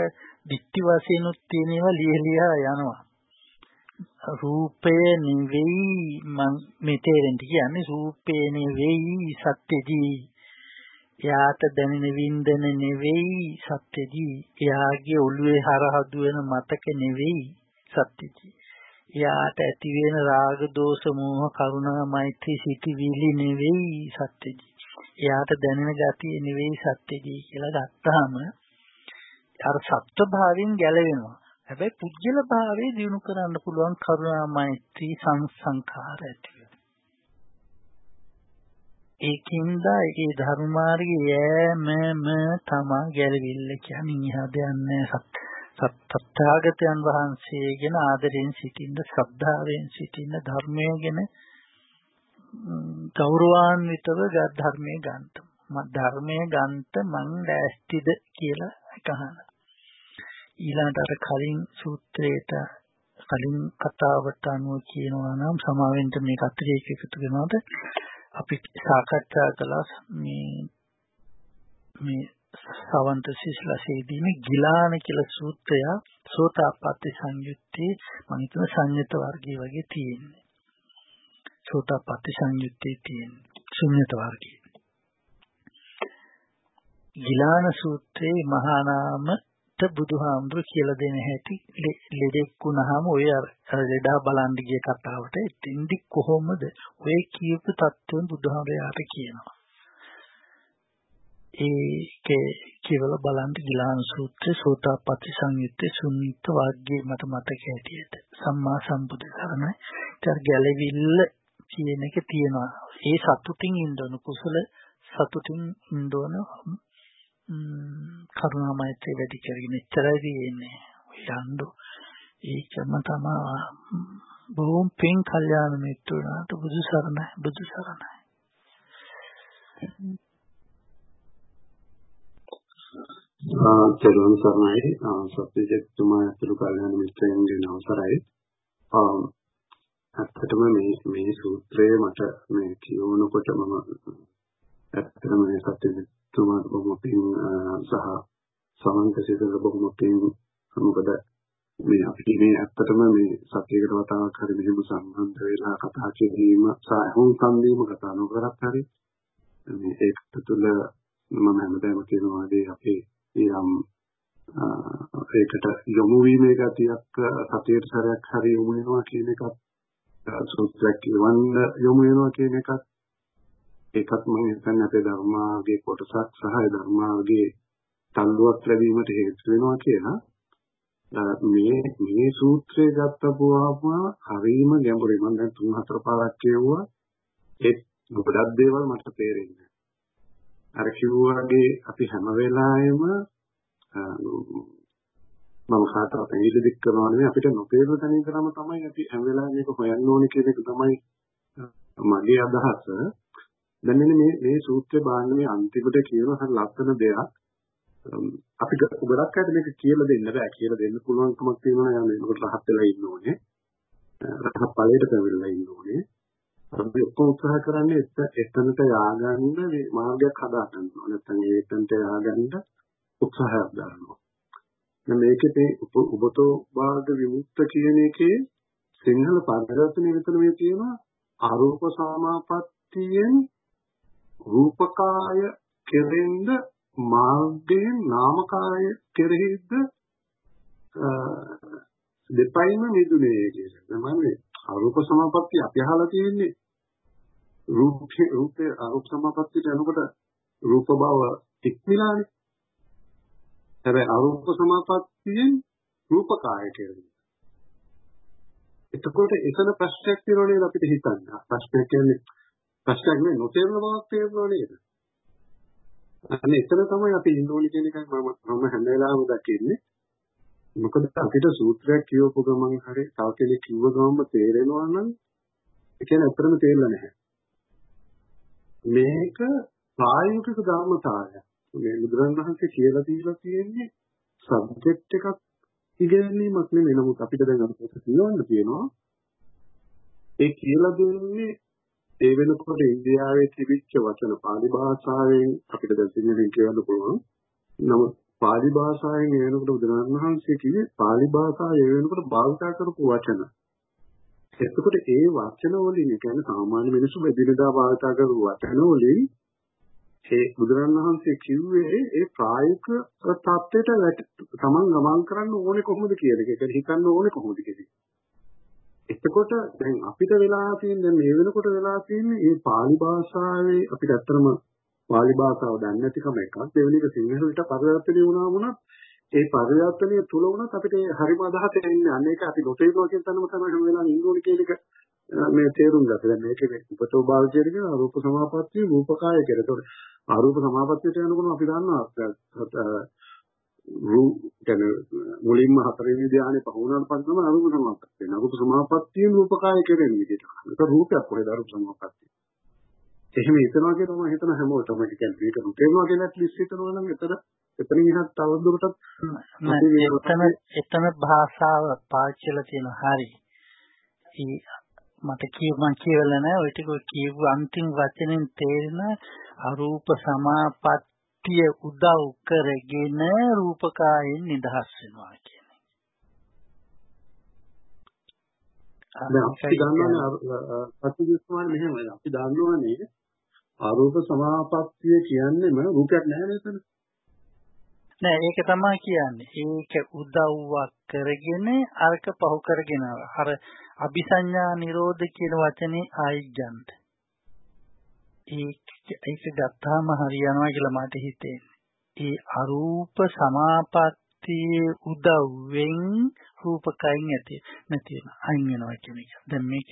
දික්ටි වශයෙන්ුත් තියෙන ඒවා ලියලියා යනවා. රූපය නෙවෙයි මං මේ තේරෙන්න කියන්නේ රූපය නෙවෙයි සත්‍යදී. එයාට දැනෙන වින්දන නෙවෙයි සත්‍යදී. එයාගේ ඔළුවේ හරහදු වෙන මතක නෙවෙයි සත්‍යදී. එයාට ඇති වෙන රාග දෝෂ මෝහ කරුණා මෛත්‍රී සිටිවිලි නෙවෙයි සත්‍යදී. එයාට දැනෙන ගතිය නෙවෙයි සත්‍යදී කියලා ගත්තාම අර සත්ව භාවයෙන් ගැලවෙනවා. හැබැයි පුජ්‍යල භාවයේ දිනු කරන්න පුළුවන් කරුණා මෛත්‍රී සංසංඛාර ඇති ඒකින්ද ඒ ධර්මාර්ගයේ යෑමම තමා ගැලවිල්ල කියන්නේ ඉහද යන්නේ සත්‍යාගතයන් වහන්සේ ගැන ආදරෙන් සිටින්න ශ්‍රද්ධාවෙන් සිටින්න ධර්මයේ ගැන ගෞරවාන්විතව ධර්මයේ ගන්නත ධර්මයේ ගන්නත මං දැස්තිද කියලා අහනවා ඊළඟට අර කලින් සූත්‍රයට කලින් කතාවට අනුව කියනවා නම් සමාවෙන්ට මේ කතරේක එකතු වෙනවාද? අපි සාකච්ඡා කළා මේ මේ සවන්ත සිස්ලසේදී මේ ගිලාන කියලා සූත්‍රය සෝතාපට්ටි සංයුත්තේ මම හිතන සංයත වර්ගයේ වගේ තියෙන්නේ. සෝතාපට්ටි සංයුත්තේ තියෙන ශුන්්‍යත වර්ගයේ. ගිලාන සූත්‍රයේ මහා නාම බුදුහාමුදුරු කියලා දෙන හැටි ලෙඩෙක් වුණාම ඔය අර ලෙඩා බලන්න ගිය කතාවට එතෙන්දි කොහොමද ඔය කියපු தත්ත්වෙන් බුදුහාමයාට කියනවා. ඒකේ කියවල බලන්න ගිලාන සූත්‍රයේ සෝතාපට්ටි සංයුත්තේ සුන්නිත වාග්ගේ මට මතක හැටියට. සම්මා සම්බුදු සරණයි ඒතර ගැලවිල්ල කියන එක තියෙනවා. ඒ සතුටින් ඉන්න ඕන කුසල සතුටින් ඉන්න ඕන කරුණා මෛත්‍රිය වැඩි කරගෙන ඉතරයි තියෙන්නේ. යන්නු ඒකම තමයි බොහොම පින් කල්යාණ මිත්‍රුණාට බුදු සරණයි බුදු සරණයි. තෙරුවන් සරණයි සත්‍යජිත්තුමා ඇතුළු කල්යාණ මිත්‍රයන්ගෙන් අවසරයි ඇත්තටම මේ මේ සූත්‍රය මට මේ කියවනකොට මම ඇත්තටම මේ සත්‍යජිත්තුමා බොහොම පිං සහ සමන්ත සිතල බොහොම පිං. මොකද මේ අපිට මේ ඇත්තටම මේ සත්‍යයකට වතාවක් හරි මෙහෙම සම්බන්ධ වෙලා කතා කිරීම සහ හුම් සම්දීම කතා නොකරත් හරි මේ ඒක තුළ මම හැමදාම කියනවා අපේ යම් ඒකට යොමු වීමේ ගතියක් සතියට සැරයක් හරි යොමු වෙනවා කියන එකත් සූත්‍රයක් කියවන්න යොමු වෙනවා කියන එකත් ඒකත් මම හිතන්නේ අපේ ධර්මාගේ කොටසක් සහ ඒ ධර්මාගේ තල්ලුවක් ලැබීමට හේතු වෙනවා කියලා. මේ මේ සූත්‍රය ගත්තපුවාම හරීම ගැඹුරුයි. මම දැන් තුන් හතර පාරක් කියවුවා. ඒ ගොඩක් දේවල් මට තේරෙන්නේ අර කිව්වාගේ අපි හැම වෙලාවෙම මම කාටවත් ඇඟිලි දික් කරනවා නෙවෙයි අපිට නොතේරෙන තැන ඉඳලාම තමයි අපි හැම වෙලාවෙම මේක හොයන්න ඕනේ කියන එක තමයි මගේ අදහස. දැන් මෙන්න මේ මේ සූත්‍ර බාහනමේ අන්තිමට කියන හර ලස්සන දෙයක්. අපි ගොඩක් අයට මේක කියලා දෙන්න බෑ. කියලා දෙන්න පුළුවන්කමක් තියෙනවා නම් මේකට රහත් වෙලා ඉන්න ඕනේ. රහත් ඵලයට පැමිණලා ඉන්න ඕනේ. අපි ඔක්කොම උත්සාහ කරන්නේ එතනට ය아가න්න මේ මාර්ගයක් හදාගන්න. ඕනේ නැත්නම් ඒකන්ට ය아가න්න උත්සාහයක් ගන්නවා. දැන් මේකේ මේ උබතෝ භාග විමුක්ත කියන එකේ සිංහල පරිවර්තනයේ විතර මේ තියෙන ආරෝප සමාපත්තියෙන් රූපකාය කෙරෙන්ද මාර්ගයෙන් නාමකාය කෙරෙහිද දෙපයින්ම මිදුනේ කියලා. මම අරූප සමාපත්තිය අපි අහලා තියෙන්නේ රූපේ රූපේ අරූප සමාපත්තියට යනකොට රූප බව ඉක්මිලානේ. හැබැයි අරූප සමාපත්තියෙන් රූපකාය කෙරෙනවා. එතකොට එතන ප්‍රශ්නයක් තියෙනවා නේද අපිට හිතන්න. ප්‍රශ්නයක් කියන්නේ ප්‍රශ්නයක් නෙවෙයි නොතේරෙන බවක් තේරෙනවා නේද? අනේ එතන තමයි අපි ඉන්න ඕනේ කියන එකයි මම මම හැම වෙලාවෙම දකින්නේ. මොකද අපිට සූත්‍රයක් කියවපු ගමන් හරි තව කෙනෙක් කිව්ව ගමන්ම තේරෙනවා නම් ඒ කියන්නේ අතරම තේරෙලා නැහැ. මේක ප්‍රායෝගික ධර්මතාවය. මේ බුදුරණවහන්සේ කියලා දීලා තියෙන්නේ සබ්ජෙක්ට් එකක් ඉගෙනීමක් නෙමෙයි. නමුත් අපිට දැන් අර පොත කියවන්න තියෙනවා. ඒ කියලා දෙන්නේ ඒ වෙනකොට ඉන්දියාවේ තිබිච්ච වචන පාලි භාෂාවෙන් අපිට දැන් සිංහලෙන් කියන්න පුළුවන්. නමුත් පාලි භාෂාවෙන් ඒ වෙනකොට බුදුරණවහන්සේ කිව්වේ පාලි භාෂාව ඒ වෙනකොට භාවිත කරපු වචන. එතකොට ඒ වචන වලින් කියන්නේ සාමාන්‍ය මිනිස්සු බෙදිනදා භාවිත කරපු වචන වලින් ඒ බුදුරණවහන්සේ කිව්වේ ඒ ප්‍රායෝගික தත්ත්වයට තමන් ගමන් කරන්න ඕනේ කොහොමද කියන එක. ඒක හිතන්න ඕනේ කොහොමද කියන එතකොට දැන් අපිට වෙලා තියෙන දැන් මේ වෙනකොට වෙලා තියෙන්නේ මේ pāli භාෂාවේ අපිට ඇත්තටම pāli භාෂාව දන්නේ නැතිකම එකක්. දෙවෙනි එක සිංහලට පරිවර්තනය වුණා වුණත් ඒ පරිවර්තනය තුල වුණත් අපිට හරිම අදහස එන්නේ. අන්න ඒක අපි නොතේරුවා කියන තැනම තමයි හැම වෙලාවෙම ඉන්න ඕනේ කියන එක මේ තේරුම් ගත්තා. දැන් මේකේ උපතෝ භාවිතය කියන අරූප සමාපත්තිය රූපකාය කියලා. ඒතකොට අරූප සමාපත්තියට යනකොට අපි දන්නවා රූප කියන්නේ මුලින්ම හතරවෙනි ධානයේ පහුණාට පස්සේ තමයි අරූප සමාපත්තිය වෙන්නේ. අරූප සමාපත්තිය රූපකාය කෙරෙන විදිහට. ඒක රූපයක් කොහෙද අරූප සමාපත්තිය. එහෙම හිතනවා කියලා මම හිතන හැමෝටම කියන්නේ මේක රුතේනවා කියලා ඇට්ලිස්ට් හිතනවා නම් එතන එතනින් එහාට තවදුරටත් එතන එතන භාෂාව පාවිච්චිලා තියෙන හරි. මට කිය මම කියලා නෑ ඔය ටික කියපු අන්තිම වචනෙන් තේරෙන අරූප සමාපත් ශක්තිය උදව් කරගෙන රූපකායෙන් නිදහස් වෙනවා කියන්නේ. අපි දන්නවනේ සත්‍යදෘෂ්ටිමාන මෙහෙමයි. අපි දන්නවනේ අරූප සමාපත්තිය කියන්නේම රූපයක් නැහැ නේද? නෑ ඒක තමයි කියන්නේ. ඒක උදව්වක් කරගෙන අරක පහු කරගෙන අර අபிසඤ්ඤා නිරෝධ කියන වචනේ ආයි ගන්නද. ඒක ඒක ගත්තාම හරියනවා කියලා මට හිතෙන්නේ. ඒ අරූප සමාපත්තියේ උදව්වෙන් රූපකයින් ඇති නැති වෙන අයින් වෙනවා කියන එක. දැන් මේක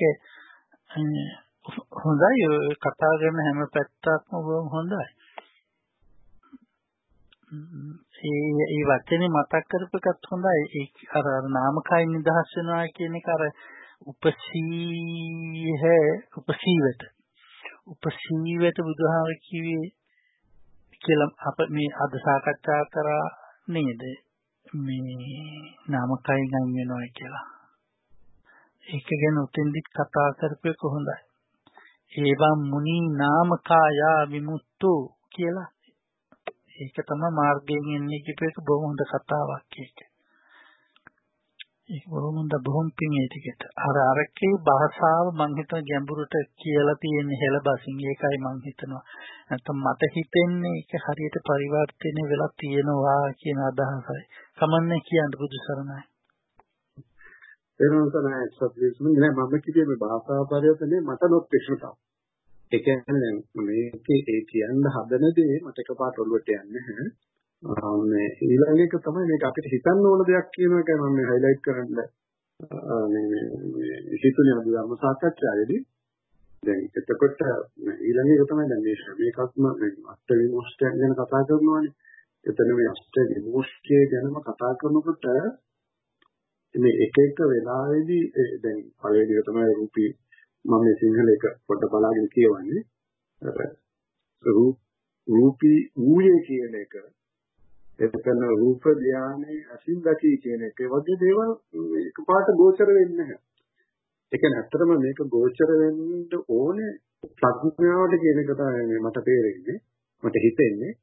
හොඳයි කතා කරන හැම පැත්තක්ම බොහොම හොඳයි. ඒ ඒ වචනේ මතක් කරපු එකත් හොඳයි. ඒ අර නාමකයි නිදහස් වෙනවා කියන එක අර උපසීහ උපසීවට උපසීවයට බුදුහාම කිව්වේ කියලා අප මේ අද සාකච්ඡා කරා නේද මේ නාමකයෙන් අයින් වෙනවා කියලා. ඒක ගැන උතෙන්දිත් කතා කරපේ කොහොඳයි. ඒවා මුනි නාමකායා විමුක්තු කියලා. ඒක තමයි මාර්ගයෙන් එන්නේ කියපේක බොහොම හොඳ කතාවක් ඒක. ඒක බොහොම හොඳ බොහොම පිං ඒ ටිකට. අර අරකේ භාෂාව මං හිතන ගැඹුරට කියලා තියෙන හෙළබසින් ඒකයි මං හිතනවා. නැත්නම් මට හිතෙන්නේ ඒක හරියට පරිවර්තනය වෙලා තියෙනවා කියන අදහසයි. කමන්නේ කියන්න බුදු සරණයි. එනවා තමයි සත්‍යස්ම නෑ මම කිව්වේ මේ භාෂා පරිවර්තනේ මට නොත් ප්‍රශ්නතාව. ඒ කියන්නේ මේකේ ඒ කියන්න හදන දේ මට එකපාරට ඔළුවට යන්නේ නැහැ. මේ ඊළඟ එක තමයි මේක අපිට හිතන්න ඕන දෙයක් කියන එක මම මේ highlight කරන්න මේ මේ හිතුනේ අද ධර්ම සාකච්ඡාවේදී දැන් එතකොට ඊළඟ එක තමයි දැන් මේ මේකත්ම මේ අෂ්ට විමුක්තිය ගැන කතා කරනවානේ. එතන මේ අෂ්ට විමුක්තිය ගැනම කතා කරනකොට මේ එක එක වෙලාවේදී දැන් පළවෙනි එක තමයි රූපී මම මේ සිංහල එක පොඩ්ඩ බලාගෙන කියවන්නේ රූපී ඌයේ කියන එක එතන රූප ධානයේ අසින් දකි කියන එක වගේ දේවල් එකපාරට ගෝචර වෙන්නේ නැහැ. ඒ කියන්නේ ඇත්තටම මේක ගෝචර වෙන්න ඕනේ ප්‍රඥාවට කියන එක තමයි මට තේරෙන්නේ. මට හිතෙන්නේ.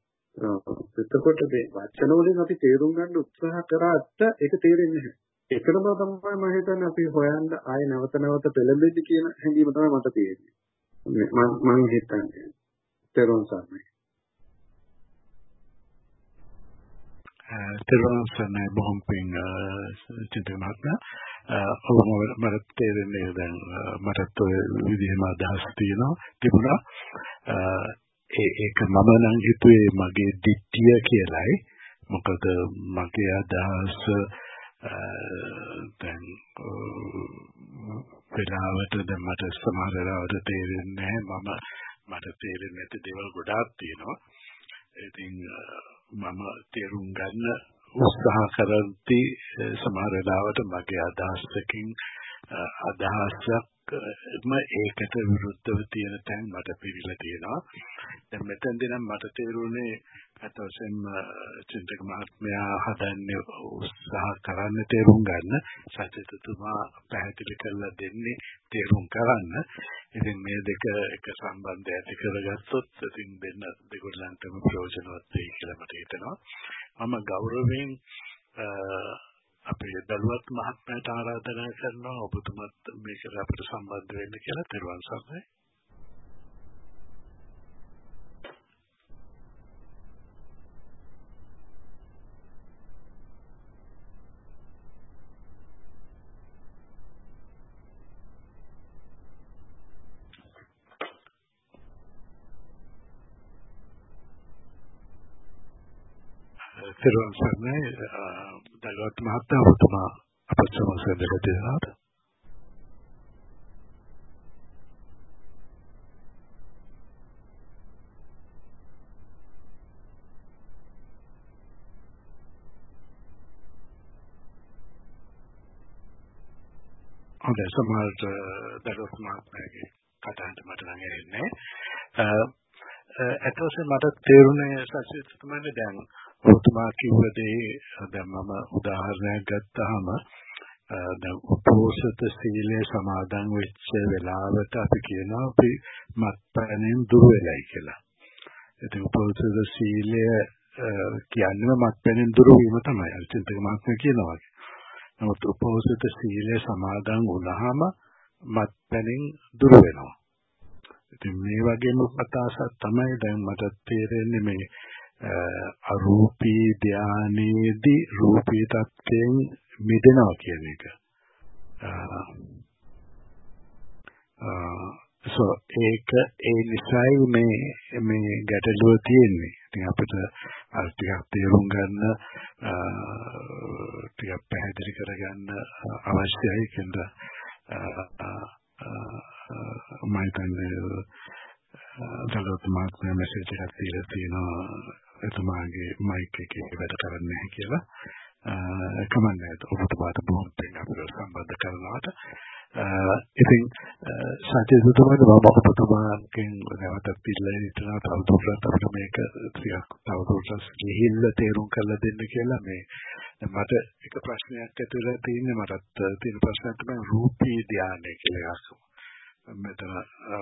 එතකොට මේ වචන වලින් අපි තේරුම් ගන්න උත්සාහ කරාට ඒක තේරෙන්නේ නැහැ. ඒකම තමයි මම හිතන්නේ අපි හොයන්න ආය නැවත නැවත පෙළඹෙන්න කියන හැඟීම තමයි මට තියෙන්නේ. මම මම හිතන්නේ. තේරුම් ගන්න. තෙරුවන් සරණයි බොහොම පිං චින්තන මහත්මයා. ඔබම මට තේරෙන්නේ දැන් මටත් ඔය විදිහම අදහස් තියෙනවා තිබුණා. ඒ ඒක මම නම් හිතුවේ මගේ දිට්ඨිය කියලයි. මොකද මගේ අදහස් දැන් වෙලාවට දැන් මට සමහර වෙලාවට තේරෙන්නේ නැහැ. මම මට තේරෙන්නේ නැති දේවල් ගොඩාක් තියෙනවා. ඉතින් මම තේරුම් ගන්න උත්සාහ කරද්දී සමහර වෙලාවට මගේ අදහසකින් අදහසක්ම ඒකට විරුද්ධව තියෙන තැන් මට පිළිලා තියෙනවා. දැන් මෙතෙන්දී නම් මට තේරුනේ අතවසෙන් චින්තක මහත්මයා හදන්නේ උත්සාහ කරන්න තේරුම් ගන්න සත්‍යතුමා පැහැදිලි කරලා දෙන්නේ තේරුම් කරන්න. ඉතින් මේ දෙක එක සම්බන්ධය ඇති කරගත්තොත් ඉතින් දෙන්න දෙගොල්ලන්ටම ප්‍රයෝජනවත් වෙයි කියලා මට හිතෙනවා. මම ගෞරවයෙන් අපේ දලුවත් මහත්මයාට ආරාධනා කරනවා ඔබතුමත් මේකට අපිට සම්බන්ධ වෙන්න කියලා තෙරුවන් සරණයි. තෙරුවන් සරණයි දලුවත් මහත්මයා ඔබතුමා අපත් සමග සැදලා දෙනවාද? හොඳයි සමහරට දලුවත් මහත්මයාගේ කතාවට මට නම් ඇහෙන්නේ ඇත්ත වශයෙන්ම මට තේරුනේ සත්‍යය තමයි දැන් ඔබතුමා කිව්ව දේ දැන් මම උදාහරණයක් ගත්තාම දැන් උපෝසත සීලය සමාදන් වෙච්ච වෙලාවට අපි කියනවා අපි මත්පැනෙන් දුර වෙලයි කියලා. ඉතින් උපෝසත සීලය කියන්නේ මත්පැනෙන් දුර වීම තමයි. අර චින්තක මහත්මයා කියනවා වගේ. නමුත් උපෝසත සීලය සමාදන් වුණාම මත්පැනෙන් දුර වෙනවා. ඉතින් මේ වගේම අදහසක් තමයි දැන් මට තේරෙන්නේ මේ අරූපී ධානයේදී රූපී තත්ත්වයෙන් මිදෙනවා කියන එක. so ඒක ඒ නිසායි මේ මේ ගැටලුව තියෙන්නේ. ඉතින් අපිට අර ටිකක් තේරුම් ගන්න ටිකක් පැහැදිලි කරගන්න අවශ්‍යයි කියන මම හිතන්නේ දලොත් මාත්මය මෙසේජ් එකක් දීලා තියෙනවා එතුමාගේ මයික් එකේ වැඩ කරන්නේ නැහැ කියලා. කමන්නේ ඔබතුමාට බොහොම පිං අපිට සම්බන්ධ කරනවාට. ඉතින් සත්‍යදුතුමනි මම ඔබතුමාගෙන් නැවතත් ඉල්ලා හිටනවා. තවදුරටත් අපිට මේක ටිකක් තවදුරටත් ගිහිල්ලා තේරුම් කරලා දෙන්න කියලා මේ මට එක ප්‍රශ්නයක් ඇතුළේ තියෙන්නේ. මටත් තියෙන ප්‍රශ්නයක් තමයි රූපී ධානය කියලා එකක්. මෙතන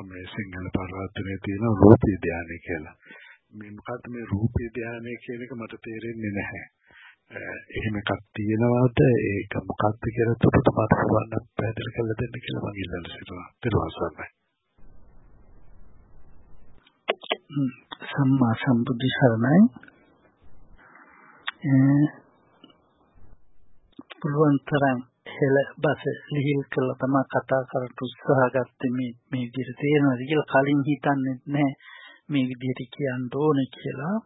මේ සිංහල පරිවර්තනයේ තියෙන රූපී ධානය කියලා. මේ මොකද්ද මේ රූපී ධානය කියන එක මට තේරෙන්නේ නැහැ. එහෙම එකක් තියෙනවාද ඒක මොකක්ද කියලා ඔබතුමාට පුළුවන් නම් පැහැදිලි කරලා දෙන්න කියලා මම ඉල්ලන්න සිටිනවා. ඊළඟට සම්මා සම්බුද්ධ සරණයි. පුළුවන් තරම් හෙළ බස ලිහිල් කළා තමයි කතා කරට උත්සාහ ගත්තේ මේ මේ විදිහට තේරෙනවද කියලා කලින් හිතන්නේ නැහැ මේ විදිහට කියන්න ඕනේ කියලා.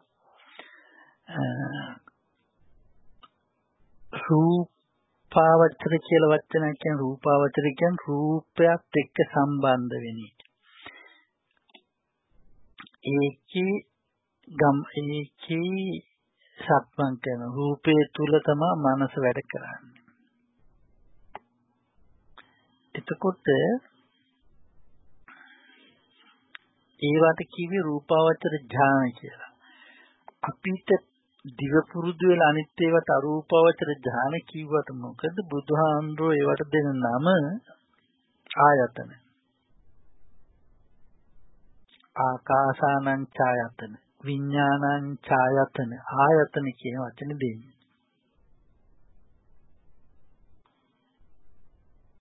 රූපාවචර කියලා වචනයක් කියන්නේ රූපාවචර කියන්නේ රූපයක් එක්ක සම්බන්ධ වෙන ඒකේ ගම් ඒකේ සත්වන් කරන රූපේ තුල තමයි මනස වැඩ කරන්නේ. එතකොට ඒවට කිව්වේ රූපාවචර ඥාන කියලා. අපිට දිව පුරුදු වෙලා අනිත් ඒවාට අරූපවචර ඥාන කිව්වට මොකද? බුදුහාඳුරෝ ඒවට දෙන නම ආයතන ආකාසානං ඡායතන විඥානං ඡායතන ආයතන කියන වචනේ දෙන්නේ.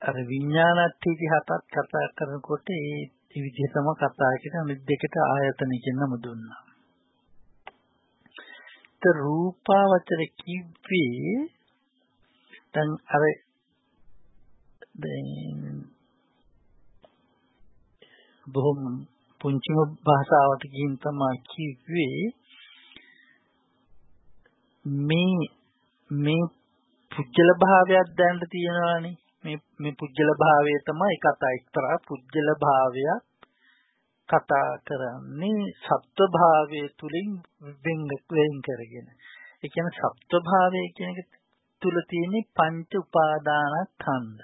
අර විඥානත් ඉතිහාසත් කතා කරනකොට ඒ විදිහටම කතා කරන අනිත් දෙකට ආයතන කියන නම දුන්නා. ඇත්ත රූපාවචර කිව්වේ දැන් අර දැන් බොහොම පුංචිම භාෂාවට ගින් තමයි කිව්වේ මේ මේ පුජ්‍යල භාවයක් දැනට තියෙනවානේ. මේ මේ පුජ්‍යල භාවය තමයි එක අත එක්තරා පුජ්‍යල භාවයක් කතා කරන්නේ සත්ව භාවයේ තුලින් වෙන් කරගෙන. ඒ කියන්නේ සත්ව භාවය කියන එක තුල තියෙන පංච උපාදානස්කන්ධ.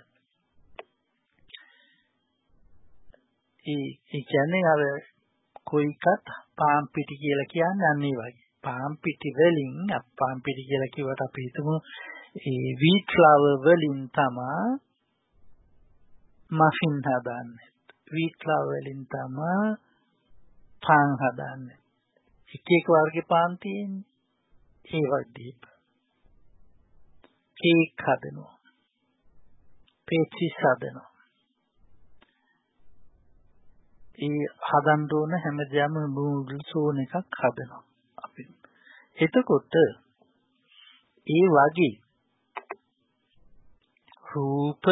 ඒ ඒ කියන්නේ අර කොයිකත් පාම් පිටි කියලා කියන්නේ අන්නේ වගේ. පාම් පිටි වලින් පාම් පිටි කියලා කිව්වට අපි හිතමු ඒ වීට් ෆ්ලවර් වලින් තමයි මෆින් හදන්නේ. වීට් ෆ්ලවර් වලින් තමයි පාන් හදන්නේ. එක එක වර්ගේ පාන් තියෙන්නේ. ඒ වගේ කේක් හදනවා. පේචිස් හදනවා. ඒ හදන්න ඕන හැමදේම නූඩල්ස් ඕන එකක් හදනවා. අපි එතකොට ඒ වගේ රූප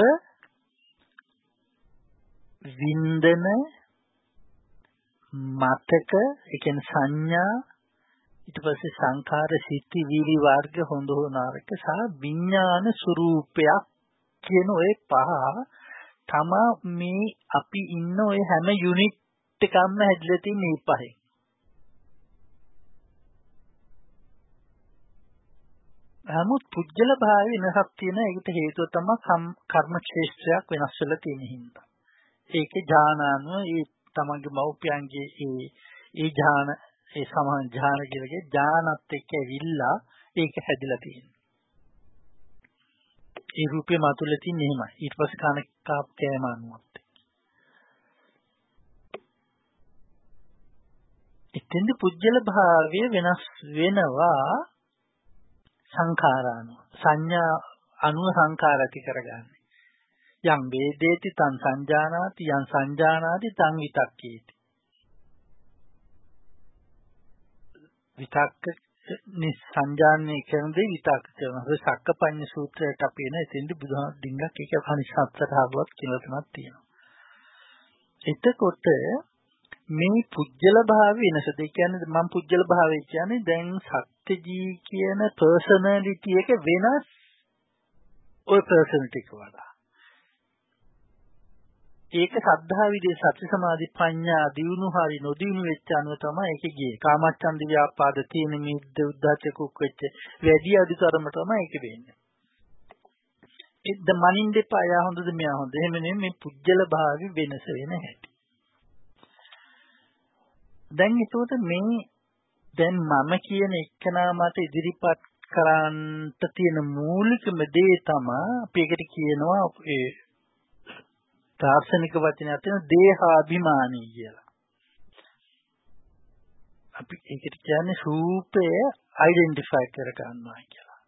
වින්දන මතක ඒ කියන්නේ සංඥා ඊට පස්සේ සංඛාර සිත්ති වීලි වර්ග හොඳ හෝ නරක සහ විඥාන ස්වરૂපයක් කියන ඔය පහ තමා මේ අපි ඉන්න ඔය හැම යුනිට් එකක්ම හැදිලා තියෙන මේ පහෙන් නමුත් පුජ්‍යල භාවය වෙනසක් තියෙන ඒකට හේතුව තමයි කර්ම ක්ෂේත්‍රයක් වෙනස් වෙලා තියෙන හින්දා. ඒකේ ඥානානුව ඒ තමන්ගේ මව්පියන්ගේ ඒ ඒ ඥාන ඒ සමාන ඥාන කියලගේ ඥානත් එක්ක ඇවිල්ලා ඒක හැදිලා තියෙනවා. ඒ රූපේ මතුල තින්නේ එහෙමයි. ඊට පස්සේ කන කාප් කෑම අනුවත්. එතෙන්ද පුජ්‍යල භාවය වෙනස් වෙනවා සංඛාරානුව. සංඥා අනුව සංඛාර ඇති කරගන්නේ. යම් වේදේති තං සංජානාති යම් සංජානාති තං විතක්කේති විතක්ක නිසංජානනය කරන දේ විතක්ක කරනවා. ඒ සක්කපඤ්ඤ සූත්‍රයට අපි එන එතෙන්ද බුදුහාම ඩිංගක් එක අනිසත්තට හවුවත් කියලා තුනක් තියෙනවා. එතකොට මේ පුජ්‍යල භාවය වෙනසද? ඒ කියන්නේ මම පුජ්‍යල භාවය කියන්නේ දැන් සත්‍යජී කියන පර්සනැලිටි එක වෙනස් ওই පර්සනැලිටි එක වඩා. ඒක සද්ධා විදේ සති සමාධි ප්‍රඥා දියුණු හරි නොදියුණු වෙච්ච අනුව තමයි ඒක ගියේ. කාමච්ඡන්ද ව්‍යාපාද තියෙන මිද්ද උද්ධච්ච කුක් වෙච්ච වැඩි අධිතරම තමයි ඒක වෙන්නේ. එද්ද මනින් දෙපා යා හොඳද මෙයා හොඳ. එහෙම නෙමෙයි මේ පුජ්‍යල භාවි වෙනස වෙන හැටි. දැන් ඒකට මේ දැන් මම කියන එක්කනා මට ඉදිරිපත් කරන්නට තියෙන මූලිකම දේ තමයි අපි ඒකට කියනවා ඒ දාර්ශනික වචනයක් තියෙන දේහාභිමානී කියලා. අපි ඒකට කියන්නේ රූපය අයිඩෙන්ටිෆයි කර ගන්නවා කියලා.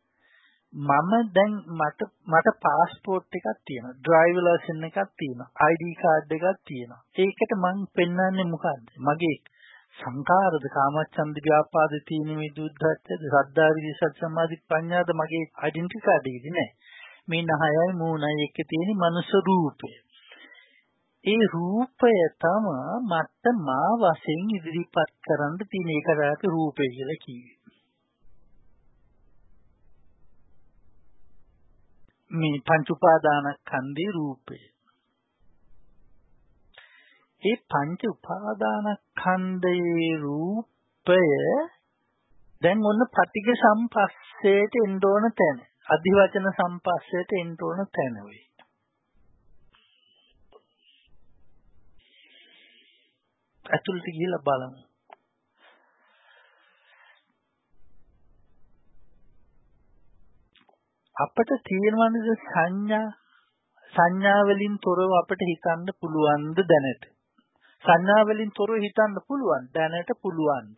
මම දැන් මට මට પાස්පෝර්ට් එකක් තියෙනවා. ඩ්‍රයිවර් ලයිසන් එකක් තියෙනවා. ID කාඩ් එකක් තියෙනවා. ඒකට මං පෙන්වන්නේ මොකද්ද? මගේ සංකාරද කාමච්ඡන්ද ව්‍යාපාද තීන මිදුද්ධච්ඡද සද්ධා විදිසත් සමාධි ප්‍රඥාද මගේ ඩෙන්ටිටි කාඩ් එකේ නෑ. මේ නහයයි මූණයි එක්ක තියෙන මනුෂ්‍ය රූපය. ඒ රූපය තම මට මා වශයෙන් ඉදිරිපත් කරන්න තියෙන එකට අපි රූපය කියලා කිව්වේ. මේ පංච උපාදානස්කන්ධේ රූපය. ඒ පංච උපාදානස්කන්ධයේ රූපය දැන් ඔන්න පටිඝ සම්පස්සේට එන්න ඕන තැන. අධිවචන සම්පස්සේට එන්න ඕන තැන වෙයි. ඇතුළට ගිහිල්ලා බලමු. අපිට තියෙනවද සංඥා සංඥා වලින් තොරව අපිට හිතන්න පුළුවන්ද දැනට සංඥා වලින් තොරව හිතන්න පුළුවන් දැනට පුළුවන්ද?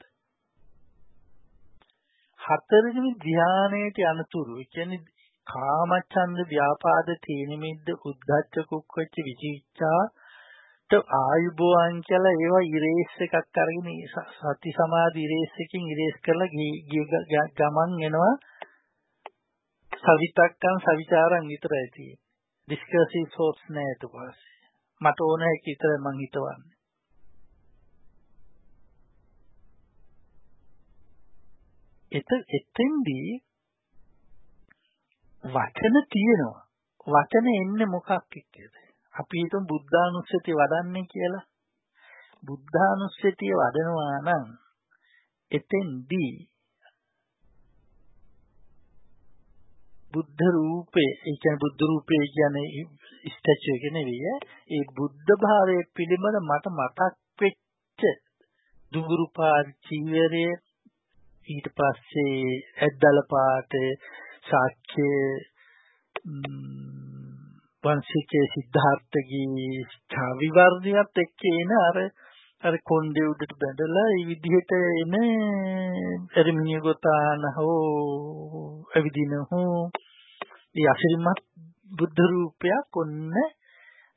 හතරවෙනි ධානයේට යනතුරු කියන්නේ කාමච්ඡන්ද ව්‍යාපාද තීනමිද්ද උද්ධච්ච කුක්කච්ච විචිච්ඡා ආයුබෝවන් කියලා ඒවා ඉරේස් එකක් අරගෙන සති සමාධි ඉරේස් එකකින් ඉරේස් කරලා ගමන් එනවා. සවිතක්කන් සවිචාරන් විතරයි තියෙන්නේ. ඩිස්කර්සිව් thoughts නෑ ඊට පස්සේ. මට ඕන එක විතර මං හිතවන්නේ. එත එතෙන්දී වචන තියෙනවා. වචන එන්නේ මොකක් එක්කද? අපි හිතමු බුද්ධානුස්සතිය වඩන්නේ කියලා. බුද්ධානුස්සතිය වඩනවා නම් එතෙන්දී බුද්ධ රූපේ ඒ කියන්නේ බුද්ධ රූපේ කියන්නේ ස්ටැචු එක නෙවෙයි. ඒ බුද්ධ භාවයේ පිළිබඳ මට මතක් වෙච්ච දුඟුරු පාට චීවරයේ ඊට පස්සේ ඇද්දල පාට සාක්ෂ්‍ය වංශිකේ සිද්ධාර්ථගේ විවර්ණයත් එක්ක එන අර අර කොණ්ඩේ උඩට බැඳලා මේ විදිහට එන එරිමිනිය ගොතාන හෝ අවිදින හෝ ඒ අසිරිමත් බුද්ධ රූපයක් ඔන්න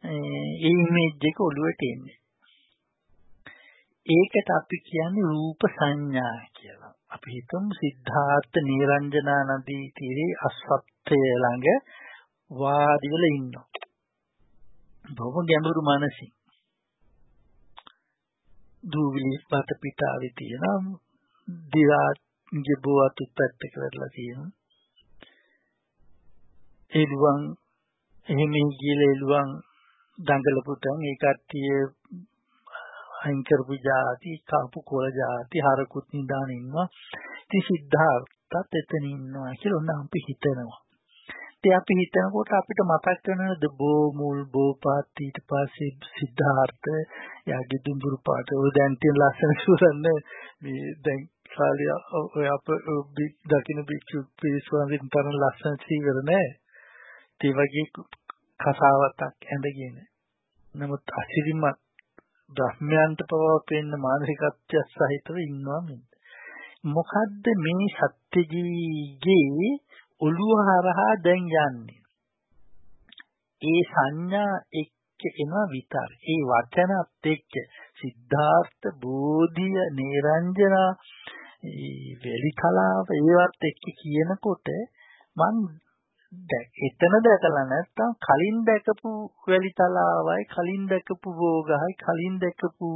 ඒ ඉමේජ් එක ඔළුවට එන්නේ. ඒකට අපි කියන්නේ රූප සංඥා කියලා. අපි හිතමු සිද්ධාර්ථ නිරංජනා නදී තීරේ අස්වත්ථය ළඟ වාඩි වෙලා ඉන්නවා. බොහොම ගැඹුරු මනසින්. දූවිලි පත පිටාවේ තියෙන දිරාගේ බොවතු පැත්තක වෙලා තියෙනවා. එළුවන් එහෙම ගිහලා එළුවන් දඟලපුටන් ඒ කට්ටිය අයින් කරපු જાති කාපු කොළ જાති හරකුත් නිදාන ඉන්නවා. ඉතින් සිද්ධාර්ථත් එතන ඉන්නවා කියලා ඔන්න අපි හිතනවා. ඉතින් අපි හිතනකොට අපිට මතක් වෙනවද බෝ මුල් බෝපාත් ඊට පස්සේ සිද්ධාර්ථ යාගේ දුඹුරු පාට ඔය දැන් තියෙන ලස්සන සූරන්නේ මේ දැන් කාලිය ඔය අප දකින්න බික්චු පිරිස්වන්දින් තරම් ලස්සන චීවර නෑ ඒ වගේ කසාවතක් ඇඳගෙන නමුත් අසිරිමත් බ්‍රහ්මයන්ට පවා පෙන්න මානසිකත්වය සහිතව ඉන්නවා මෙන්න මොකද්ද මේ සත්‍යජීගේ ඔළුව හරහා දැන් යන්නේ. ඒ සංඥා එක්ක එනවා විතර. ඒ වචනත් එක්ක සිද්ධාර්ථ බෝධිය නිරංජනා වෙලිකලාව ඒවත් එක්ක කියනකොට මං එතන දැකලා නැත්තම් කලින් දැකපු වැලිතලාවයි කලින් දැකපු භෝගහයි කලින් දැකපු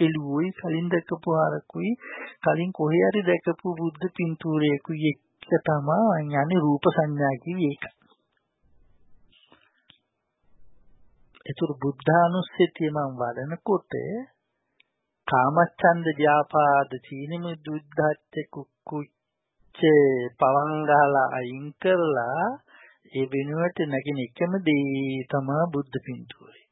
එළුවයි කලින් දැකපු හරකුයි කලින් කොහේ හරි දැකපු බුද්ධ පින්තූරයකුයි එක තමයි යන්නේ රූප සංඥා කිව්වේ ඒක. ඒතර බුද්ධානුස්සතිය මම වඩනකොට කාමච්ඡන්ද ව්‍යාපාද චීනම දුද්ධච්ච කුක්කුච්ච පවංගහලා අයින් කරලා ඒ වෙනුවට නැගෙන එකම දේ තමයි බුද්ධ පින්තූරය.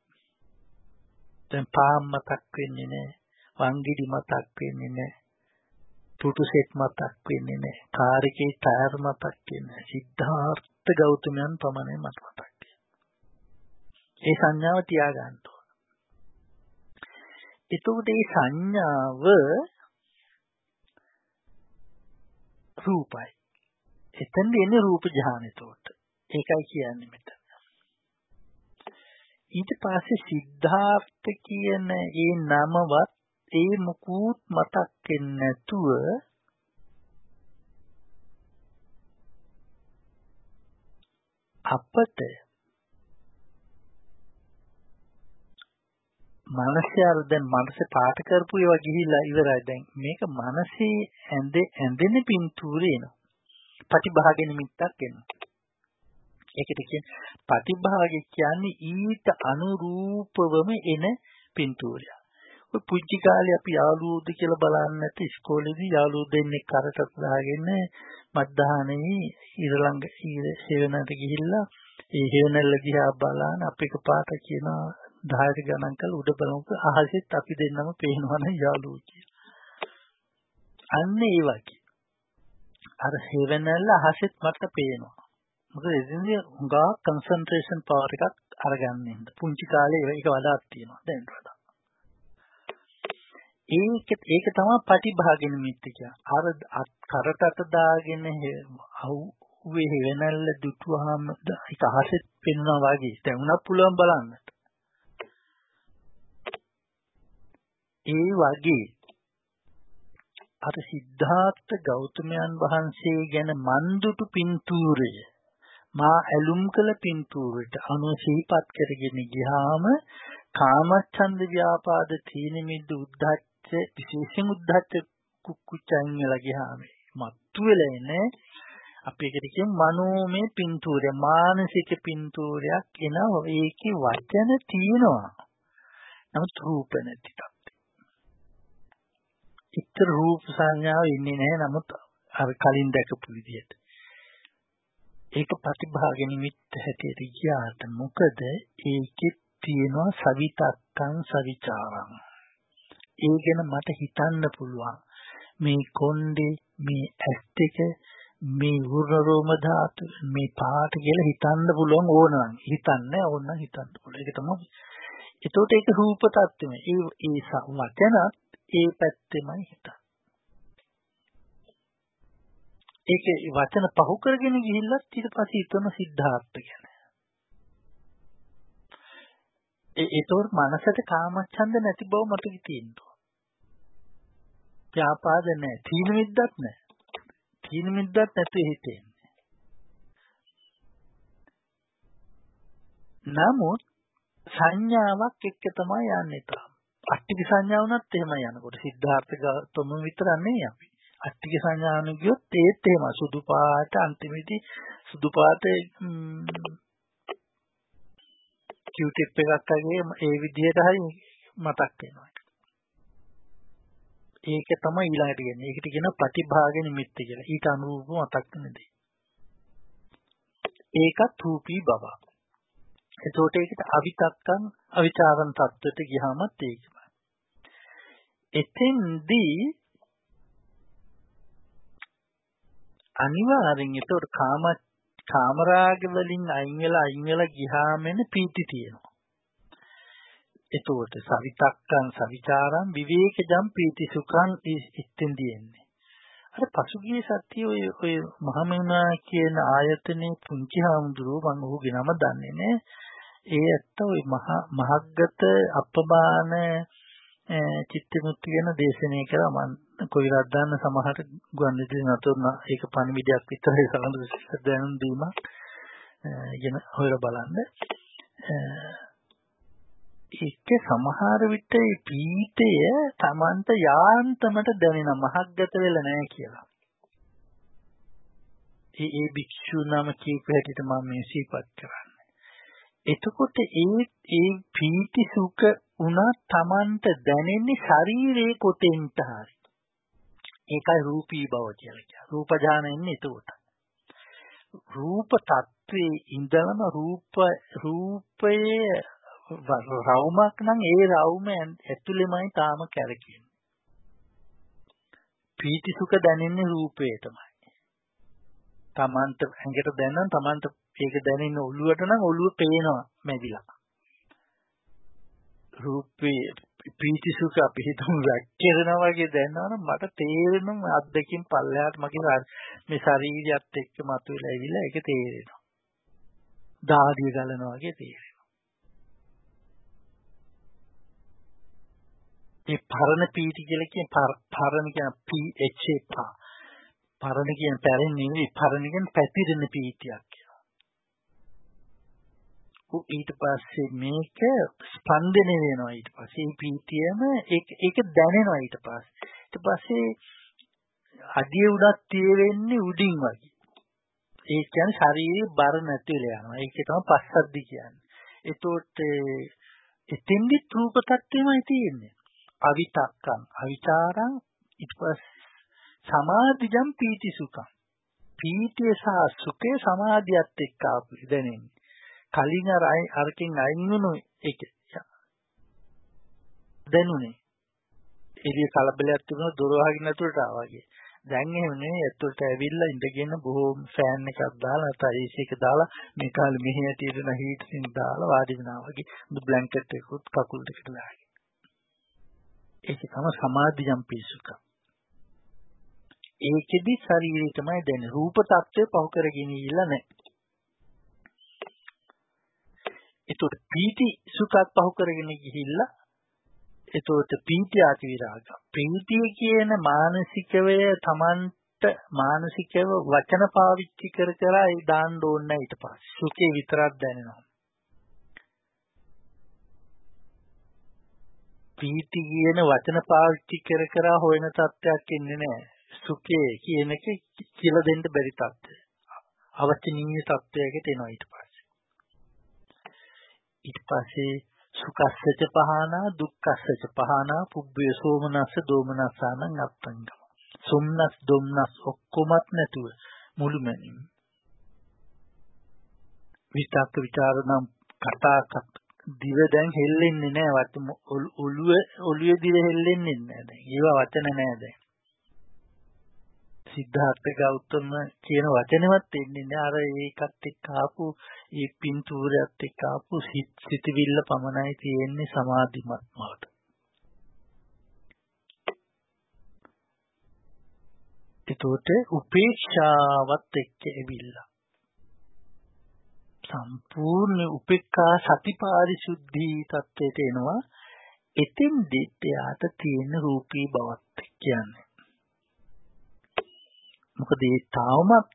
දැන් පාම් මතක් වෙන්නේ නැහැ. වංගිඩි මතක් වෙන්නේ නැහැ. පුටු සෙට් මතක් වෙන්නේ නැහැ. කාරිකේ ටයර් මතක් වෙන්නේ නැහැ. සිද්ධාර්ථ ගෞතමයන් පමණයි මට මතක් ඒ සංඥාව තියාගන්න ඕන. එතකොට මේ සංඥාව රූපයි. එතෙන්ද එන්නේ රූප ධානයතෝට. ඒකයි කියන්නේ මෙතන. ඊට පස්සේ සිද්ධාර්ථ කියන ඒ නමවත් ඒ මුකුත් මතක් වෙන්නේ නැතුව අපට මනසයාර දැන් මනසේ පාට කරපු ඒවා ගිහිල්ලා ඉවරයි. දැන් මේක මනසේ ඇඳේ ඇඳෙන පින්තූරේ එනවා. ප්‍රතිභාග නිමිත්තක් එනවා. ඒකට කියන්නේ ප්‍රතිභාග කියන්නේ ඊට අනුරූපවම එන පින්තූරය ඔය පුංචි කාලේ අපි යාළුවෝද කියලා බලන්නේ නැති ඉස්කෝලේදී යාළුවෝ දෙන්නෙක් කරටත් දාගෙන මත්දහනේ ඉරලංග හේවනට ගිහිල්ලා ඒ හේවනල්ල දිහා බලන අපේ පාට කියන 10ට ගණන් කරලා උඩ බලමුකෝ අහසෙත් අපි දෙන්නම පේනවා නම් යාළුවෝ කියලා. අන්න ඒ වගේ. අර හේවනල්ල අහසෙත් මට පේනවා. මොකද එදින්දී හුඟා කන්සන්ට්‍රේෂන් පවර් එකක් අරගන්න ඉන්න. පුංචි කාලේ ඒක වඩාත් තියෙනවා දැන් වඩා. ඒක ඒක තමයි ප්‍රතිභාග නිමිත්ත කියන්නේ. අර කරටට දාගෙන අවුවේ වෙනල්ල දුටුවාම ඒක අහසෙත් පෙන්නවා වගේ. දැන් උනත් පුළුවන් බලන්න. ඒ වගේ අර සිද්ධාර්ථ ගෞතමයන් වහන්සේ ගැන මන්දුටු පින්තූරය මා ඇලුම් කළ පින්තූරයට අනුව සිහිපත් කරගෙන ගියාම කාමච්ඡන්ද ව්‍යාපාද තීන මිද්ද උද්ධච්ච විශේෂයෙන් උද්ධච්ච කුක්කුච්චන් වෙලා ගියාම මත්තු වෙලා එන්නේ අපි ඒකට කියන මනෝමය පින්තූරය මානසික පින්තූරයක් එනවා. ඒකේ වචන තියෙනවා. නමුත් රූප නැති ඉතර රූප සංඥාව ඉන්නේ නැහැ. නමුත් අර කලින් දැකපු විදිහට. ඒක ප්‍රතිභාග නිමිත්ත හැටියට ගියාට මොකද ඒකෙත් තියෙනවා සවිතක්කං සවිචාරං ඒ ගැන මට හිතන්න පුළුවන්. මේ කොණ්ඩේ, මේ ඇස් දෙක, මේ වුරරෝම ධාතු, මේ පාට කියලා හිතන්න පුළුවන් ඕනනම්. හිතන්නේ ඕනනම් හිතන්න පුළුවන්. ඒක තමයි. ඒතකොට ඒක රූප tattweම. ඒ ඒ වචන ඒ පැත්තෙමයි හිතන්නේ. ඒකේ වචන පහු කරගෙන ගිහිල්ලත් ඊට පස්සේ හිතන සිද්ධාර්ථ ගැන. ඒ ඒතොර මනසට කාමච්ඡන්ද නැති බව මතක තියෙනවා. ව්‍යාපාද නැහැ. තීන මිද්දත් නැහැ. තීන මිද්දත් නැති හිතෙන්නේ. නමුත් සංඥාවක් එක්ක තමයි යන්නේ තාම. අට්ටික සංඥාවුණත් එහෙමයි යනකොට සිද්ධාර්ථ ගෞතම විතර නෙවෙයි අපි. අට්ටික සංඥාන ගියොත් ඒත් එහෙම සුදු පාට අන්තිමේදී සුදු පාට කියුටිප් එකක් වගේ ඒ විදිහට හරි මතක් වෙනවා. ඒක තමයි ඊළඟට කියන්නේ. ඒකට කියන ප්‍රතිභාග නිමිත්ත කියලා. ඊට අනුරූපව මතක් වෙන දේ. ඒකත් රූපී බව. එතකොට ඒකට අවිතක්කන් අවිචාරණ தත්වෙට ගියාමත් ඒකමයි. එතෙන්දී අනිවාර්යෙන් ඒතකොට කාම කාමරාග වලින් අයින් වෙලා අයින් වෙලා ගියාමෙන පීති තියෙනවා. එතකොට සවිතක්කං සවිචාරං විවේකජම් පීති සුඛං ඉස්තෙන්දී එන්නේ. අර පසුගිය සතිය ඔය ඔය මහමෙවුනා කියන ආයතනයේ පුංචි හාමුදුරුවෝ මම ඔහුගේ නම දන්නේ නැහැ. ඒ ඇත්ත ඔය මහ මහග්ගත අපබාන චිත්තමුක්ති ගැන දේශනය කළා මම කොයිලක් දාන්න සමහර ගුවන්විදුලි නතර ඒක පණිවිඩයක් විතරයි සලඳු දැනුම් දීමක් ගැන හොයලා බලන්න. ඒක සමහර විට ඒ පීඨය Tamanta යාන්තමට දැනෙන මහග්ගත වෙලා නැහැ කියලා. ඒ ඒ භික්ෂු නම කීප හැටියට මම මේ සිහිපත් කරන්නේ. එතකොට ඒ ඒ පීති සුඛ උනා Tamanta දැනෙන්නේ ශරීරයේ කොටෙන්ට හරි. ඒකයි රූපී බව කියලා කියන්නේ. රූප ඥාන එන්නේ එතකොට. රූප tattවේ ඉඳලම රූප රූපයේ රවුමක් නම් ඒ රවුම ඇතුළෙමයි තාම කැරකෙන්නේ. පීති සුඛ දැනෙන්නේ රූපේ තමයි. Tamanට ඇඟට දැනන Tamanට ඒක දැනෙන ඔළුවට නම් ඔළුව පේනවා මැදිලා. රූපේ පීති සුඛ අපි හිතමු වැක්කිරෙනා වගේ දැනනවනම් මට තේරෙනවා අද්දකින් පල්ලෙහාට මගේ මේ ශරීරයත් එක්ක මතුවලා ඇවිල්ලා ඒක තේරෙනවා. දාඩිය ගලනවා වගේ තේරෙනවා. මේ පරණ පීටි කියලා කියන පරණ කියන PH පා පරණ කියන පැරෙන්නේ නෙවෙයි පරණ කියන පැතිරෙන පීතියක් කියලා. ඊට පස්සේ මේක ස්පන්දනය වෙනවා ඊට පස්සේ මේ පීතියම ඒක ඒක දැනෙනවා ඊට පස්සේ. ඊට පස්සේ අඩිය උඩක් තියෙන්නේ උඩින් වගේ. ඒ කියන්නේ ශරීරේ බර නැති වෙලා යනවා. ඒක තමයි පස්සද්ධි කියන්නේ. ඒතකොට එතෙන්දි රූප tattweමයි තියෙන්නේ. අවිතක්කං අවිචාරං ඊට පස්සේ සමාධිජම් පීති සුඛං. පීතිය සහ සුඛය සමාධියත් එක්ක ආපු දැනෙන්නේ. කලින් අර අරකින් අයින් වුණු එක දැනුනේ. එළිය කලබලයක් තිබුණා දොර වහගෙන නැතුවට ආවා වගේ. දැන් එහෙම නෙවෙයි ඇතුළට ඇවිල්ලා ඉඳගෙන බොහෝම ෆෑන් එකක් දාලා නැත්නම් AC එක දාලා මේ කාලේ මෙහි ඇටියෙන හීට් එකක් දාලා වාඩි වෙනවා වගේ බ්ලැන්කට් එකකුත් කකුල් දෙකට දාගෙන. ඒක තමයි සමාධියම් පිසුක. ඒකෙදි ශරීරය තමයි දැනෙන්නේ. රූප tattwe පහු කරගෙන ඉilla නැහැ. ඒතකොට පීති සුඛත් පහු කරගෙන ගිහිල්ලා ඒතකොට පීති ආති විරාග. පීතිය කියන මානසිකවය Tamanට මානසිකව වචන පාවිච්චි කර කර ඒ දාන්න ඕනේ ඊට පස්සේ. සුඛේ විතරක් දැනෙනවා. පීති කියන වචන පාවිච්චි කර කර හොයන තත්ත්වයක් ඉන්නේ නැහැ. සුඛය කියන එක කියලා දෙන්න බැරි තත්ත්වය. අවචනීය තත්ත්වයකට එනවා ඊට පස්සේ. ඊට පස්සේ සුඛස්සච පහනා දුක්ඛස්සච පහනා පුබ්බේ සෝමනස්ස දෝමනස්සානං අත්තංගම. සොම්නස් දොම්නස් ඔක්කොමත් නැතුව මුළුමනින් විතක්ක ਵਿਚාර නම් කතා දිව දැන් හෙල්ලෙන්නේ නැහැ වත් ඔළුව ඔළුවේ දිව හෙල්ලෙන්නේ නැහැ දැන්. ඒවා වචන නැහැ දැන්. සිද්ධාර්ථ ගෞතම කියන වචනෙවත් එන්නේ නැහැ. අර ඒකත් එක්ක ආපු ඒ පින්තූරයත් එක්ක ආපු සිතවිල්ල පමණයි තියෙන්නේ සමාධිමත් බවට. ඒතෝට උපේක්ෂාවත් එක්ක ඇවිල්ලා සම්පූර්ණ උපේක්ඛා සතිපාරිශුද්ධී තත්වයට එනවා. එතෙන් දෙත් එයාට තියෙන රූපී බවත් කියන්නේ. මොකද ඒ තාවමත්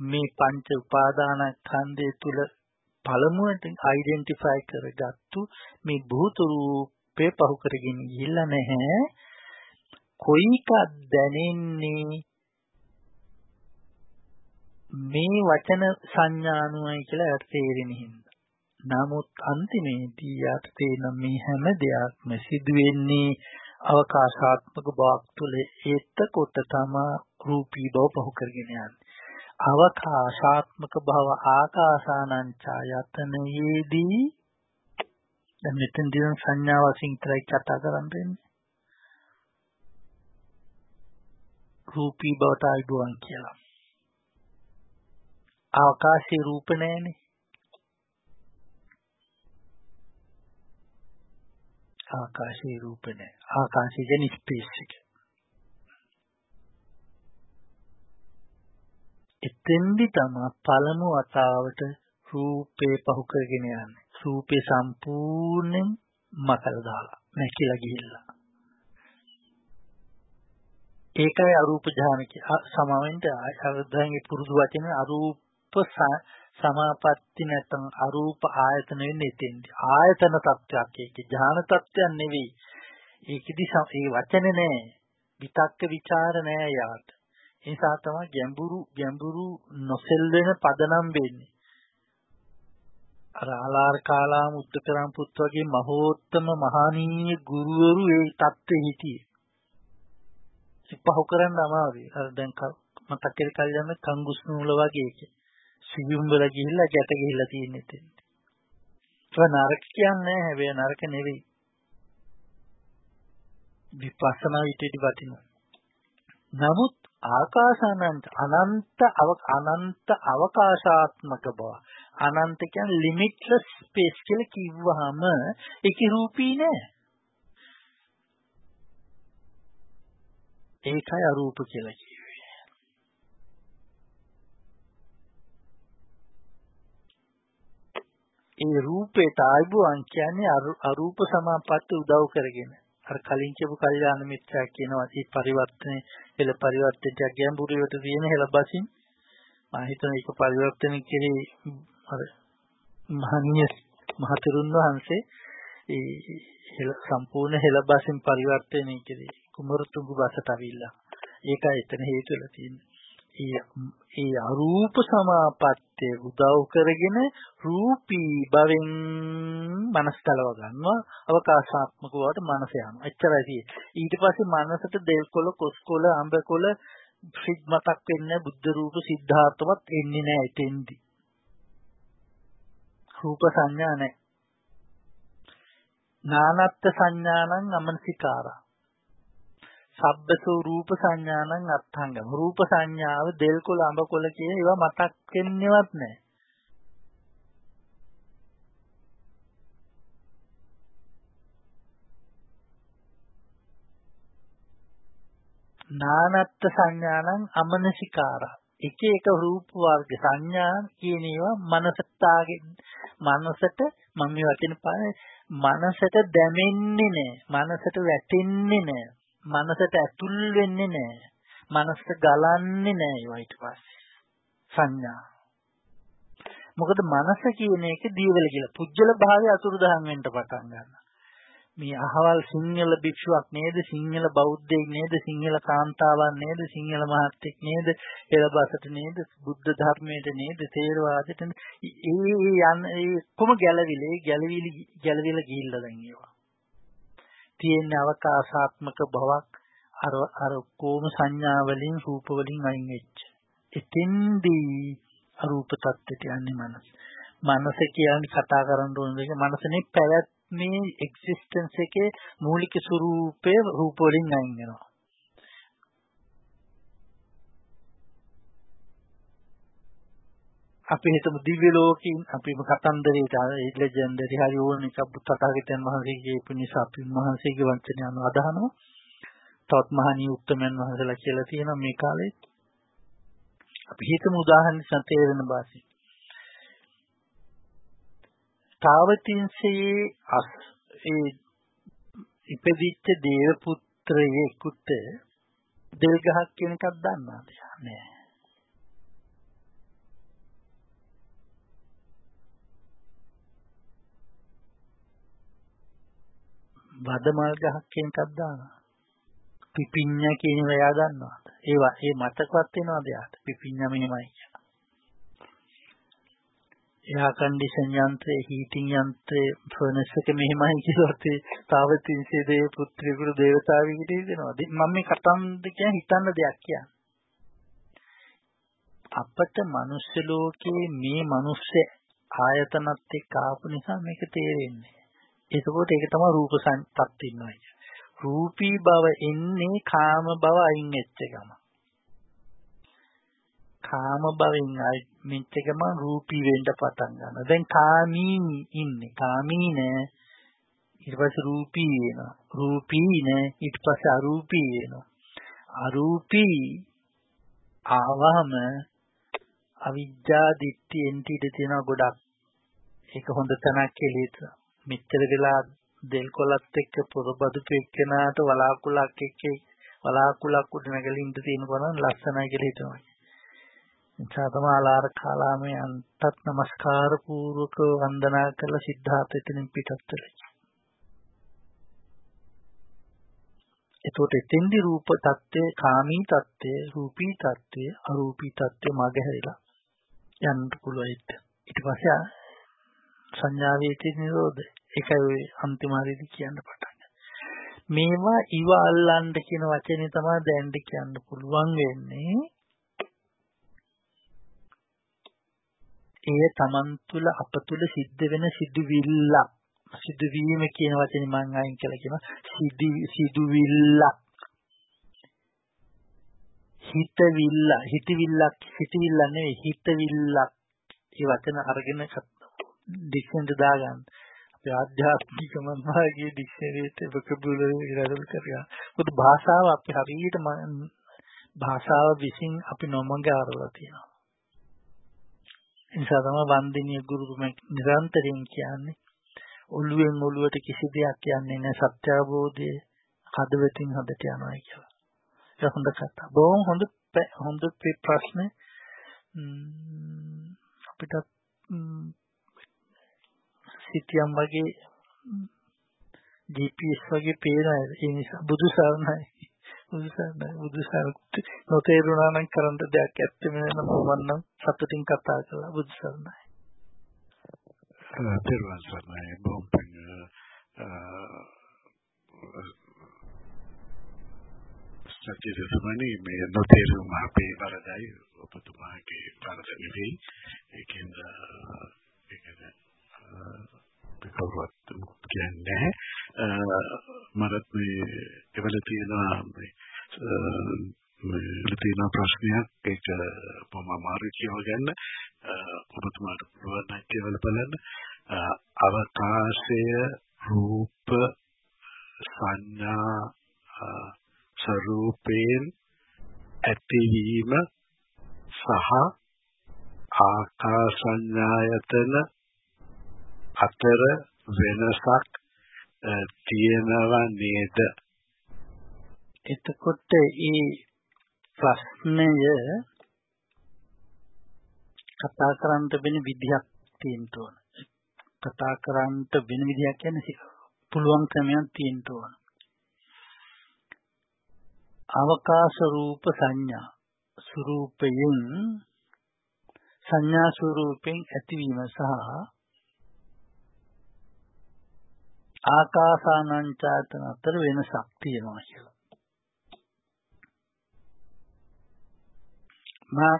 මේ පංච උපාදානස්කන්ධය තුල පළමුවට අයිඩෙන්ටිෆයි කරගත්තු මේ භූත රූපේ පහු කරගෙන ගිහිල්ලා නැහැ. කොයික දැනෙන්නේ? මේ වචන සංඥානුවයි කියලා යට තේරෙන හින්දා. නමුත් අන්තිමේදී යට තේරෙන මේ හැම දෙයක්ම සිදු වෙන්නේ අවකාශාත්මක බවක් තුළ එතකොට තමයි රූපී බව පහු කරගෙන යන්නේ. අවකාශාත්මක භව ආකාසානං ඡායතනයේදී දැන් මෙතෙන් දින සංඥා වශයෙන් විතරයි කතා කරන්නේ. රූපී බවට අයිබුවන් කියලා. අවකාශී රූප නැහැනේ. ආකාශයේ රූප නැහැ. ආකාශය කියන්නේ ස්පේස් එක. එතෙන්දි තමයි පළමු වතාවට රූපේ පහු කරගෙන යන්නේ. රූපේ සම්පූර්ණයෙන් මකල දාලා නැකිලා ගිහිල්ලා. ඒකයි අරූප ධානය සමාවෙන්ට අර්ධයන්ගේ පුරුදු වචන අරූප සමාපatti නැත්නම් අරූප ආයතන වෙන්නේ එතෙන්දී. ආයතන තත්ත්වයක් ඒකේ ඥාන තත්ත්වයක් නෙවෙයි. ඒකෙදි ඒ වචන නෑ. විතක්ක ਵਿਚාර නෑ යාට. ඒ නිසා තමයි ගැඹුරු ගැඹුරු නොසෙල්වෙන පදනම් වෙන්නේ. අර ආලාර කාලාම උත්තකරම් පුත් වගේ මහෝත්තම මහානීය ගුරුවරු ඒ தත්ත්වෙ හිටියේ. පහු කරන්න අමාරුයි. අර දැන් මතක් කරේ කල්යන්න කංගුස් නූල වගේ එකේ. සියුම් වල ගිහිල්ලා ගැට ගිහිල්ලා තියෙන ඉතින්. ඒක නරක කියන්නේ හැබැයි නරක නෙවෙයි. විපස්සනා ඊටදී වටිනවා. නමුත් ආකාසානන්ත අනන්ත අනන්ත අවකාශාත්මක බව. අනන්ත කියන්නේ limitless space කියලා කිව්වහම ඒකේ රූපී නෑ. ඒකයි අරූප කියලා කිව්වේ. ඒ රූපේට ආයිබුවන් කියන්නේ අරූප සමාපatti උදව් කරගෙන. අර කලින් කියපු කල්යාණ මිත්‍යා කියනවා මේ පරිවර්තනේ හෙළ පරිවර්තනයක් ගැඹුරට තියෙන හෙළබසින් මම හිතන එක පරිවර්තන කෙරේ අර මහණිය මහතෙරුන් වහන්සේ ඒ හෙළ සම්පූර්ණ හෙළබසින් පරිවර්තනය කෙරේ කුමරුතුංගු බසට අවිල්ලා. ඒකයි එතන හේතු වෙලා තියෙන්නේ. ඒ අරූප සමාපත්තිය උදව් කරගෙන රූපී භවෙන් මනස් කලව ගන්නවා. අවකාශාත්මක වට මනස යනවා. එච්චරයි තියෙන්නේ. ඊට පස්සේ මනසට දෙල්කොළ කොස්කොළ අඹකොළ සිත් මතක් වෙන්නේ බුද්ධ රූප සිද්ධාර්ථවත් එන්නේ නැහැ එතෙන්දි. රූප සංඥා නැහැ. නානත්ත් සංඥානං අමනසිකාරා. සබ්බසෝ රූප සංඥානං අත්හංගම. රූප සංඥාව දෙල් කොළ අඹ කොළ කියන ඒවා මතක් වෙන්නේවත් නැහැ. නානත්ත් සංඥානං අමනසිකාරා. එක එක රූප වර්ග සංඥා කියන ඒවා මනසටාගෙන මනසට මම මේ වචන පානේ මනසට දැනෙන්නේ නැහැ. මනසට වැටෙන්නේ නැහැ. මනසට ඇතුල් වෙන්නේ නැහැ. මනස ගලන්නේ නැහැ ඒවා ඊට පස්සේ. සංඥා. මොකද මනස කියන එක දීවල කියලා. පුජ්‍යල භාවය අතුරුදහන් වෙන්න පටන් ගන්නවා. මේ අහවල් සිංහල භික්ෂුවක් නේද සිංහල බෞද්ධයෙක් නේද සිංහල කාන්තාවක් නේද සිංහල මහත්තයෙක් නේද පෙරබසට නේද බුද්ධ ධර්මයට නේද තේරවාදයට ඒ යන ඒ කොම ගැලවිලේ ගැලවිලි ගැලවිලා ගිහිල්ලා දැන් ඒවා තියෙන අවකාශාත්මක බවක් අර අර කොම සංඥා වලින් රූප වලින් අයින් වෙච්ච. එතෙන්දී අරූප tattete යන්නේ මනස. මනස කියන්නේ කතා කරන්න ඕන දෙක මනසනේ පැවැත්මේ එක්සිස්ටන්ස් එකේ මූලික ස්වરૂපය රූප වලින් අයින් වෙනවා. අපි හිතමු දිව්‍ය ලෝකෙින් අපිම කතන්දරේට ලෙජෙන්ඩරි හරි ඕන එකක් බුත්තකාගතයන් වහන්සේගේ පිණිස අපි මහන්සේගේ වචනය අනුව අදහනවා. තවත් මහණී උත්තමයන් වහන්සේලා කියලා තියෙනවා මේ කාලේ. අපි හිතමු උදාහරණ සතේරෙන භාෂේ. තාවතින්සේ අස් ඒ ඉපදිච්ච දේව පුත්‍රයෙකුට දෙල් ගහක් කියන එකක් දන්නවද? නෑ. වදමල් ගහක් කියන එකක් දානවා. පිපිඤ්ඤ කියන ඒවා එයා දන්නවද? ඒවා ඒ මතකවත් වෙනවද එයාට? පිපිඤ්ඤ මෙහෙමයි කියලා. එයා කන්ඩිෂන් යන්ත්‍රය, හීටින් යන්ත්‍රය, ෆර්නස් එක මෙහෙමයි කියලාත් තාවතින්සේ දේ පුත්‍රයෙකුට දේවතාවෙකුට හිතෙනවා. මම මේ කතන්ද කියන හිතන්න දෙයක් කියන්නේ. අපට මනුස්ස ලෝකයේ මේ මනුස්ස ආයතනත් එක්ක ආපු නිසා මේක තේරෙන්නේ. එතකොට ඒක තමයි රූප සංපත් ඉන්නවා රූපී බව එන්නේ කාම බව අයින් වෙච්ච ගම. කාම භවෙන් අයින් ගම රූපී වෙන්න පටන් ගන්නවා. දැන් කාමී ඉන්නේ. කාමී නෑ. ඊට පස්සේ රූපී වෙනවා. රූපී නෑ. ඊට පස්සේ අරූපී වෙනවා. අරූපී ආවම අවිජ්ජා දිට්ඨි එන්ටි ඉඳ තියෙන ගොඩක්. ඒක හොඳ තැනක් කියලා මෙච්චර වෙලා දෙල්කොලත් එක්ක පොරබදු පෙක්කනාට වලාකුලක් එක්ක වලාකුලක් උඩ නැගලා ඉඳ තියෙන බලන ලස්සනයි කියලා හිතනවා. එචා තමයි ආලාර කාලාමේ අන්තත් নমස්කාර පූර්වක වන්දනා කරලා සිද්ධාර්ථ එතනින් පිටත් වෙලා. එතකොට එතෙන්දි රූප தත්ත්වය, කාමී தත්ත්වය, රූපී தත්ත්වය, අරූපී தත්ත්වය මගහැරිලා යන්න පුළුවන්. ඊට පස්සේ සංඥාවේ තියෙන නිරෝධය. ඒකයි ඔය අන්තිම හරියට කියන්න පටන් මේවා ඉව අල්ලන්න කියන වචනේ තමයි දැන්ද කියන්න පුළුවන් වෙන්නේ. එය Taman තුල අප තුල සිද්ධ වෙන සිදුවිල්ලක් සිදුවීම කියන වචනේ මම අයින් කළා කියනවා. සිදුවිල්ලක් හිතවිල්ල. හිතවිල්ලක් හිතවිල්ල නෙවෙයි හිතවිල්ලක්. ඒ වචන අරගෙන ඩික්ෂනරි දාගන්න අපේ ආධ්‍යාත්මික මනෝභාගයේ ඩික්ෂනරියට වොකබුලරි ඉරදල් කරගන්න. මොකද භාෂාව අපි හරියට භාෂාව විසින් අපි නොමඟ ආරලා තියෙනවා. ඒ නිසා තමයි වන්දිනිය ගුරුතුම නිරන්තරයෙන් කියන්නේ ඔළුවෙන් ඔළුවට කිසි දෙයක් කියන්නේ නැහැ සත්‍ය අවබෝධයේ හදවතින් හදට යනවා කියලා. ඒක හොඳ කතා. බොහොම හොඳ හොඳ ප්‍රශ්නේ. අපිට සිටියම් වගේ GPS වගේ පේනවා ඒ නිසා බුදු සරණයි. බුදු සරණයි. බුදු සරණ නොතේරුණා නම් කරන්න දෙයක් ඇත්තෙම නෑ. මම නම් සතුටින් කතා කළා. බුදු සරණයි. තෙරුවන් සරණයි. බොම්පෙන් සත්‍යදසමනි මේ නොතේරුම අපේ වරදයි. ඔබතුමාගේ වරද නෙවෙයි. ඒකෙන්ද ඒකද කවුරුත් කියන්නේ මරත් මේ එවල තියෙනවා මේ තියෙන ප්‍රශ්නයක් ඒක මම අමාරු කියවගන්න ඔබතුමාට පුළුවන් නම් කියලා බලන්න. අවකාශය රූප සංඥා ස්වરૂපයෙන් ඇතිවීම සහ ආකාසඤ්ඤායතන අතර වෙනසක් තියෙනවා නේද එතකොට ඒ ප්‍රශ්නය කතා කරන්න වෙන විදිහක් තියෙන්න ඕන. කතා කරන්න වෙන විදිහක් කියන්නේ පුළුවන් ක්‍රමයක් තියෙන්න ඕන. අවකාශ රූප සංඥා ස්වરૂපයෙන් සංඥා ස්වરૂපයෙන් ඇතිවීම සහ ආකාසානංචාතන අතර වෙනසක් තියෙනවා කියලා. මා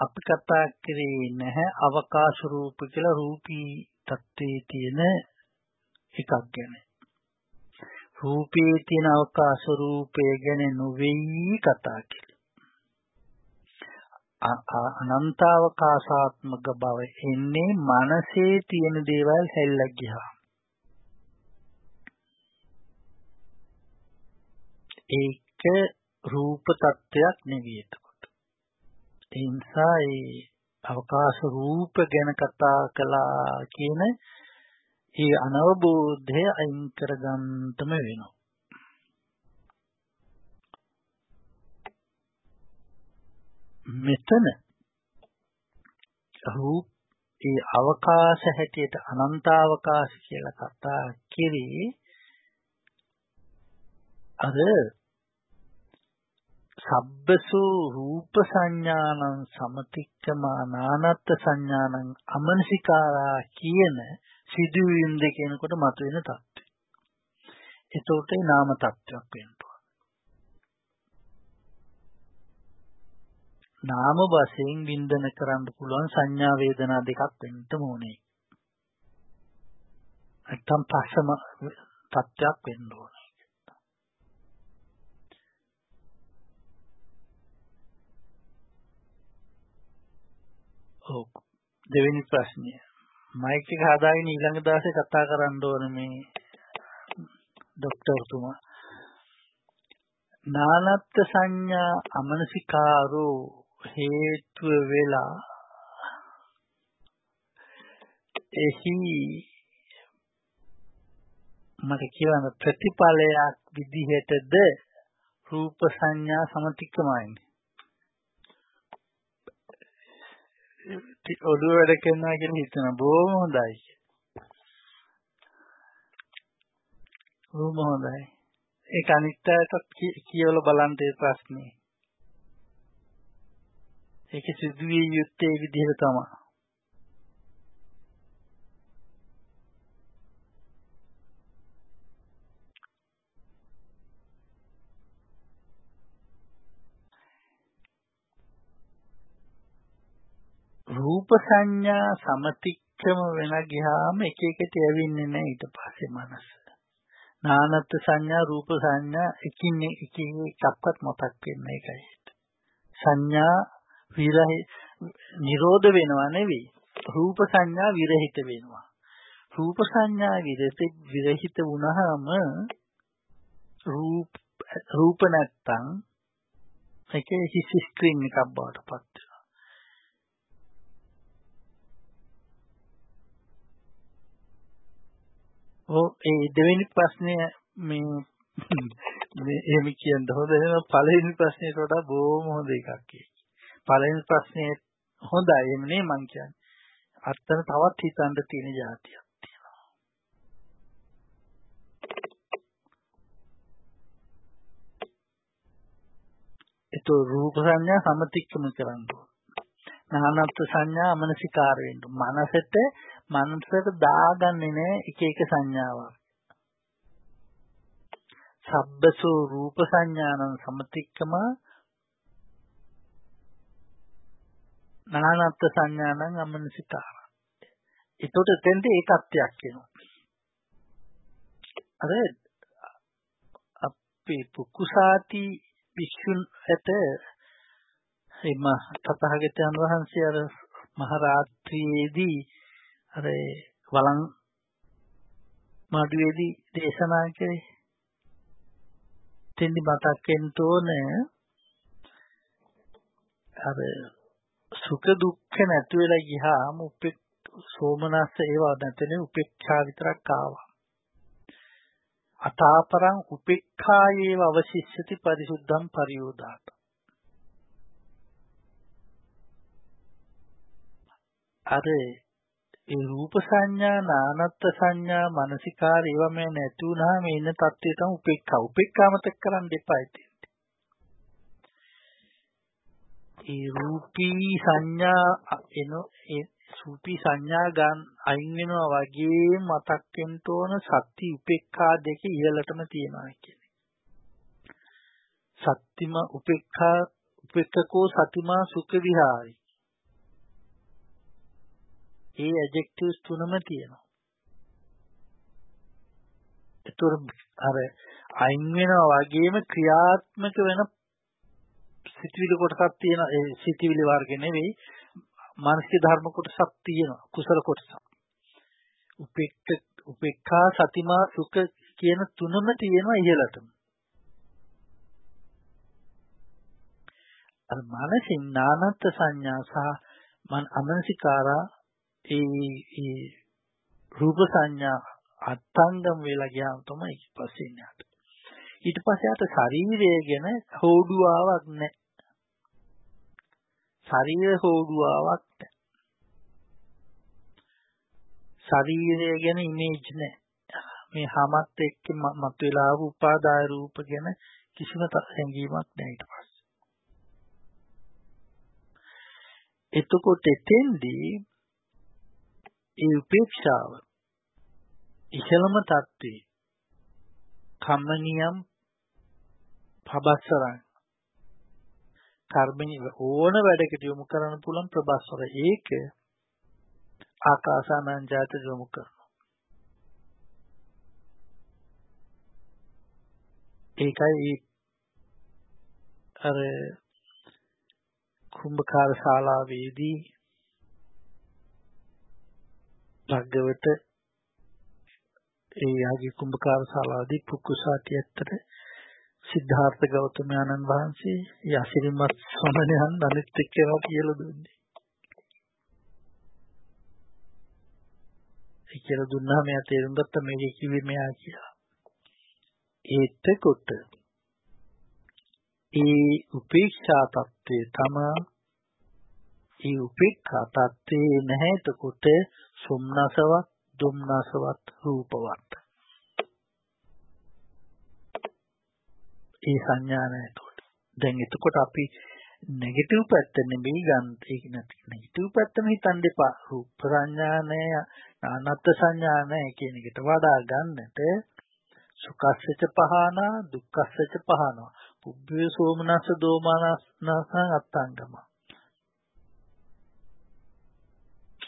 අපි කතා කරේ නැහැ අවකාශ රූප කියලා රූපී තත්ත්වයේ තියෙන එකක් ගැන. රූපේ තියෙන අවකාශ රූපය ගැන නොවේයි කතා කළේ. අනන්තාවකාශාත්මක බව එන්නේ මනසේ තියෙන දේවල් හැල්ලක් ගියා. ඒක රූප තත්වයක් නෙවෙයි එතකොට. ඒ නිසා ඒ අවකාශ රූප ගැන කතා කළා කියන ඒ අනවබෝධය අයින් කරගන්නටම වෙනවා. මෙතන රූප ඒ අවකාශ හැටියට අනන්තාවකාශ කියලා කතා කරේ අර සබ්බසු රූප සංඥානං සමතික්කමානානත්ත් සංඥානං අමනසිකාරා කියන සිදුවීම් දෙකෙනකොට මතුවෙන தත්ත්වය. එතකොට ඒ නාම தත්ත්වයක් වෙනවා. නාම වශයෙන් වින්දන කරන්න පුළුවන් සංඥා වේදනා දෙකක් වෙන්න ඕනේ. නැත්තම් පස්සම තත්ත්වයක් වෙන්න ඕනේ. ඔව්. දෙවෙනි ප්‍රශ්නය. මයික් එක හදාගෙන ඊළඟ දවසේ කතා කරන්න ඕන මේ ડોක්ටර්තුමා නානත්ත් සංඥා අමනසිකාරෝ හේතුව වෙලා එහි මට කියවන ප්‍රතිඵලයක් විදිහටද රූප සංඥා සමතික්‍රමයි ඔළුව වැඩ කරනවා කියලා හිතන බොහොම හොඳයි. බොහොම හොඳයි. ඒක අනිත්‍යයට කියවලා බලන්න ඒ ප්‍රශ්නේ. ඒක සිදුවිය යුත්තේ විදිහට තමයි. රූප සංඥා සමතික්‍රම වෙන ගියාම එක එකට යවෙන්නේ නැහැ ඊට පස්සේ මනස. නානත් සංඥා රූප සංඥා එකින් එක එකක්වත් මතක් වෙන්නේ ඒකයි. සංඥා විරහි නිරෝධ වෙනවා නෙවෙයි. රූප සංඥා විරහිත වෙනවා. රූප සංඥා විරහිත විරහිත වුණාම රූප රූප නැත්තම් ඒකේ හිස් ස්ක්‍රීන් එකක් බවට පත් වෙනවා. ඔව් ඒ දෙවෙනි ප්‍රශ්නය මේ මේ එහෙම කියන්න හොඳ එහෙනම් පළවෙනි ප්‍රශ්නයට වඩා බොහොම හොඳ එකක් ඒක. පළවෙනි ප්‍රශ්නේ හොඳයි එන්නේ මං කියන්නේ. අත්තන තවත් හිතන්න තියෙන જાතියක් තියෙනවා. ඒතෝ රූප සංඥා සමතික්‍රම කරන්න ඕන. නානත් සංඥා අමනසිකාර වෙන්න. මනසට මනසට දාගන්නේ නැහැ එක එක සංඥාවක්. සබ්බසෝ රූප සංඥානං සමතික්කම නානත් සංඥානං අමනසිකාර. ඒතකොට එතෙන්ට ඒ තත්ත්වයක් එනවා. අර අපි පුකුසාති වික්ෂුන් ඇත එම තථාගතයන් වහන්සේ අර මහරාත්‍රියේදී අර වළං මඩුවේදී දේශනා කරේ. තෙන්දි මතක් වෙන්න ඕනේ අර සුඛ දුක්ඛ නැති වෙලා ගියාම උපෙක් සෝමනස්ස ඒවා නැතනේ උපේක්ෂා විතරක් ආවා. අතාපරං උපේක්ඛායේව අවශිෂ්‍යති පරිසුද්ධම් පරියෝදාත. අර ඒ රූප සංඥා නානත්ත් සංඥා මානසිකාර ඒවා මේ නැති වුනහම ඉන්න තත්ත්වය තමයි උපේක්ඛා උපේක්ඛාමතක කරන්න එපා ඉතින් ඒ රූපී සංඥා එන ඒ සූපී සංඥා ගන්න අයින් වෙනවා වගේ මතක් වෙන්න ඕන සත්‍ය උපේක්ඛා දෙක ඉහළටම තියෙනවා කියන්නේ. සත්‍තිම උපේක්ඛා උපේක්ඛකෝ සතිමා සුඛ විහාරි. ඒ ඇඩ්ජෙක්ටිව්ස් තුනම තියෙනවා. ඒතර අර අයින් වෙනවා වගේම ක්‍රියාත්මක වෙන සිතිවිලි කොටසක් තියෙන ඒ සිතිවිලි වර්ග නෙවෙයි මානසික ධර්ම කොටසක් තියෙනවා කුසල කොටසක්. උපේක්ඛ උපේක්ඛා සතිමා සුඛ කියන තුනම තියෙනවා ඉහළටම. අර මානසින් නානත් සංඥා සහ මන අමනසිකාරා ඒ ඒ රූප සංඥා අත්ංගම් වෙලා ගියාම තමයි ඊපස්සේ ඉන්නේ. ඊට පස්සේ අත ශරීරය ගැන හෝඩුවාවක් නැහැ. ශරීර හෝඩුවාවක් නැහැ. ශරීරය ගැන ඉමේජ් නැහැ. මේ හැමත් එක්ක මතුවලා ආපු උපාදාය රූප ගැන කිසිම හැඟීමක් නැහැ ඊට පස්සේ. එතකොට එතෙන්දී ඒ උපේක්ෂාව. ඉහළම தત્ත්වේ කම්මනියම් පබස්සරං කර්මණි ඕන වැඩකට යොමු කරන්න පුළුවන් ප්‍රබස්සර ඒක ආකාසානං ජාත යොමු කරනවා. ඒකයි අර කුම්භකාර ශාලාවේදී භග්ගවත ඒ යාගේ කුම්භකාර ශාලාවේදී පුකුසාටි ඇත්තට සිද්ධාර්ථ ගෞතමයන්න් වහන්සේ යසිරිමත් සමණයන් අනිත් එක්කම කියලා දුන්නේ. ඒ කියලා දුන්නා මෙයා තේරුම් ගත්ත මේක කිව්වේ මෙයා කියලා. ඒතකොට ඒ උපේක්ෂා தත්ත්වය තමයි ඒ උපේක්ඛා தත්ත්වේ නැහැ එතකොට සොම්නසවත් දුම්නසවත් රූපවත්. ඒ සංඥා නැතකොට දැන් එතකොට අපි නෙගටිව් පැත්ත නෙමෙයි ගන්න ඒක නැති නෙගටිව් පැත්තම හිතන්න එපා. රූප සංඥා නැහැ නානත් සංඥා නැහැ කියන එකට වඩා ගන්නට සුඛස්සච පහනා දුක්ඛස්සච පහනවා. පුබ්බේ සෝමනස්ස දෝමනස්ස අත්තංගම.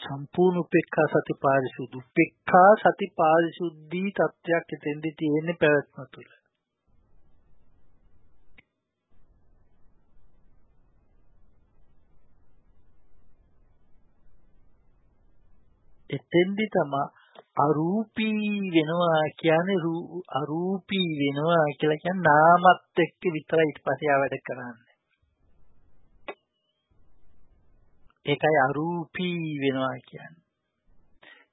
සම්පූර්ණ උපේක්ඛා සති පාරිශුද්ධ උපේක්ඛා සති පාරිශුද්ධී තත්වයක් එතෙන්දි තියෙන්නේ පැවැත්ම තුළ. එතෙන්දි තමයි අරූපී වෙනවා කියන්නේ අරූපී වෙනවා කියලා කියන්නේ නාමත් එක්ක විතරයි ඊට පස්සේ ආ වැඩ කරන්නේ. ඒකයි අරූපී වෙනවා කියන්නේ.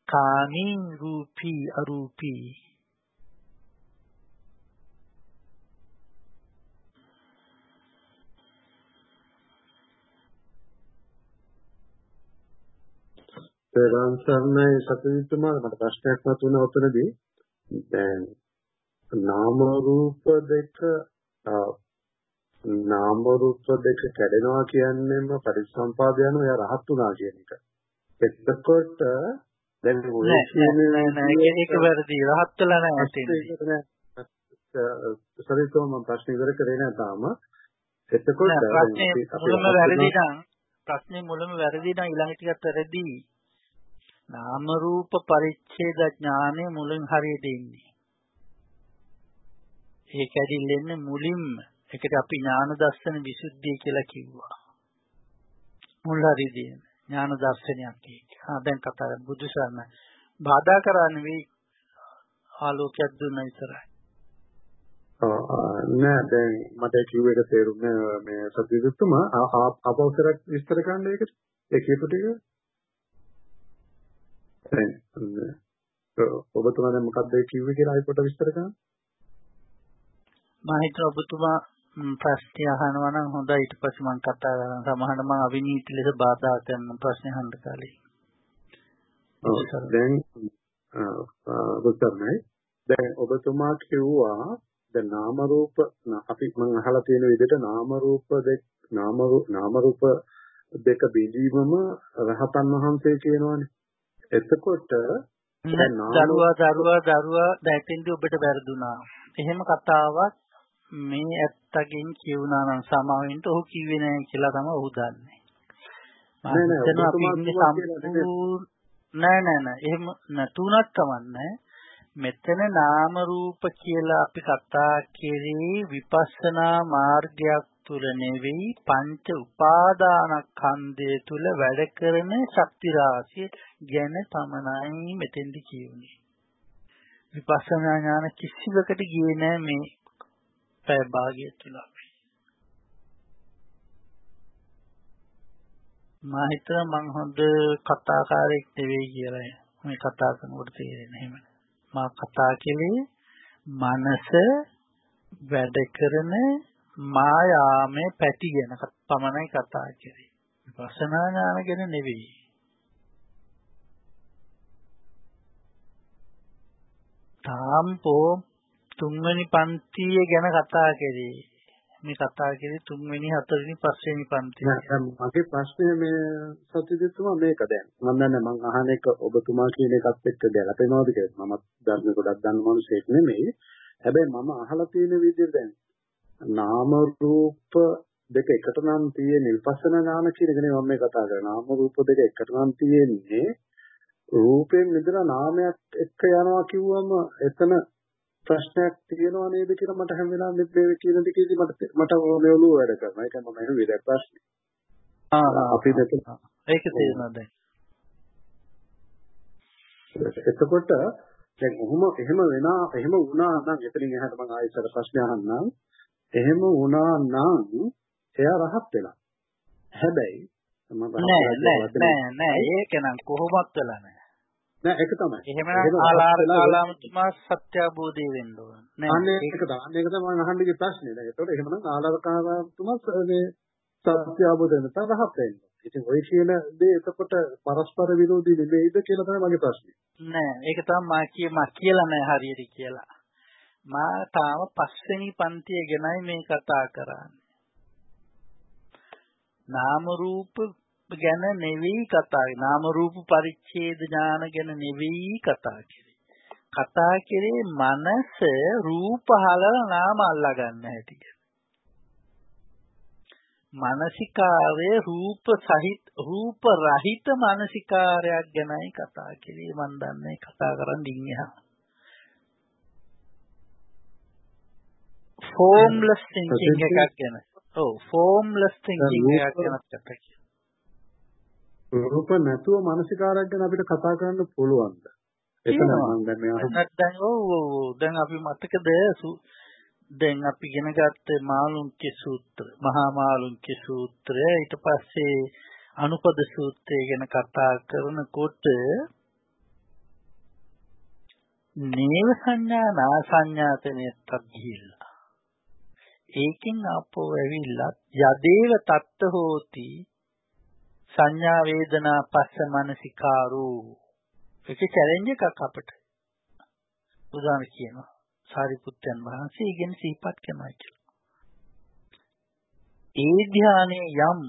කාමී රූපී අරූපී පෙරවන් සර්ණයි සතුටුමා මට ප්‍රශ්නයක් මතුවන උතරදී දැන් නාම රූප දෙක නාම රූප දෙක කැඩෙනවා කියන්නේම පරිසම්පාද යන එයා රහත් වුණා කියන එක. එතකොට දැන් ඔය කියන්නේ ඒක වැරදි රහත් වෙලා නැහැ සරිතෝ මම ප්‍රශ්න ඉවර කරේ නැහැ තාම. එතකොට මුලම වැරදි නම් ප්‍රශ්නේ මුලම වැරදි නම් ඊළඟ ටිකත් වැරදි. නාම රූප පරිච්ඡේද ඥානෙ මුලින් හරියට ඉන්නේ. ඒක ඇදිල්ලෙන්නේ මුලින්ම. ඒකට අපි ඥාන දර්ශන විසුද්ධිය කියලා කිව්වා. මුල් හරියදී ඥාන දර්ශනයක් ඒක. ආ දැන් කතා කරන්නේ බුදු සරණ. බාධා කරන්නේ වෙයි ආලෝකයක් දුන්න විතරයි. නෑ දැන් මට කිව්ව එක තේරුන්නේ මේ සත්‍යදුත්තම ආපෞසරක් විස්තර කරන්න ඒකට ඒ කියපු ටික ඔබතුමා දැන් මොකක්ද කිව්වේ කියලා ආයෙ පොඩ්ඩක් විස්තර කරන්න. මම හිතුවා ඔබතුමා ප්‍රශ්න අහනවා නම් හොඳයි ඊට පස්සේ මම කතා කරනවා. සමහරවිට මම අවිනීති ලෙස බාධා කරන ප්‍රශ්න අහන්න කාලේ. දැන් ඔබතුමයි දැන් ඔබතුමා කිව්වා දැන් නාම රූප අපි මම අහලා තියෙන විදිහට නාම රූප දෙක නාම නාම රූප දෙක බෙදීමම රහතන් වහන්සේ කියනවානේ. එතකොට දරුවා දරුවා දරුවා දැටින්දි ඔබට වැරදුනා. එහෙම කතාවක් මේ ඇත්තගෙන් කියුණා නම් සමාවෙන්න ඔහු කිව්වේ නැහැ කියලා තමයි ඔහු දන්නේ. මම හිතනවා අපි ඉන්නේ සම්පූර්ණ නෑ නෑ නෑ එහෙම නැතුණත් කමන්නේ මෙතන නාම රූප කියලා අපි කතා කරේ විපස්සනා මාර්ගයක් තුල නෙවෙයි පංච උපාදානස්කන්ධය තුල වැඩ කරන ශක්ති රාශිය ගැන පමණයි මෙතෙන්දි කියුනේ. විපස්සනා ඥාන කිසිවකට ගියේ නෑ මේ පැය භාගය තුල අපි. මම හිතනවා මං හොඳ කතාකාරයෙක් නෙවෙයි කියලා මේ කතා කරනකොට තේරෙන්නේ එහෙම. මා කතා කළේ මනස වැඩ කරන මායාමේ පැති ගැන පමණයි කතා කරේ. විපස්සනා ඥාන ගැන නෙවෙයි. තාම්පෝ තුන්වෙනි පන්තිය ගැන කතා කරේ. මේ කතා කරේ තුන්වෙනි හතරවෙනි පස්වෙනි පන්තිය. මගේ ප්‍රශ්නේ මේ සත්‍යදිතුමා මේක දැන්. මම දන්නේ මම අහන එක ඔබතුමා කියන එකත් එක්ක ගැලපෙනවද කියලා. මමත් ධර්ම ගොඩක් දන්න මිනිහෙක් නෙමෙයි. හැබැයි මම අහලා තියෙන විදිහට දැන් නාම රූප දෙක එකට නම් තියෙන විපස්සනා ඥාන කියන එක නේ මම මේ කතා කරන්නේ. නාම රූප දෙක එකට නම් තියෙන්නේ රූපයෙන් මිදලා නාමයක් එක්ක යනවා කිව්වම එතන ප්‍රශ්නයක් තියෙනව නේද කියලා මට හැම වෙලාවෙම මේ කියන දෙකේදී මට මට මේ ඔළුව වැඩ කරනවා. ඒක මම එහෙම විදිහට ප්‍රශ්නේ. ආ අපි දෙක ඒක තේරෙනවා දැන්. එතකොට දැන් ඔහොම එහෙම වෙනා එහෙම වුණා නම් එතනින් එහාට මම ආයෙත් ප්‍රශ්න අහන්නම්. එහෙම වුණා නම් එයා රහත් වෙලා. හැබැයි නෑ නෑ නෑ ඒක නම් කොහොමත් වෙලා නෑ. නෑ ඒක තමයි. එහෙමනම් ආලාර කාලාමතුමා සත්‍ය අවබෝධය වෙන්න ඕන. නෑ අන්න ඒක තමයි. ඒක තමයි මම අහන්නේ ප්‍රශ්නේ. දැන් ඒතකොට එහෙමනම් ආලාර කාලාමතුමා මේ සත්‍ය අවබෝධය නැත්නම් රහත් වෙන්න. ඉතින් ඔය කියන දේ එතකොට පරස්පර විරෝධී නෙමෙයිද කියලා තමයි මගේ ප්‍රශ්නේ. නෑ ඒක තමයි මා කිය මා කියලා නෑ හරියට කියලා. මා තාම පස්වෙනි පන්තිය ගැනයි මේ කතා කරන්නේ. නාම රූප ගැන නෙවෙයි කතා නාම රූප පරිච්ඡේද ඥාන ගැන නෙවෙයි කතා කරේ. කතා කරේ මනස රූප හලලා නාම අල්ලා ගන්න හැටි. මානසිකාරය රූප සහිත රූප රහිත මානසිකාරයක් ගැනයි කතා කරේ. මම දන්නේ කතා කරන් ඉන්නවා formless thinking එකක් ගැන. ඔව් formless thinking එකක් ගැන කතා කරා රූප නැතුව මානසිකාරයක් ගැන අපිට කතා කරන්න පුළුවන්ද? එතන මම දැන් මේ දැන් ඔව් ඔව් දැන් අපි මතකද දැන් අපි ඉගෙන ගත්ත මාළුන්ගේ සූත්‍ර මහා මාළුන්ගේ සූත්‍රය. ඊට පස්සේ අනුපද සූත්‍රය ගැන කතා කරනකොට නේව සංඥා නා සංඥාතනෙත් ගිහිල්ලා. ඒකෙන් ආපෝ ඇවිල්ලා යදේව තත්ත හෝති සංඥා වේදනා පස්ස මනසිකාරෝ ඒක චැලෙන්ජ් එකක් අපිට උදාහරණ කියනවා සාරිපුත්තයන් වහන්සේ ඉගෙන සිහිපත් කරනවා කියලා. ඒ ධානයේ යම්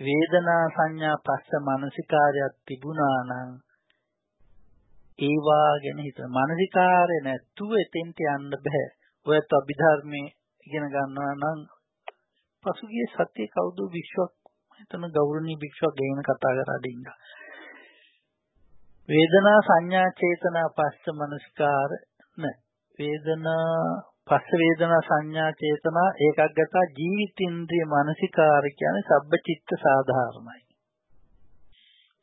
වේදනා සංඥා පස්ස මානසිකාරයක් තිබුණා නම් ඒවා ගැන හිතන මානසිකාරය නැතුව එතෙන්ට යන්න බෑ. ඔයත් අභිධර්මයේ ඉගෙන ගන්නවා නම් පසුගිය සතියේ කවුද විශ්වක් හිතන ගෞරවනීය භික්ෂුවක් ගැන කතා කරලා ඉන්නවා. වේදනා සංඥා චේතනා පස්ස මනස්කාර නෑ වේදනා පස්ස වේදනා සංඥා චේතනා ඒකග්ගත ජීවිතින්ද්‍රිය මානසිකාර කියන්නේ සබ්බචිත්ත සාධාරණයි.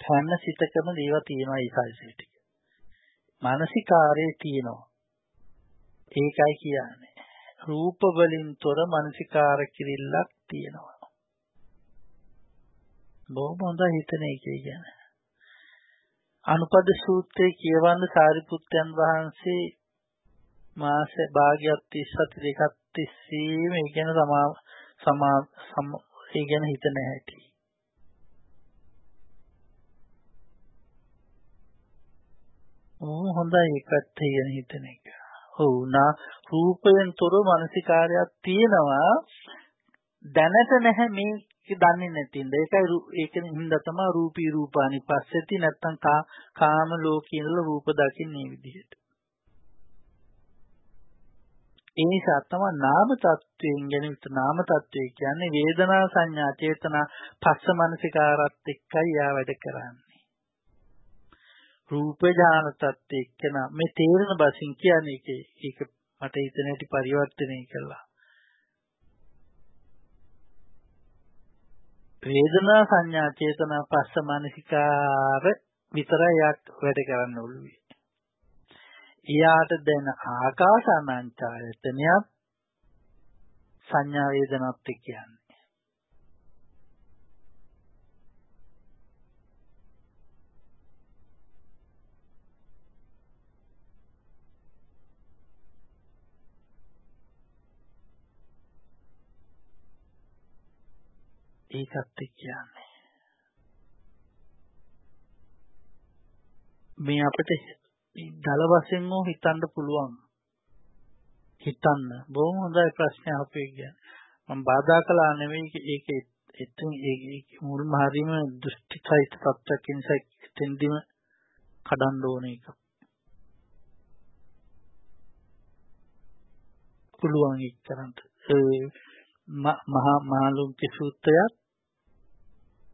හැම සිතකම දේව තියෙනවා ඒකයි ටික. මානසිකාරයේ තියෙනවා. ඒකයි කියන්නේ. රූප වලින් තොර මානසිකාර කිරිල්ලක් තියෙනවා. බොහොම හොඳ හිතන එකේ කියන්නේ. අනුපද සූත්‍රයේ කියවන්න සාරිපුත්තයන් වහන්සේ මාස භාගයක් 37 දෙකක් තිස්සේ මේ කියන සමා සමා ඒ ගැන හිතන හැටි. ඕ හොඳයි ඒකත් ගැන හිතන එක. ඔව් නා රූපයෙන් තොර මානසිකාරයක් තියෙනවා දැනට නැහැ මේ දන්නේ නැතිඳ ඒකයි ඒකෙන් හින්දා තමයි රූපී රූපානි පස්සෙති නැත්තම් කාම ලෝකේ ඉඳලා රූප දකින්නේ විදිහට. ඒ නිසා තමයි නාම තත්වයෙන් ගැන විතර නාම තත්වය කියන්නේ වේදනා සංඥා චේතනා පස්ස මනසිකාරත් එක්කයි යා වැඩ කරන්නේ. රූප ඥාන තත්ත්වය එක්කන. මේ තේරෙන බසින් කියන්නේ ඒක. ඒක මට හිතෙන හැටි පරිවර්තනය කළා. වේදනා සංඥා චේතනා පස්ස මනසිකාර විතරයි යක් වැඩ කරන්න ඕනේ. එයාට දැන ආකාසානංචායතනයක් සංඥා වේදනත් කියන්නේ. ඒකත් කියන්නේ. මේ අපිට දල වශයෙන් හෝ හිතන්න පුළුවන්. හිතන්න. බොහොම හොඳයි ප්‍රශ්නය අපේ කියන්නේ. මම බාධා කළා නෙවෙයි ඒක එතන ඒ මුල්ම හරීම දෘෂ්ටිසහිත තත්ත්වයක් නිසා එතෙන්දිම කඩන්න ඕන එක. පුළුවන් එක්තරන්ට. ඒ මහා මහලුන්ගේ සූත්‍රයත්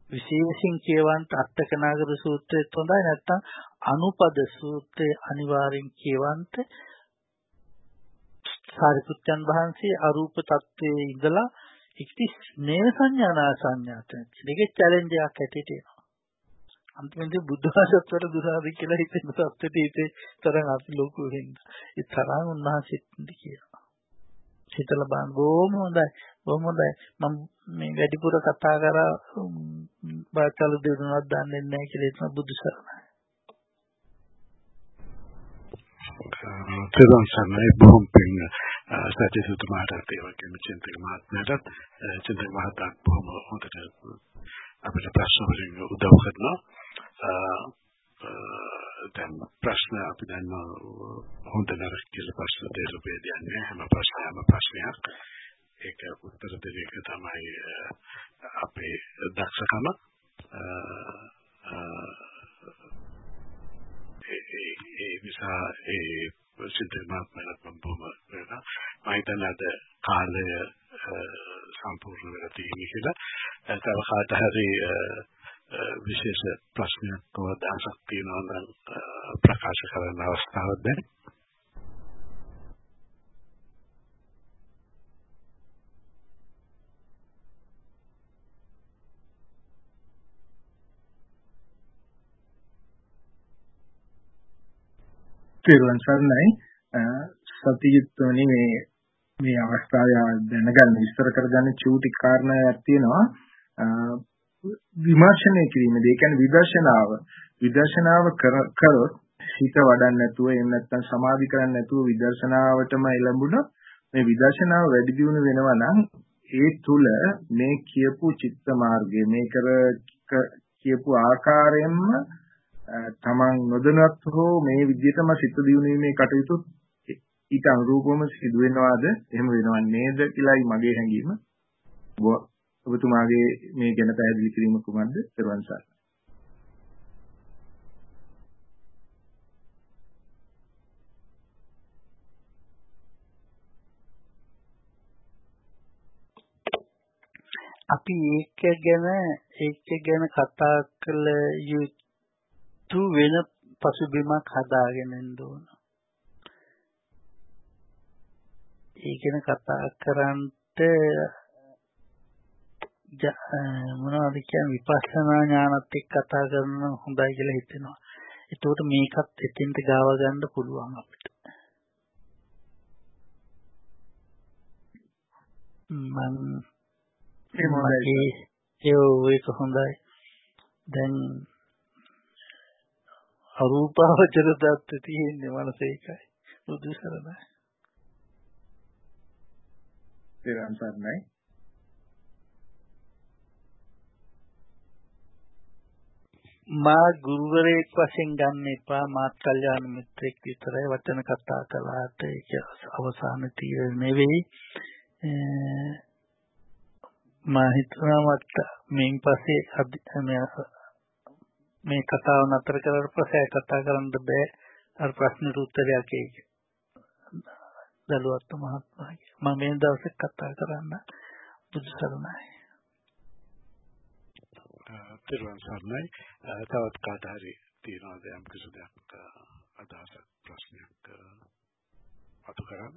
විශේෂයෙන් කියවන්ට අට්ඨකනාගර සූත්‍රයත් හොඳයි නැත්නම් අනුපද සූත්‍රය අනිවාර්යෙන් කියවන්ට සාරිපුත්යන් වහන්සේ අරූප තත්වයේ ඉඳලා ඉක්තිස් නේව සංඥානා සංඥාත දෙකේ චැලෙන්ජ් එකක් ඇටියට එනවා. අන්තිමේදී බුද්ධ වාසත්වර දුරාදි කියලා හිතෙන සත්‍යෙට හිතේ තරම් අපි ලොකු වෙනවා. ඒ තරම් උන්වහන්සේත් කියනවා. හිතලා බලන්න බොහොම හොඳයි. බොහොම හොඳයි. මම මේ වැඩිපුර කතා කරා බාචල දෙනුවක් දන්නේ නැහැ කියලා හිතන බුදු සරණයි. තෙරුවන් සරණයි බොහොම පිං සත්‍යසුතුමාට ඒ වගේම චින්තක මහත්මයාට චින්තක මහතා බොහොම හොඳට අපිට ප්‍රශ්න වලින් උදව් කරනවා. දැන් ප්‍රශ්න අපි දන්නවා හොඳ නරක කියලා ප්‍රශ්න දෙක බෙදන්නේ හැම ප්‍රශ්නයක්ම ප්‍රශ්නයක්. ඒක උත්තර දෙන එක තමයි අපේ දක්ෂකම. ඒ නිසා ඒ සිද්ධාර්ථ මහත්මයාට මම බොහොම වෙනවා. මම හිතන්නේ අද කාලය සම්පූර්ණ වෙලා තියෙන්නේ කියලා තව කාට හරි විශේෂ ප්‍රශ්නයක් හෝ අදහසක් තියෙනවා නම් ප්‍රකාශ කරන්න අවස්ථාවක් දෙන්න තෙරුවන් සරණයි. සතියුත්වනි මේ මේ අවස්ථාවේ දැනගන්න විස්තර කරගන්න චූටි කාරණාවක් තියෙනවා. විමර්ශනය කිරීමේදී ඒ කියන්නේ විදර්ශනාව. විදර්ශනාව කරොත් හිත වඩන්න නැතුව එහෙම නැත්නම් සමාධි කරන්න නැතුව විදර්ශනාවටම එළඹුණොත් මේ විදර්ශනාව වැඩි දියුණු වෙනවා නම් ඒ තුල මේ කියපු චිත්ත මාර්ගය මේ කර කියපු ආකාරයෙන්ම තමන් නොදැනත් හෝ මේ විදිහටම සිත දියුණුවීමේ කටයුතු ඊට අනුරූපවම සිදු වෙනවාද? එහෙම වෙනව නේද කියලායි මගේ හැඟීම. ඔබතුමාගේ මේ ගැන පැහැදිලි කිරීම කුමක්ද? සර්වංශාර අපි ඒක ගැන ඒක ගැන කතා කළ යුතු සතු වෙන පසුබිමක් හදාගෙන ඉන්න ඕන. ඒ ගැන කතා කරන්ට මොනවද කියන්නේ විපස්සනා ඥානත් එක්ක කතා කරන හොඳයි කියලා හිතෙනවා. ඒකට මේකත් එතෙන්ට ගාව ගන්න පුළුවන් අපිට. මම ඒ ඒක හොඳයි. දැන් අරූපාවචර தත්ත්ව තියෙන්නේ මනස ඒකයි. බුදු සරණයි. පෙරන් සරණයි. මා ගුරුවරයෙක් වශයෙන් ගන්න එපා මාත් කල්යාණ මිත්‍රෙක් විතරයි වචන කතා කළාට ඒක අවසාන තීරණ නෙවෙයි මා හිතනවා මට මෙයින් පස්සේ මේ කතාව නතර කරලා පස්සේ කතා කරන්න බෑ අර ප්‍රශ්නෙට උත්තරයක් ඒක. දලුවත් මහත්මයාගේ මම මේ දවසේ කතා කරන්න බුදු සරණයි. තිරුවන් සරණයි. තවත් කාට හරි තියෙනවද යම් කිසි දෙයක් අදහසක් ප්‍රශ්නයක් අතු කරන්න?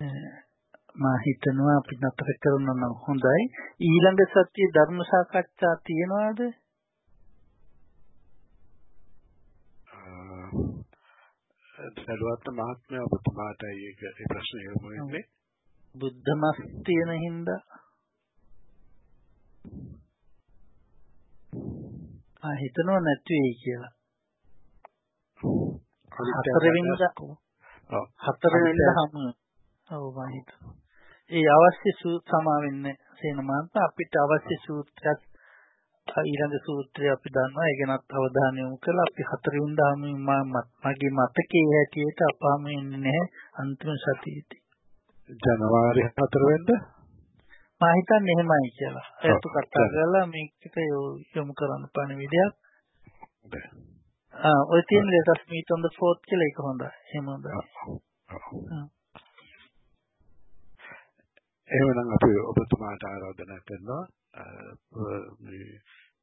Yeah. මා හිතනවා අපි නතර කරන නම් හොඳයි. ඊළඟ සතියේ ධර්ම සාකච්ඡා තියනවාද? සරුවත් මහත්මයා ඔබතුමාටයි ඒක ඒ ප්‍රශ්නේ යොමු වෙන්නේ. බුද්ධ මස් තියෙන හින්දා ආ හිතනවා නැති වෙයි කියලා. හතරවෙනිදා හතරවෙනිදා හමු. ඔව් මම හිතනවා. ඒ අවශ්‍ය සමා වෙන්නේ සේන මාත් අපිට අවශ්‍ය සූත්‍රයක් ඊළඟ සූත්‍රය අපි දන්නවා. ඒ ගැනත් අවධානය යොමු කළා. අපි හතරින් දාම මගේ මතකයේ හැටියට අපාම ඉන්නේ නැහැ. අන්තිම සතියේදී ජනවාරි 4 වෙනිදා? මම හිතන්නේ එහෙමයි කියලා. ඒත් කතා කරලා මේකට යොමු කරන්න පණිවිඩයක්. ආ ඔය තියෙන us meet on the fourth කියලා ඒක හොඳයි. එහෙම හොඳයි. එහෙමනම් අපි ඔබතුමාට ආරාධනා කරනවා මේ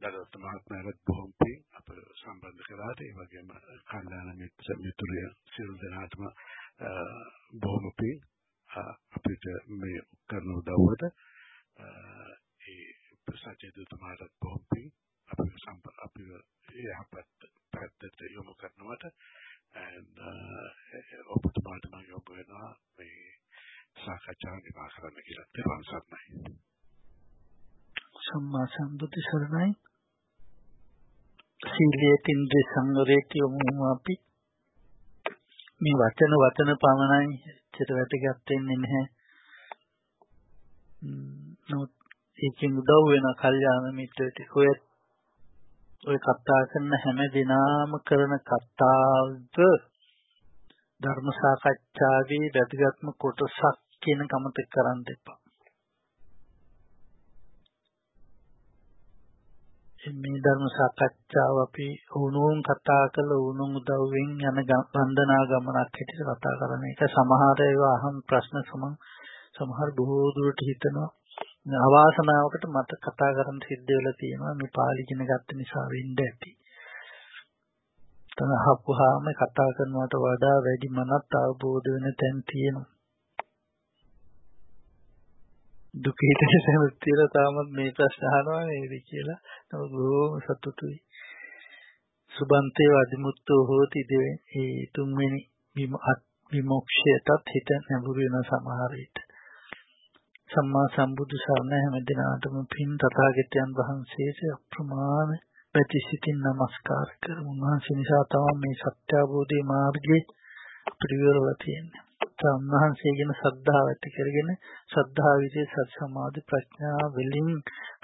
දඩොත් මහත්මයාට බොහොම පිං අප සම්බන්ධ කරාට ඒ වගේම කල්යාණ මිත්‍ර මිතුරිය සියලු දෙනාටම බොහොම පිං අපිට මේ කරන උදව්වට ඒ ප්‍රසාජිතතුමාට බොහොම පිං අපි සම්ප අපි යහපත් පැත්තට යොමු කරනවට and ඔබතුමාට මම යොමු වෙනවා මේ සාකච්ඡාව නිමා කරන්න කියලා තෙරුවන් සරණයි. සම්මා සම්බුද්ධ සරණයි. සීලයට ඉන්ද්‍රිය සංවරයට යොමු අපි මේ වචන වචන පමණයි චිත වැටගත් වෙන්නේ නැහැ. නමුත් ඒකෙන් උදව් වෙන කල්යාණ මිත්‍රට ඔය ඔය කතා කරන හැම දිනාම කරන කතාවද ධර්ම සාකච්ඡාවේ වැදගත්ම කොටසක් කියන කමතක කරන්න එපා. මේ ධර්ම සාකච්ඡාව අපි වුණුන් කතා කළ වුණුන් උදව්වෙන් යන වන්දනා ගමනක් හැටියට කතා කරන එක සමහර ඒවා අහම් ප්‍රශ්න සමන් සමහර බොහෝ දුරට හිතනවා අවාසනාවකට මට කතා කරන්න සිද්ධ වෙලා තියෙනවා මේ පාලි ඉගෙන ගත්ත නිසා වෙන්න ඇති. තන අහපුවාම කතා කරනවට වඩා වැඩි මනත් අවබෝධ වෙන තැන් තියෙනවා. දුක හිතේසෙත් (laughs) තියලා තාමත් මේ ප්‍රශ්න අහනවා නේද කියලා. නමුත් බොහොම සතුටුයි. සුබන්තේ අදිමුත්තෝ හෝති දෙවේ ඒ තුන්වෙනි විමුක්ෂයටත් හිත නැඹුරු වෙන සමහර විට. සම්මා සම්බුදු සරණ හැම දිනාටම පින් තථාගතයන් වහන්සේට අප්‍රමාණ ප්‍රතිසිතින් নমස්කාර කරමු. උන්වහන්සේ නිසා තමයි මේ සත්‍ය අවබෝධයේ මාර්ගයේ පිළිවෙලලා තියෙන්නේ. උන්වහන්සේ ගැන ශ්‍රද්ධාව ඇති කරගෙන ශ්‍රද්ධාව විසේ සත් සමාධි ප්‍රඥා වලින්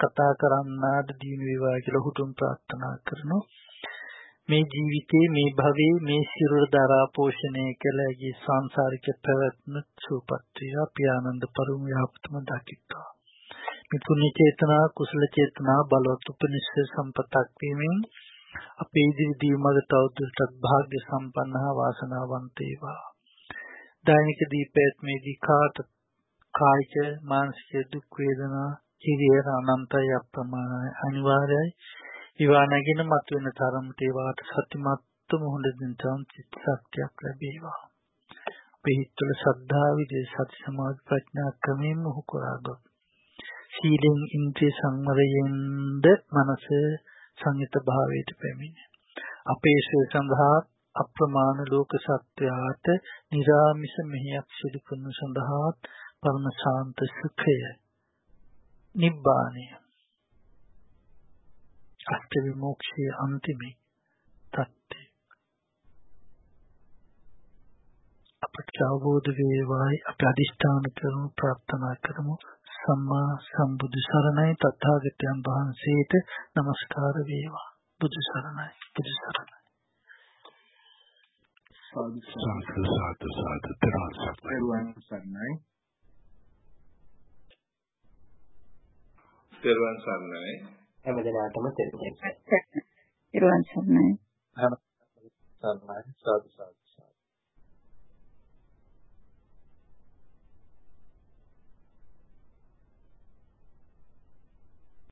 කතා කරන්නාද දීන වේවා කියලා හුතුම් ප්‍රාර්ථනා කරනවා. මේ ජීවිතේ මේ භවයේ මේ සිරුර දරා පෝෂණය කළගේ සංසාරික පැවැත්ම සූපත් වේ අපි ආනන්ද පරිම යහපතම දකිත්වා. මේ පුණ්‍ය චේතනා කුසල චේතනා බලවත් උපනිෂ්ඨ සම්පතක් වීමෙන් අපේ ඉදිරි දීමග තවදුරටත් භාග්‍ය සම්පන්නව වාසනාවන්ත වේවා. දෛනික දීපේත්මේදී කාට කායික මානසික දුක් වේදනා කිරියර අනන්තය අප්‍රමාණයි අනිවාර්යයි. ඒවා නැගින මතුවෙන තරමට ඒවාට සතිමත්තු මොහොතකින් තම චිත්ත ශක්තියක් ලැබේවා. අපේ හිතවල ශ්‍රද්ධාව විදේ සති සමාධි ප්‍රඥා ක්‍රමයෙන් මොහු කරගොත් සීලෙන් ඉන්ද්‍රිය සංවරයෙන්ද මනස සංයත භාවයට පැමිණේ. අපේ ශ්‍රේ සඳහා අප්‍රමාණ ලෝක සත්‍යාට निराமிස මෙහෙයක් සිදු කරනු සඳහාත් පරම ශාන්ත සුඛය. නිබ්බාණය. අෂ්ට විමුක්තිය අන්තිමේ තත්ත්වය. අපට අවබෝධ වේවායි අප අදිෂ්ඨාන කරමු ප්‍රාර්ථනා කරමු. සම්මා සම්බුදු සරණයි තථාගතයන් වහන්සේට নমස්කාර වේවා. බුදු සරණයි. බුදු සරණයි. සාදු සාදු සාදු සාදු තෙරුවන් සරණයි තෙරුවන් සරණයි හැම දිනකටම තෙරුවන් තෙරුවන් සරණයි සරණයි සාදු සාදු